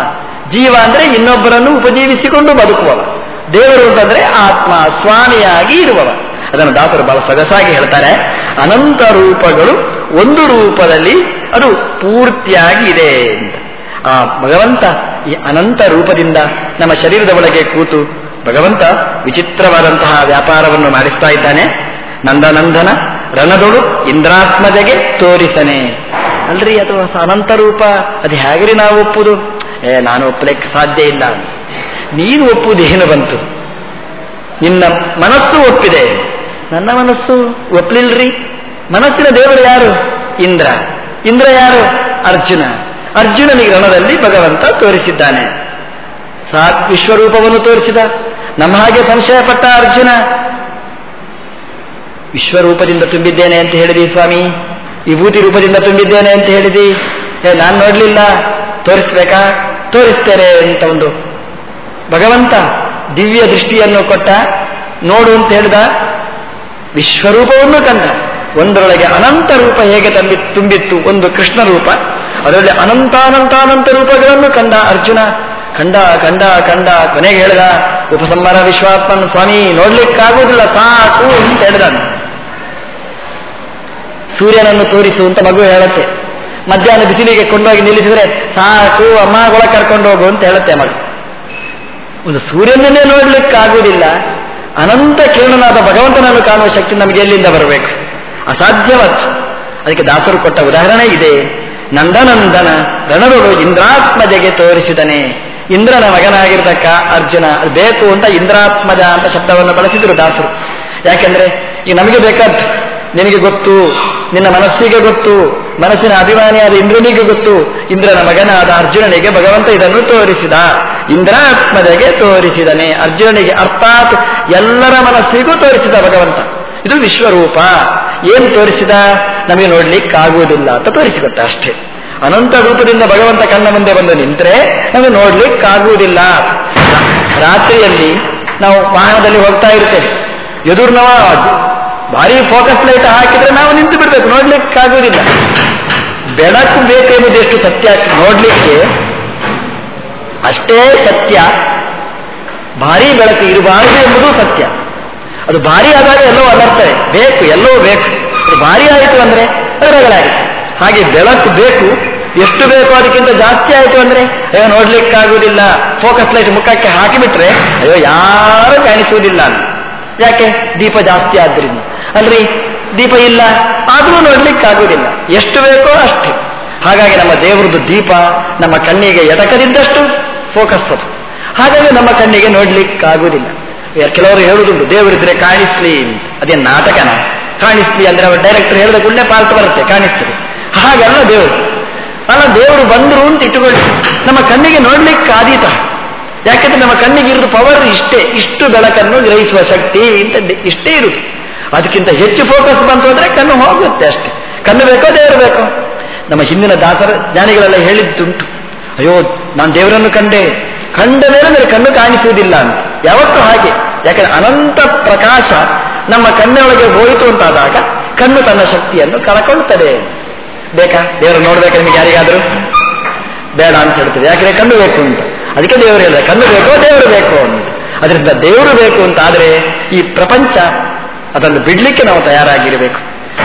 ಜೀವ ಅಂದ್ರೆ ಇನ್ನೊಬ್ಬರನ್ನು ಉಪಜೀವಿಸಿಕೊಂಡು ಬದುಕುವವ. ದೇವರು ಅಂತಂದ್ರೆ ಆತ್ಮ, ಸ್ವಾಮಿಯಾಗಿ ಇರುವವ. ಅದನ್ನು ದಾಸರು ಬಹಳ ಸೊಗಸಾಗಿ ಹೇಳ್ತಾರೆ. ಅನಂತ ರೂಪಗಳು ಒಂದು ರೂಪದಲ್ಲಿ ಅದು ಪೂರ್ತಿಯಾಗಿ ಇದೆ ಅಂತ. ಆ ಭಗವಂತ ಈ ಅನಂತ ರೂಪದಿಂದ ನಮ್ಮ ಶರೀರದ ಒಳಗೆ ಕೂತು ಭಗವಂತ ವಿಚಿತ್ರವಾದಂತಹ ವ್ಯಾಪಾರವನ್ನು ಮಾಡಿಸ್ತಾ ಇದ್ದಾನೆ. ನಂದನಂದನ ರಣದೊಳು ಇಂದ್ರಾತ್ಮದೆಗೆ ತೋರಿಸನೆ. ಅಲ್ರಿ, ಅದು ಅನಂತ ರೂಪ, ಅದು ಹೇಗ್ರಿ ನಾವು ಒಪ್ಪುದು? ಏ, ನಾನು ಒಪ್ಪಲಿಕ್ಕೆ ಸಾಧ್ಯ ಇಲ್ಲ. ನೀನು ಒಪ್ಪುವುದೇನು ಬಂತು? ನಿನ್ನ ಮನಸ್ಸು ಒಪ್ಪಿದೆ. ನನ್ನ ಮನಸ್ಸು ಒಪ್ಪಲಿಲ್ರಿ ಮನಸ್ಸಿನ ದೇವರು ಯಾರು? ಇಂದ್ರ. ಇಂದ್ರ ಯಾರು? ಅರ್ಜುನ. ಅರ್ಜುನನಿಗೆ ರಣದಲ್ಲಿ ಭಗವಂತ ತೋರಿಸಿದ್ದಾನೆ. ಸಾತ್ ವಿಶ್ವರೂಪವನ್ನು ತೋರಿಸಿದ. ನಮ್ಮ ಹಾಗೆ ಸಂಶಯ ಪಟ್ಟ ಅರ್ಜುನ. ವಿಶ್ವರೂಪದಿಂದ ತುಂಬಿದ್ದೇನೆ ಅಂತ ಹೇಳಿದಿ ಸ್ವಾಮಿ. ವಿಭೂತಿ ರೂಪದಿಂದ ತುಂಬಿದ್ದೇನೆ ಅಂತ ಹೇಳಿದಿ. ಏ, ನಾನು ನೋಡ್ಲಿಲ್ಲ. ತೋರಿಸ್ಬೇಕಾ? ತೋರಿಸ್ತೇನೆ ಅಂತ ಒಂದು. ಭಗವಂತ ದಿವ್ಯ ದೃಷ್ಟಿಯನ್ನು ಕೊಟ್ಟ. ನೋಡು ಅಂತ ಹೇಳಿದ. ವಿಶ್ವರೂಪವನ್ನು ಕಂಡ. ಒಂದರೊಳಗೆ ಅನಂತ ರೂಪ ಹೇಗೆ ತಂಬಿ ತುಂಬಿತ್ತು? ಒಂದು ಕೃಷ್ಣ ರೂಪ. ಅದರಲ್ಲಿ ಅನಂತಾನಂತಾನಂತ ರೂಪಗಳನ್ನು ಕಂಡ ಅರ್ಜುನ. ಕಂಡ ಕಂಡ ಕಂಡ, ಕೊನೆಗೆ ಹೇಳಿದ, ಉಪಸಂಹಾರ ವಿಶ್ವಾತ್ಮನ್ ಸ್ವಾಮಿ, ನೋಡ್ಲಿಕ್ಕಾಗುವುದಿಲ್ಲ, ಸಾಕು ಅಂತ ಹೇಳಿದ ಸೂರ್ಯನನ್ನು ತೋರಿಸು ಅಂತ ಮಗು ಹೇಳುತ್ತೆ. ಮಧ್ಯಾಹ್ನ ಬಿಸಿಲಿಗೆ ಕೊಂಡೋಗಿ ನಿಲ್ಲಿಸಿದ್ರೆ, ಸಾಕು, ಅಮ್ಮ, ಒಳ ಕರ್ಕೊಂಡು ಹೋಗು ಅಂತ ಹೇಳುತ್ತೆ ಮಗ. ಒಂದು ಸೂರ್ಯನನ್ನೇ ನೋಡ್ಲಿಕ್ಕಾಗುವುದಿಲ್ಲ. ಅನಂತ ಕಿರಣನಾದ ಭಗವಂತನನ್ನು ಕಾಣುವ ಶಕ್ತಿ ನಮಗೆ ಎಲ್ಲಿಂದ ಬರಬೇಕು? ಅಸಾಧ್ಯವಾದ ಅದಕ್ಕೆ ದಾಸರು ಕೊಟ್ಟ ಉದಾಹರಣೆ ಇದೆ. ನಂದನಂದನ ರಣದೊಳು ಇಂದ್ರಾತ್ಮಜೆಗೆ ತೋರಿಸಿದನೆ. ಇಂದ್ರನ ಮಗನಾಗಿರ್ತಕ್ಕ ಅರ್ಜುನ, ಅದು ಬೇಕು ಅಂತ ಇಂದ್ರಾತ್ಮಜ ಅಂತ ಶಬ್ದವನ್ನು ಬಳಸಿದರು ದಾಸರು. ಯಾಕೆಂದ್ರೆ, ಈಗ ನಮಗೆ ಬೇಕಾದ್ದು, ನಿನಗೆ ಗೊತ್ತು, ನಿನ್ನ ಮನಸ್ಸಿಗೆ ಗೊತ್ತು, ಮನಸ್ಸಿನ ಅಭಿಮಾನಿಯಾದ ಇಂದ್ರನಿಗೆ ಗೊತ್ತು, ಇಂದ್ರನ ಮಗನಾದ ಅರ್ಜುನನಿಗೆ ಭಗವಂತ ಇದನ್ನು ತೋರಿಸಿದ. ಇಂದ್ರಾತ್ಮಜೆಗೆ ತೋರಿಸಿದನೆ. ಅರ್ಜುನನಿಗೆ ಅರ್ಥಾತ್ ಎಲ್ಲರ ಮನಸ್ಸಿಗೂ ತೋರಿಸಿದ ಭಗವಂತ. ಇದು ವಿಶ್ವರೂಪ. ಏನು ತೋರಿಸಿದ? ನಮಗೆ ನೋಡ್ಲಿಕ್ಕಾಗುವುದಿಲ್ಲ ಅಂತ ತೋರಿಸಿಕೊಟ್ಟ ಅಷ್ಟೇ. ಅನಂತ ರೂಪದಿಂದ ಭಗವಂತ ಕಣ್ಣ ಮುಂದೆ ಬಂದು ನಿಂತರೆ ನಮಗೆ ನೋಡ್ಲಿಕ್ಕಾಗುವುದಿಲ್ಲ. ರಾತ್ರಿಯಲ್ಲಿ ನಾವು ವಾಹನದಲ್ಲಿ ಹೋಗ್ತಾ ಇರ್ತೇವೆ. ಎದುರ್ನವ ಭಾರಿ ಫೋಕಸ್ ಲೈಟ್ ಹಾಕಿದ್ರೆ ನಾವು ನಿಂತು ಬಿಡ್ಬೇಕು, ನೋಡ್ಲಿಕ್ಕಾಗುವುದಿಲ್ಲ. ಬೆಳಕು ಬೇಕೆಂಬುದು ಎಷ್ಟು ಸತ್ಯ ನೋಡ್ಲಿಕ್ಕೆ? ಅಷ್ಟೇ ಸತ್ಯ. ಭಾರಿ ಬೆಳಕು ಇರಬಾರದು ಎಂಬುದು ಸತ್ಯ. ಅದು ಭಾರಿ ಆದಾಗ ಎಲ್ಲವೂ ಅಲರ್ತವೆ ಬೇಕು ಎಲ್ಲವೂ ಬೇಕು. ಅದು ಭಾರಿ ಆಯಿತು ಅಂದ್ರೆ ರಗಳಾಗುತ್ತೆ ಹಾಗೆ ಬೆಳಕು ಬೇಕು, ಎಷ್ಟು ಬೇಕೋ ಅದಕ್ಕಿಂತ ಜಾಸ್ತಿ ಆಯಿತು ಅಂದ್ರೆ, ಅಯ್ಯೋ ನೋಡ್ಲಿಕ್ಕಾಗುವುದಿಲ್ಲ ಫೋಕಸ್ ಲೈಟ್ ಮುಖಕ್ಕೆ ಹಾಕಿಬಿಟ್ರೆ, ಅಯ್ಯೋ, ಯಾರು ಕಾಣಿಸುವುದಿಲ್ಲ ಅಲ್ಲಿ. ಯಾಕೆ? ದೀಪ ಜಾಸ್ತಿ ಆದ್ರಿಂದ. ಅಲ್ರಿ? ದೀಪ ಇಲ್ಲ. ಆದರೂ ನೋಡ್ಲಿಕ್ಕಾಗುವುದಿಲ್ಲ ಎಷ್ಟು ಬೇಕೋ ಅಷ್ಟೇ. ಹಾಗಾಗಿ ನಮ್ಮ ದೇವರದ್ದು ದೀಪ ನಮ್ಮ ಕಣ್ಣಿಗೆ ಎಟಕದಿದ್ದಷ್ಟು ಫೋಕಸ್ ಅದು. ಹಾಗಾಗಿ ನಮ್ಮ ಕಣ್ಣಿಗೆ ನೋಡ್ಲಿಕ್ಕಾಗುವುದಿಲ್ಲ ಕೆಲವರು ಹೇಳುದುಂಟು, ದೇವರಿದ್ರೆ ಕಾಣಿಸ್ಲಿ ಅದೇನು ನಾಟಕನ? ಕಾಣಿಸ್ಲಿ ಅಂದ್ರೆ ಅವರು ಡೈರೆಕ್ಟರ್ ಹೇಳಿದ ಕೂಡಲೇ ಪಾಲ್ತು ಬರುತ್ತೆ, ಕಾಣಿಸ್ತದೆ. ಹಾಗಲ್ಲ ದೇವರು. ಅಲ್ಲ ದೇವರು ಬಂದರು ಅಂತ ಇಟ್ಟುಕೊಳ್ಳಿ. ನಮ್ಮ ಕಣ್ಣಿಗೆ ನೋಡ್ಲಿಕ್ಕೆ ಆದೀತ. ಯಾಕೆಂದ್ರೆ ನಮ್ಮ ಕಣ್ಣಿಗೆ ಇರೋದು ಪವರ್ ಇಷ್ಟೇ. ಇಷ್ಟು ಬೆಳಕನ್ನು ಗ್ರಹಿಸುವ ಶಕ್ತಿ ಅಂತ ಇಷ್ಟೇ ಇರುದು ಅದಕ್ಕಿಂತ ಹೆಚ್ಚು ಫೋಕಸ್ ಬಂತು ಅಂದ್ರೆ ಕಣ್ಣು ಹೋಗುತ್ತೆ ಅಷ್ಟೇ. ಕಣ್ಣು ಬೇಕೋ, ದೇವರು ಬೇಕೋ? ನಮ್ಮ ಹಿಂದಿನ ದಾಸರ ಜ್ಞಾನಿಗಳೆಲ್ಲ ಹೇಳಿದ್ದುಂಟು. ಅಯ್ಯೋ, ನಾನು ದೇವರನ್ನು ಕಂಡೆ. ಕಂಡ ಮೇಲೆ ಕಣ್ಣು ಕಾಣಿಸುವುದಿಲ್ಲ ಅಂತ. ಯಾವತ್ತೂ ಹಾಗೆ. ಯಾಕಂದ್ರೆ ಅನಂತ ಪ್ರಕಾಶ ನಮ್ಮ ಕಣ್ಣೊಳಗೆ ಹೋಯಿತು ಅಂತಾದಾಗ ಕಣ್ಣು ತನ್ನ ಶಕ್ತಿಯನ್ನು ಕಳಕೊಳ್ತದೆ. ಬೇಕಾ? ದೇವರು ನೋಡ್ಬೇಕು ನಿಮಗೆ ಯಾರಿಗಾದರೂ? ಬೇಡ ಅಂತ ಹೇಳ್ತದೆ. ಯಾಕಂದ್ರೆ ಕಣ್ಣು ಬೇಕು ಅಂತ. ಅದಕ್ಕೆ ದೇವರು ಹೇಳಿದೆ, ಕಣ್ಣು ಬೇಕೋ, ದೇವರು ಬೇಕು ಅಂತ. ಅದರಿಂದ ದೇವರು ಬೇಕು ಅಂತ ಆದರೆ ಈ ಪ್ರಪಂಚ ಅದನ್ನು ಬಿಡ್ಲಿಕ್ಕೆ ನಾವು ತಯಾರಾಗಿರಬೇಕು.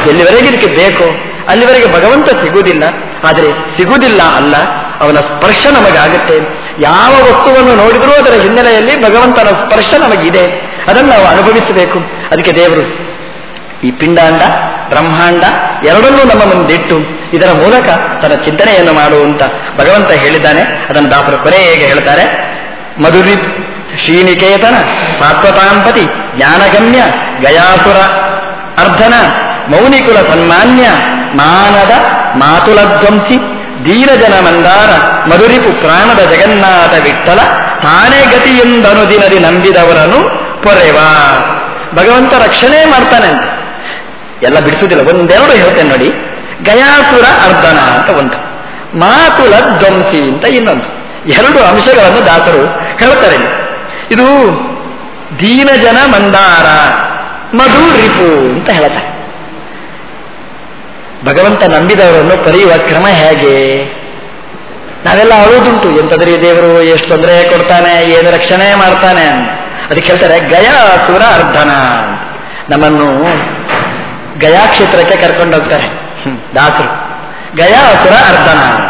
ಎಲ್ಲಿವರೆಗೆ ಇದಕ್ಕೆ ಬೇಕು, ಅಲ್ಲಿವರೆಗೆ ಭಗವಂತ ಸಿಗುವುದಿಲ್ಲ. ಆದರೆ ಸಿಗುವುದಿಲ್ಲ ಅಲ್ಲ, ಅವನ ಸ್ಪರ್ಶ ನಮಗಾಗುತ್ತೆ. ಯಾವ ವಸ್ತುವನ್ನು ನೋಡಿದರೂ ಅದರ ಹಿನ್ನೆಲೆಯಲ್ಲಿ ಭಗವಂತನ ಸ್ಪರ್ಶ ನಮಗಿದೆ. ಅದನ್ನು ನಾವು ಅನುಭವಿಸಬೇಕು. ಅದಕ್ಕೆ ದೇವರು ಈ ಪಿಂಡಾಂಡ, ಬ್ರಹ್ಮಾಂಡ ಎರಡನ್ನೂ ನಮ್ಮ ಮುಂದಿಟ್ಟು, ಇದರ ಮೂಲಕ ತನ್ನ ಚಿಂತನೆಯನ್ನು ಮಾಡುವಂತ ಭಗವಂತ ಹೇಳಿದ್ದಾನೆ. ಅದನ್ನು ದಾಸರು ಹೇಗೆ ಹೇಳ್ತಾರೆ? ಮಧುರಿ ಶ್ರೀನಿಕೇತನ ಸಾತ್ವತಾಂಪತಿ ಜ್ಞಾನಗಮ್ಯ ಗಯಾಸುರ ಅರ್ಧನ ಮೌನಿಕುಲ ಸನ್ಮಾನ್ಯ ಮಾನದ ಮಾತುಲಧ್ವಂಸಿ ಧೀರಜನ ಮಂದಾರ ಮಧುರಿಪು ಪ್ರಾಣದ ಜಗನ್ನಾಥ ವಿಠಲ ತಾನೇ ಗತಿಯೆಂದನುದಿನದಿ ನಂಬಿದವರನು ಪೊರೆವಾ. ಭಗವಂತ ರಕ್ಷಣೆ ಮಾಡ್ತಾನೆ ಅಂತ. ಎಲ್ಲ ಬಿಡಿಸುವುದಿಲ್ಲ, ಒಂದೆರಡು ಹೇಳ್ತೇನೆ ನೋಡಿ. ಗಯಾಸುರ ಅರ್ಧನ ಅಂತ ಒಂದು. ಮಾತುಲ ಧ್ವಂಸಿ ಅಂತ ಇನ್ನೊಂದು. ಎರಡು ಅಂಶಗಳನ್ನು ದಾಸರು ಹೇಳ್ತಾರೆ. ಇದು ದೀನಜನ ಮಂದಾರ ಮಧು ರಿಪು ಅಂತ ಹೇಳ್ತಾರೆ. ಭಗವಂತ ನಂಬಿದವರನ್ನು ಪಡೆಯುವ ಕ್ರಮ ಹೇಗೆ? ನಾವೆಲ್ಲ ಅಳುವುದುಂಟು. ಎಂತದ್ರಿ ದೇವರು? ಎಷ್ಟು ತೊಂದರೆ ಕೊಡ್ತಾನೆ? ಏನು ರಕ್ಷಣೆ ಮಾಡ್ತಾನೆ ಅಂತ. ಅದಕ್ಕೆ ಹೇಳ್ತಾರೆ ಗಯಾ ಅಸುರ ಅರ್ಧನ ನಮ್ಮನ್ನು ಗಯಾ ಕ್ಷೇತ್ರಕ್ಕೆ ಕರ್ಕೊಂಡು ಹೋಗ್ತಾರೆ. ದಾಸರು. ಗಯಾಸುರ ಅರ್ಧನ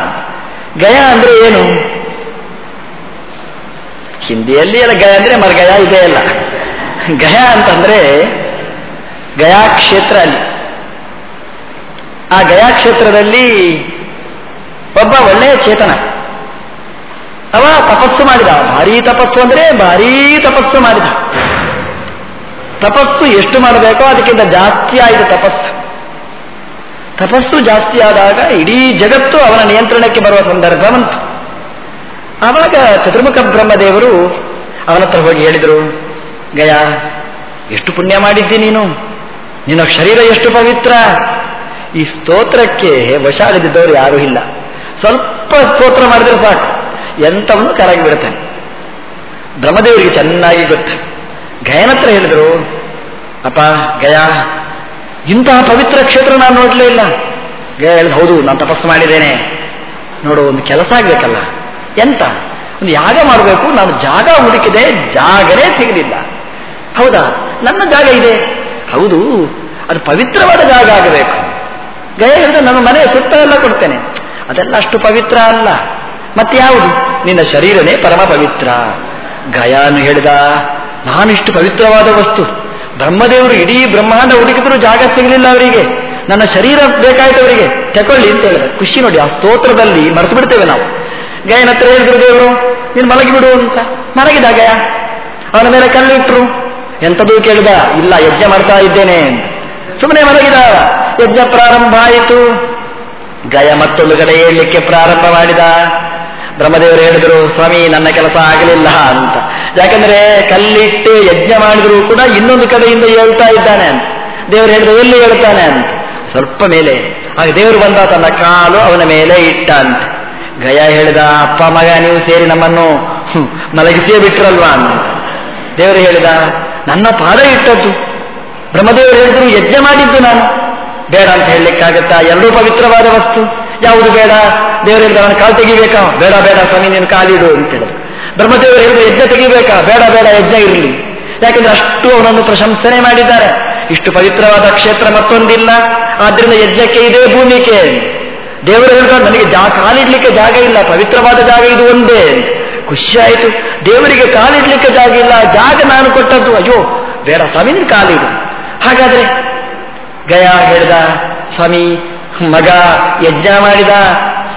ಗಯಾ ಅಂದ್ರೆ ಏನು? ಹಿಂದಿಯಲ್ಲಿ ಎಲ್ಲ ಗಯ ಅಂದ್ರೆ ಮರಗಯ, ಇದೆ ಅಲ್ಲ ಗಯಾ ಅಂತಂದ್ರೆ ಗಯಾ ಕ್ಷೇತ್ರ ಅಲ್ಲಿ. ಆ ಗಯಾ ಕ್ಷೇತ್ರದಲ್ಲಿ ಒಬ್ಬ ಒಳ್ಳೆಯ ಚೇತನ. ಅವ ತಪಸ್ಸು ಮಾಡಿದ. ಭಾರೀ ತಪಸ್ಸು ಅಂದ್ರೆ ಭಾರೀ ತಪಸ್ಸು ಮಾಡಿದ. ತಪಸ್ಸು ಎಷ್ಟು ಮಾಡಬೇಕೋ ಅದಕ್ಕಿಂತ ಜಾಸ್ತಿ ಆಯಿತು ತಪಸ್ಸು. ತಪಸ್ಸು ಜಾಸ್ತಿ ಆದಾಗ ಇಡೀ ಜಗತ್ತು ಅವನ ನಿಯಂತ್ರಣಕ್ಕೆ ಬರುವ ಸಂದರ್ಭ ಬಂತು. ಆವಾಗ ಚತುರ್ಮುಖ ಬ್ರಹ್ಮದೇವರು ಅವನ ಹತ್ರ ಹೋಗಿ ಹೇಳಿದರು, ಗಯಾ, ಎಷ್ಟು ಪುಣ್ಯ ಮಾಡಿದ್ದಿ ನೀನು? ನಿನ್ನ ಶರೀರ ಎಷ್ಟು ಪವಿತ್ರ? ಈ ಸ್ತೋತ್ರಕ್ಕೆ ವಶ ಆಗದಿದ್ದವರು ಯಾರೂ ಇಲ್ಲ. ಸ್ವಲ್ಪ ಸ್ತೋತ್ರ ಮಾಡಿದ್ರೆ ಸಾಕು. ಎಂಥವನ್ನು ಕರಾಗಿ ಬಿಡ್ತಾನೆ ಬ್ರಹ್ಮದೇವರಿಗೆ ಚೆನ್ನಾಗಿ ಗೊತ್ತು. ಗಯನತ್ರ ಹೇಳಿದರು, ಅಪ್ಪ, ಗಯ ಇಂತಹ ಪವಿತ್ರ ಕ್ಷೇತ್ರ ನಾನು ನೋಡಲೇ ಇಲ್ಲ. ಗಯ ಹೇಳಿದ, ಹೌದು, ನಾನು ತಪಸ್ಸು ಮಾಡಿದ್ದೇನೆ. ನೋಡು, ಒಂದು ಕೆಲಸ ಆಗಬೇಕಲ್ಲ. ಎಂತ? ಒಂದು ಯಾಗ ಮಾಡಬೇಕು, ನಾನು ಜಾಗ ಹುಡುಕಿದೆ, ಜಾಗನೇ ಸಿಗಲಿಲ್ಲ. ಹೌದಾ? ನನ್ನ ಜಾಗ ಇದೆ. ಹೌದು, ಅದು ಪವಿತ್ರವಾದ ಜಾಗ ಆಗಬೇಕು. ಗಯ ಹಿಡಿದು ನನ್ನ ಮನೆಯ ಸುತ್ತ ಎಲ್ಲ ಕೊಡ್ತೇನೆ. ಅದೆಲ್ಲ ಅಷ್ಟು ಪವಿತ್ರ ಅಲ್ಲ. ಮತ್ತೆ ಯಾವುದು? ನಿನ್ನ ಶರೀರನೇ ಪರಮ ಪವಿತ್ರ. ಗಯಾನು ಹೇಳಿದ, ನಾನಿಷ್ಟು ಪವಿತ್ರವಾದ ವಸ್ತು. ಬ್ರಹ್ಮದೇವರು ಇಡೀ ಬ್ರಹ್ಮಾಂಡ ಹುಡುಕಿದ್ರು ಜಾಗ ಸಿಗಲಿಲ್ಲ ಅವರಿಗೆ. ನನ್ನ ಶರೀರ ಬೇಕಾಯ್ತು ಅವರಿಗೆ. ತಗೊಳ್ಳಿ ಅಂತ ಹೇಳಿದ ಖುಷಿ ನೋಡಿ, ಆ ಸ್ತೋತ್ರದಲ್ಲಿ ಮರೆತು ಬಿಡ್ತೇವೆ ನಾವು. ಗಯನ ಹತ್ರ ಹೇಳಿದ್ರು ದೇವರು ನೀನು ಮಲಗಿಬಿಡು ಅಂತ. ಮಲಗಿದ ಗಯ. ಅವನ ಮೇಲೆ ಕಲ್ಲಿಟ್ರು. ಎಂಥದೂ ಕೇಳಿದ, ಇಲ್ಲ, ಯಜ್ಞ ಮಾಡ್ತಾ ಇದ್ದೇನೆ. ಸುಮ್ಮನೆ ಮಲಗಿದ ಯಜ್ಞ ಪ್ರಾರಂಭ ಆಯಿತು. ಗಯ ಮತ್ತೊಂದು ಕಡೆ ಹೇಳಲಿಕ್ಕೆ ಪ್ರಾರಂಭ ಮಾಡಿದ. ಬ್ರಹ್ಮದೇವರು ಹೇಳಿದರು, ಸ್ವಾಮಿ, ನನ್ನ ಕೆಲಸ ಆಗಲಿಲ್ಲ ಅಂತ. ಯಾಕಂದ್ರೆ ಕಲ್ಲಿಟ್ಟು ಯಜ್ಞ ಮಾಡಿದ್ರು ಕೂಡ ಇನ್ನೊಂದು ಕಡೆಯಿಂದ ಹೇಳ್ತಾ ಇದ್ದಾನೆ ಅಂತ. ದೇವರು ಹೇಳಿದ್ರು ಎಲ್ಲಿ ಹೇಳ್ತಾನೆ ಅಂತ? ಸ್ವಲ್ಪ ಮೇಲೆ. ಆಗ ದೇವರು ಬಂದ, ತನ್ನ ಕಾಲು ಅವನ ಮೇಲೆ ಇಟ್ಟ ಅಂತ. ಗಯ ಹೇಳಿದ, ಅಪ್ಪ, ಮಗ, ನೀವು ಸೇರಿ ನಮ್ಮನ್ನು ಮಲಗಿಸಿಯೇ ಬಿಟ್ರಲ್ವಾ ಅಂತ. ದೇವರು ಹೇಳಿದ, ನನ್ನ ಪಾದ ಇಟ್ಟದ್ದು ಬ್ರಹ್ಮದೇವರು ಹೇಳಿದ್ರು, ಯಜ್ಞ ಮಾಡಿದ್ದು ನಾನು. ಬೇಡ ಅಂತ ಹೇಳಲಿಕ್ಕಾಗತ್ತಾ? ಎರಡೂ ಪವಿತ್ರವಾದ ವಸ್ತು. ಯಾವುದು ಬೇಡ? ದೇವರು ಹೇಳಿದ ಅವನ ಕಾಲು ತೆಗಿಬೇಕಾ? ಬೇಡ ಬೇಡ, ಸ್ವಾಮಿ, ನೀನು ಕಾಲಿಡು ಅಂತ ಹೇಳಿದ್ರು. ಬ್ರಹ್ಮದೇವರು ಹೇಳಿದ್ರು, ಯಜ್ಞ ತೆಗಿಬೇಕಾ? ಬೇಡ ಬೇಡ, ಯಜ್ಞ ಇರಲಿ. ಯಾಕಂದ್ರೆ ಅಷ್ಟು ಅವನನ್ನು ಪ್ರಶಂಸನೆ ಮಾಡಿದ್ದಾರೆ. ಇಷ್ಟು ಪವಿತ್ರವಾದ ಕ್ಷೇತ್ರ ಮತ್ತೊಂದಿಲ್ಲ. ಆದ್ರಿಂದ ಯಜ್ಞಕ್ಕೆ ಇದೇ ಭೂಮಿಕೆ. ದೇವರು ಹೇಳಿದ ನನಗೆ ಜಾ, ಕಾಲಿಡ್ಲಿಕ್ಕೆ ಜಾಗ ಇಲ್ಲ. ಪವಿತ್ರವಾದ ಜಾಗ ಇದು ಒಂದೇ. ಖುಷಿ ಆಯಿತು. ದೇವರಿಗೆ ಕಾಲಿಡ್ಲಿಕ್ಕೆ ಜಾಗ ಇಲ್ಲ. ಜಾಗ ನಾನು ಕೊಟ್ಟದ್ದು. ಅಯ್ಯೋ, ಬೇಡ ಸ್ವಾಮಿ, ನೀನು ಕಾಲಿಡು. ಹಾಗಾದ್ರೆ ಗಯ ಹೇಳಿದ, ಸ್ವಾಮಿ, ಮಗ ಯಜ್ಞ ಮಾಡಿದ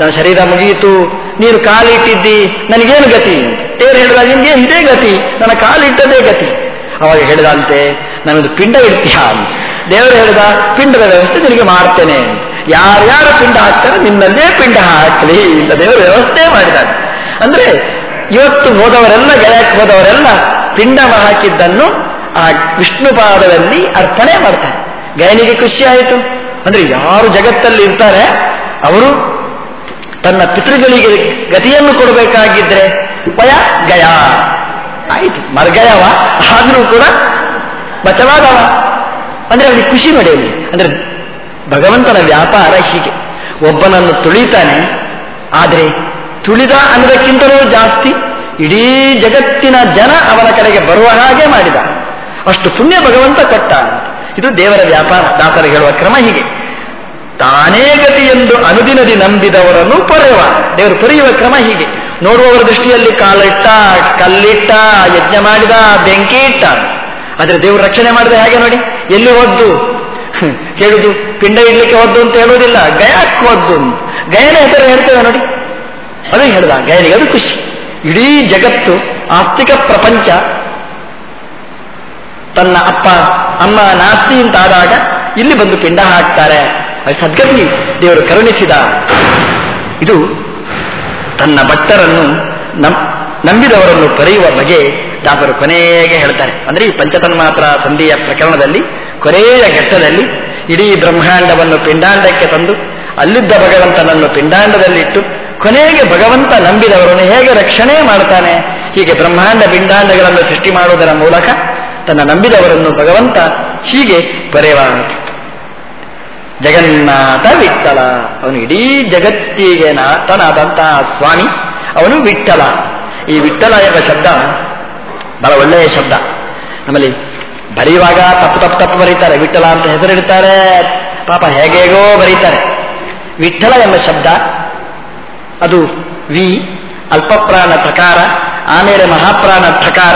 ನನ್ನ ಶರೀರ ಮುಗಿಯಿತು, ನೀನು ಕಾಲಿಟ್ಟಿದ್ದಿ, ನನಗೇನು ಗತಿ? ದೇವರು ಹೇಳಿದ, ನಿನ್ಗೆ ಇದೇ ಗತಿ, ನನ್ನ ಕಾಲಿಟ್ಟದೇ ಗತಿ. ಅವಾಗ ಹೇಳಿದಂತೆ ನಾನೊಂದು ಪಿಂಡ ಇಡ್ತೀಯ ದೇವರು ಹೇಳಿದ, ಪಿಂಡದ ವ್ಯವಸ್ಥೆ ನಿನಗೆ ಮಾಡ್ತೇನೆ ಯಾರ್ಯಾರ ಪಿಂಡ ಹಾಕ್ತಾರೆ ನಿನ್ನಲ್ಲೇ ಪಿಂಡ ಹಾಕಲಿ ಅಂತ ದೇವರು ವ್ಯವಸ್ಥೆ ಮಾಡಿದಾಗ ಅಂದ್ರೆ, ಇವತ್ತು ಹೋದವರೆಲ್ಲ, ಗಯಕ್ಕೆ ಹೋದವರೆಲ್ಲ ಪಿಂಡ ಹಾಕಿದ್ದನ್ನು ಆ ವಿಷ್ಣು ಪಾದದಲ್ಲಿ ಅರ್ಪಣೆ ಮಾಡ್ತಾರೆ. ಗಯನಿಗೆ ಖುಷಿ ಆಯಿತು. ಅಂದ್ರೆ ಯಾರು ಜಗತ್ತಲ್ಲಿ ಇರ್ತಾರೆ, ಅವರು ತನ್ನ ಪಿತೃಗಳಿಗೆ ಗತಿಯನ್ನು ಕೊಡಬೇಕಾಗಿದ್ರೆ ಉಪಯ ಗಯ. ಆಯಿತು. ಮರ್ಗಯವ, ಆದರೂ ಕೂಡ ಬಚವಾದವ. ಅಂದ್ರೆ ಅವನಿಗೆ ಖುಷಿ ಮಾಡಿ ಅಂದ್ರೆ ಭಗವಂತನ ವ್ಯಾಪಾರ ಹೀಗೆ. ಒಬ್ಬನನ್ನು ತುಳಿತಾನೆ, ಆದರೆ ತುಳಿದ ಅನ್ನೋದಕ್ಕಿಂತಲೂ ಜಾಸ್ತಿ ಇಡೀ ಜಗತ್ತಿನ ಜನ ಅವನ ಕಡೆಗೆ ಬರುವ ಹಾಗೆ ಮಾಡಿದ. ಅಷ್ಟು ಪುಣ್ಯ ಭಗವಂತ ಕೊಟ್ಟ ಇದು ದೇವರ ವ್ಯಾಪಾರ. ದಾಸರು ಹೇಳುವ ಕ್ರಮ ಹೀಗೆ. ತಾನೇ ಗತಿ ಎಂದು ಅನುದಿನದಿ ನಂಬಿದವರನ್ನು ಪೊರೆಯುವ ದೇವರು ಪೊರೆಯುವ ಕ್ರಮ ಹೀಗೆ. ನೋಡುವವರ ದೃಷ್ಟಿಯಲ್ಲಿ ಕಾಲಿಟ್ಟ ಕಲ್ಲಿಟ್ಟ, ಯಜ್ಞ ಮಾಡಿದ, ಬೆಂಕಿ ಇಟ್ಟ. ಆದರೆ ದೇವರು ರಕ್ಷಣೆ ಮಾಡಿದ ಹಾಗೆ ನೋಡಿ. ಎಲ್ಲಿ ಹೊದ್ದು ಹೇಳುದು, ಪಿಂಡ ಇಡ್ಲಿಕ್ಕೆ ಹೊದ್ದು ಅಂತ ಹೇಳುವುದಿಲ್ಲ. ಗಯಕ್ಕೆ ಅಂತ. ಗಯನ ಹೆಸರು ಹೇಳ್ತೇವೆ ನೋಡಿ. ಅದೇ ಹೇಳ್ದ, ಗಯನಿಗೆ ಅದು ಖುಷಿ. ಇಡೀ ಜಗತ್ತು, ಆಸ್ತಿಕ ಪ್ರಪಂಚ ತನ್ನ ಅಪ್ಪ, ಅಮ್ಮ ನಾಸ್ತಿ ಅಂತಾದಾಗ ಇಲ್ಲಿ ಬಂದು ಪಿಂಡ ಹಾಕ್ತಾರೆ. ಸದ್ಗತಿ ದೇವರು ಕರುಣಿಸಿದ. ಇದು ತನ್ನ ಭಕ್ತರನ್ನು ನಂಬಿದವರನ್ನು ಪರೆಯುವ ಬಗೆ ದಾಸರು ಕೊನೆಗೆ ಹೇಳ್ತಾರೆ. ಅಂದ್ರೆ ಈ ಪಂಚತನ್ಮಾತ್ರ ಸಂಧಿಯ ಪ್ರಕರಣದಲ್ಲಿ, ಕೊನೆಯ ಘಟ್ಟದಲ್ಲಿ ಇಡೀ ಬ್ರಹ್ಮಾಂಡವನ್ನು ಪಿಂಡಾಂಡಕ್ಕೆ ತಂದು, ಅಲ್ಲಿದ್ದ ಭಗವಂತನನ್ನು ಪಿಂಡಾಂಡದಲ್ಲಿಟ್ಟು ಕೊನೆಗೆ ಭಗವಂತ ನಂಬಿದವರನ್ನು ಹೇಗೆ ರಕ್ಷಣೆ ಮಾಡ್ತಾನೆ, ಹೀಗೆ ಬ್ರಹ್ಮಾಂಡ ಪಿಂಡಾಂಡಗಳನ್ನು ಸೃಷ್ಟಿ ಮಾಡುವುದರ ಮೂಲಕ ತನ್ನ ನಂಬಿದವರನ್ನು ಭಗವಂತ ಹೀಗೆ ಪರೆಯುವ ಜಗನ್ನಾಥ ವಿಠಲ ಅವನು ಇಡೀ ಜಗತ್ತಿಗೆ ನಾಥನಾದಂತಹ ಸ್ವಾಮಿ. ಅವನು ವಿಠಲ ಈ ವಿಠಲ ಎಂಬ ಶಬ್ದ ಬಹಳ ಒಳ್ಳೆಯ ಶಬ್ದ. ನಮ್ಮಲ್ಲಿ ಬರೆಯುವಾಗ ತಪ್ಪು ತಪ್ಪು ತಪ್ಪು ಬರೀತಾರೆ. ವಿಠಲ ಅಂತ ಹೆಸರಿಡ್ತಾರೆ. ಪಾಪ ಹೇಗೇಗೋ ಬರೀತಾರೆ. ವಿಠಲ ಎಂಬ ಶಬ್ದ ಅದು ವಿ, ಅಲ್ಪಪ್ರಾಣ ಪ್ರಕಾರ, ಆಮೇಲೆ ಮಹಾಪ್ರಾಣ ಪ್ರಕಾರ,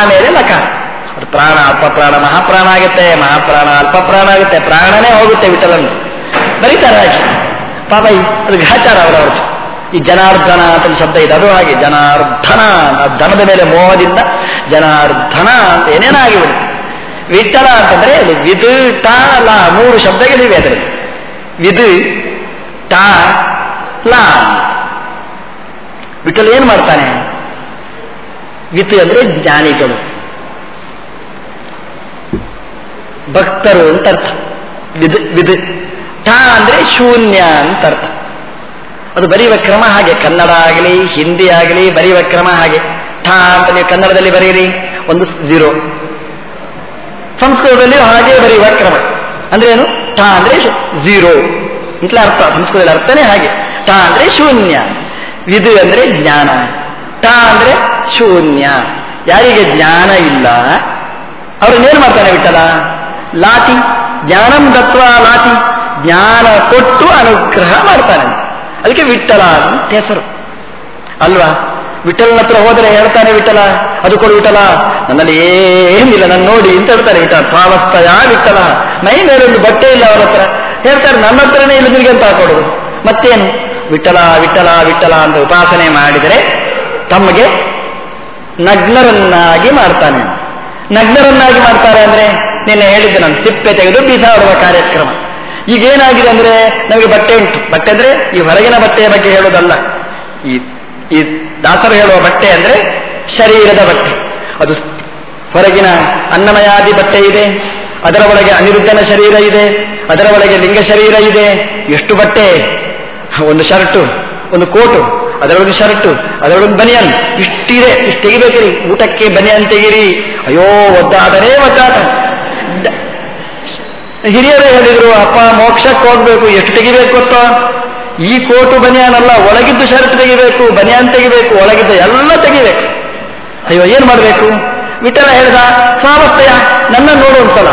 ಆಮೇಲೆ ಲಕಾರ ಪ್ರಾಣ ಅಲ್ಪ ಪ್ರಾಣ ಮಹಾಪ್ರಾಣ ಆಗುತ್ತೆ. ಮಹಾಪ್ರಾಣ, ಅಲ್ಪಪ್ರಾಣ ಆಗುತ್ತೆ. ಪ್ರಾಣನೇ ಹೋಗುತ್ತೆ ವಿಠಲನ್ನು ಬರೀತಾರೆ ಹಾಗೆ ಪಾಪ ಅದು ಘಾಚಾರ ಅವರವರು ಈ ಜನಾರ್ಧನ ಅಂತ ಶಬ್ದ ಇದೆ. ಅದು ಹಾಗೆ. ಜನಾರ್ಧನ ಧನದ ಮೇಲೆ ಮೋಹದಿಂದ ಜನಾರ್ಧನ ಅಂತ ಏನೇನೋ ಆಗಿಬಿಡುತ್ತೆ. ವಿಠಲ ಅಂತಂದ್ರೆ ವಿದ್, ಟ, ಲ ಮೂರು ಶಬ್ದಗಳಿವೆ ಅದರಲ್ಲಿ. ವಿದು, ಟ, ಲ. ವಿಠಲ ಏನ್ ಮಾಡ್ತಾನೆ? ವಿತ್ ಅಂದ್ರೆ ಜ್ಞಾನಿಗಳು. ಭಕ್ತರು ಅಂತ ಅರ್ಥ. ವಿದ್ ವಿದ್ ಠಾ ಅಂದ್ರೆ ಶೂನ್ಯ ಅಂತ ಅರ್ಥ. ಅದು ಬರೆಯುವ ಕ್ರಮ ಹಾಗೆ. ಕನ್ನಡ ಆಗಲಿ, ಹಿಂದಿ ಆಗಲಿ, ಬರೆಯುವ ಕ್ರಮ ಹಾಗೆ. ಠಾ ಅಂತ ನೀವು ಕನ್ನಡದಲ್ಲಿ ಬರೆಯಿರಿ. ಒಂದು ಝೀರೋ ಸಂಸ್ಕೃತದಲ್ಲಿ ಹಾಗೆ ಬರೆಯುವ ಕ್ರಮ. ಅಂದ್ರೆ ಏನು? ಠಾ ಅಂದ್ರೆ ಝೀರೋ ಅಂತಲೇ ಅರ್ಥ. ಸಂಸ್ಕೃತದಲ್ಲಿ ಅರ್ಥನೇ ಹಾಗೆ. ಠಾ ಅಂದ್ರೆ ಶೂನ್ಯ. ವಿದು ಅಂದ್ರೆ ಜ್ಞಾನ. ಠಾ ಅಂದ್ರೆ ಶೂನ್ಯ. ಯಾರಿಗೆ ಜ್ಞಾನ ಇಲ್ಲ ಅವ್ರನ್ನೇನು ಮಾಡ್ತಾನೆ ವಿಠಲ? ಲಾತಿ, ಜ್ಞಾನಂ ದತ್ವ ಲಾತಿ, ಜ್ಞಾನ ಕೊಟ್ಟು ಅನುಗ್ರಹ ಮಾಡ್ತಾನೆ. ಅದಕ್ಕೆ ವಿಠಲ ಅಂತ ಹೆಸರು. ಅಲ್ವಾ? ವಿಠಲನ ಹತ್ರ ಹೋದರೆ ಹೇಳ್ತಾನೆ ವಿಠಲ ಅದು ಕೊಡು ವಿಠಲ ನನ್ನಲ್ಲಿ ಏನಿಲ್ಲ, ನಾನು ನೋಡಿ ಅಂತ ಹೇಳ್ತಾರೆ ವಿಠಲ ಸಾವಸ್ತಯ ವಿಠಲ ನೈ ಮೇಲೆ ಒಂದು ಬಟ್ಟೆ ಇಲ್ಲ ಅವರ ಹತ್ರ. ಹೇಳ್ತಾರೆ, ನನ್ನ ಹತ್ರನೇ ಇಲ್ಲ, ನಿನಗೆ ಅಂತ ಕೊಡೋದು ಮತ್ತೇನು? ವಿಠಲ ವಿಠಲ ವಿಠಲ ಅಂತ ಉಪಾಸನೆ ಮಾಡಿದರೆ ತಮಗೆ ನಗ್ನರನ್ನಾಗಿ ಮಾಡ್ತಾನೆ. ನಗ್ನರನ್ನಾಗಿ ಮಾಡ್ತಾರೆ ಅಂದ್ರೆ? ನಿನ್ನೆ ಹೇಳಿದ್ದೆ ನಾನು ಸಿಪ್ಪೆ ತೆಗೆದು ಬೀಸಾಡುವ ಕಾರ್ಯಕ್ರಮ. ಈಗ ಏನಾಗಿದೆ ಅಂದ್ರೆ ನಮಗೆ ಬಟ್ಟೆ ಉಂಟು. ಬಟ್ಟೆ ಅಂದ್ರೆ ಈ ಹೊರಗಿನ ಬಟ್ಟೆಯ ಬಗ್ಗೆ ಹೇಳೋದಲ್ಲ ಈ ಈ ದಾಸರು ಹೇಳುವ ಬಟ್ಟೆ ಅಂದ್ರೆ ಶರೀರದ ಬಟ್ಟೆ. ಅದು ಹೊರಗಿನ ಅನ್ನಮಯಾದಿ ಬಟ್ಟೆ ಇದೆ. ಅದರ ಒಳಗೆ ಅನಿರುದ್ಧನ ಶರೀರ ಇದೆ. ಅದರ ಒಳಗೆ ಲಿಂಗ ಶರೀರ ಇದೆ. ಎಷ್ಟು ಬಟ್ಟೆ? ಒಂದು ಶರ್ಟು, ಒಂದು ಕೋಟು, ಅದರೊಳಗೆ ಶರ್ಟು ಅದರೊಳಗೆ ಬನಿಯನ್. ಇಷ್ಟಿದೆ. ಇಷ್ಟು ತೆಗಿಬೇಕ್ರಿ. ಊಟಕ್ಕೆ ಬನಿಯನ್ ತೆಗಿರಿ. ಅಯ್ಯೋ, ಒದ್ದಾದರೆ ಒದ್ದಾಟ ಹಿರಿಯರು ಹೇಳಿದ್ರು, ಅಪ್ಪ, ಮೋಕ್ಷಕ್ಕೆ ಹೋಗ್ಬೇಕು, ಎಷ್ಟು ತೆಗಿಬೇಕು ಗೊತ್ತೋ ಈ ಕೋಟು ಬನಿಯಾನಲ್ಲ, ಒಳಗಿದ್ದು ಶರ್ಟ್ ತೆಗಿಬೇಕು, ಬನಿಯಾನ್ ತೆಗಿಬೇಕು, ಒಳಗಿದ್ದು ಎಲ್ಲ ತೆಗಿಬೇಕು. ಅಯ್ಯೋ, ಏನ್ ಮಾಡಬೇಕು? ವಿಠಲ ಹೇಳಿದ ಸಾವಸ್ಥೆಯ ನನ್ನ ನೋಡು ಒಂದ್ಸಲ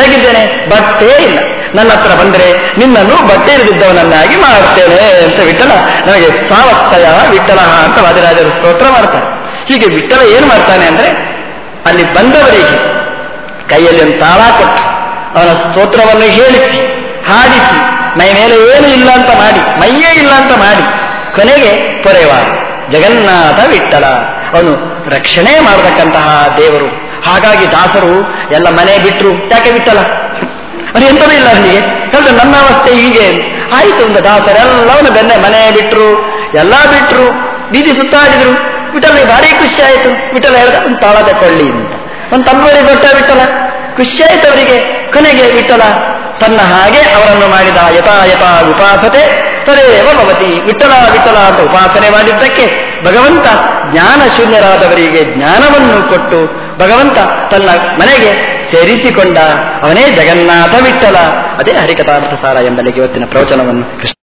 ಹೇಗಿದ್ದೇನೆ? ಬಟ್ಟೆ ಇಲ್ಲ. ನನ್ನ ಹತ್ರ ಬಂದರೆ ನಿನ್ನನ್ನು ಬಟ್ಟೆ ಇಳಿದಿದ್ದವನನ್ನಾಗಿ ಮಾಡ್ತೇನೆ ಅಂತ ವಿಠಲ ನನಗೆ ಸಾವಸ್ಥಯ ವಿಠಲ ಅಂತ ವಾದಿರಾಜರು ಸ್ತೋತ್ರ ಮಾಡ್ತಾರೆ. ಹೀಗೆ ವಿಠಲ ಏನು ಮಾಡ್ತಾನೆ ಅಂದ್ರೆ, ಅಲ್ಲಿ ಬಂದವರಿಗೆ ಕೈಯಲ್ಲಿ ಒಂದು ತಾಳ ಕೊಟ್ಟು ಅವನ ಸ್ತೋತ್ರವನ್ನು ಹೇಳಿಸಿ, ಹಾಡಿಸಿ, ಮೈ ಮೇಲೆ ಏನು ಇಲ್ಲ ಅಂತ ಮಾಡಿ, ಮೈಯೇ ಇಲ್ಲ ಅಂತ ಮಾಡಿ, ಕೊನೆಗೆ ಪೊರೆವ ಜಗನ್ನಾಥ ವಿಠಲ ಅವನು ರಕ್ಷಣೆ ಮಾಡತಕ್ಕಂತಹ ದೇವರು. ಹಾಗಾಗಿ ದಾಸರು ಎಲ್ಲ ಮನೆ ಬಿಟ್ಟರು ಯಾಕೆ ಬಿಟ್ಟಲ್ಲ ಅದು ಎಂತದೂ ಇಲ್ಲ ಅವನಿಗೆ ಹೇಳಿದ್ರೆ ನನ್ನ ಅವಸ್ಥೆ ಹೀಗೆ. ಆಯಿತು ಒಂದು ದಾಸರೆಲ್ಲವನ್ನು ಬೆನ್ನೆ ಮನೆ ಬಿಟ್ಟರು ಎಲ್ಲ ಬಿಟ್ಟರು ಬೀದಿ ಸುತ್ತಾಡಿದ್ರು. ವಿಠಲಿಗೆ ಭಾರಿ ಖುಷಿ ಆಯಿತು. ವಿಠಲ ಹೇಳಿದ, ಒಂದು ತಾಳ ತಕೊಳ್ಳಿ ಅಂತ. ಒಂದು ತಮ್ಮವರಿಗೆ ದೊಡ್ಡ ವಿಠಲ ಖುಷಿ ಆಯ್ತು ಅವರಿಗೆ. ಕೊನೆಗೆ ವಿಠಲ ತನ್ನ ಹಾಗೆ ಅವರನ್ನು ಮಾಡಿದ ಯಥಾ ಯಥಾ ಉಪಾಸತೆ ತದೇವ ಭವತಿ. ವಿಠಲ ವಿಠಲ ಅಂತ ಉಪಾಸನೆ ಮಾಡಿದ್ದಕ್ಕೆ ಭಗವಂತ ಜ್ಞಾನ ಶೂನ್ಯರಾದವರಿಗೆ ಜ್ಞಾನವನ್ನು ಕೊಟ್ಟು ಭಗವಂತ ತನ್ನ ಮನೆಗೆ ಸೇರಿಸಿಕೊಂಡ ಅವನೇ ಜಗನ್ನಾಥ ವಿಠಲ ಅದೇ ಹರಿಕಥಾಮೃತ ಸಾರ ಎಂಬಲ್ಲಿಗೆ ಇವತ್ತಿನ ಪ್ರವಚನವನ್ನು ಕೃಷ್ಣ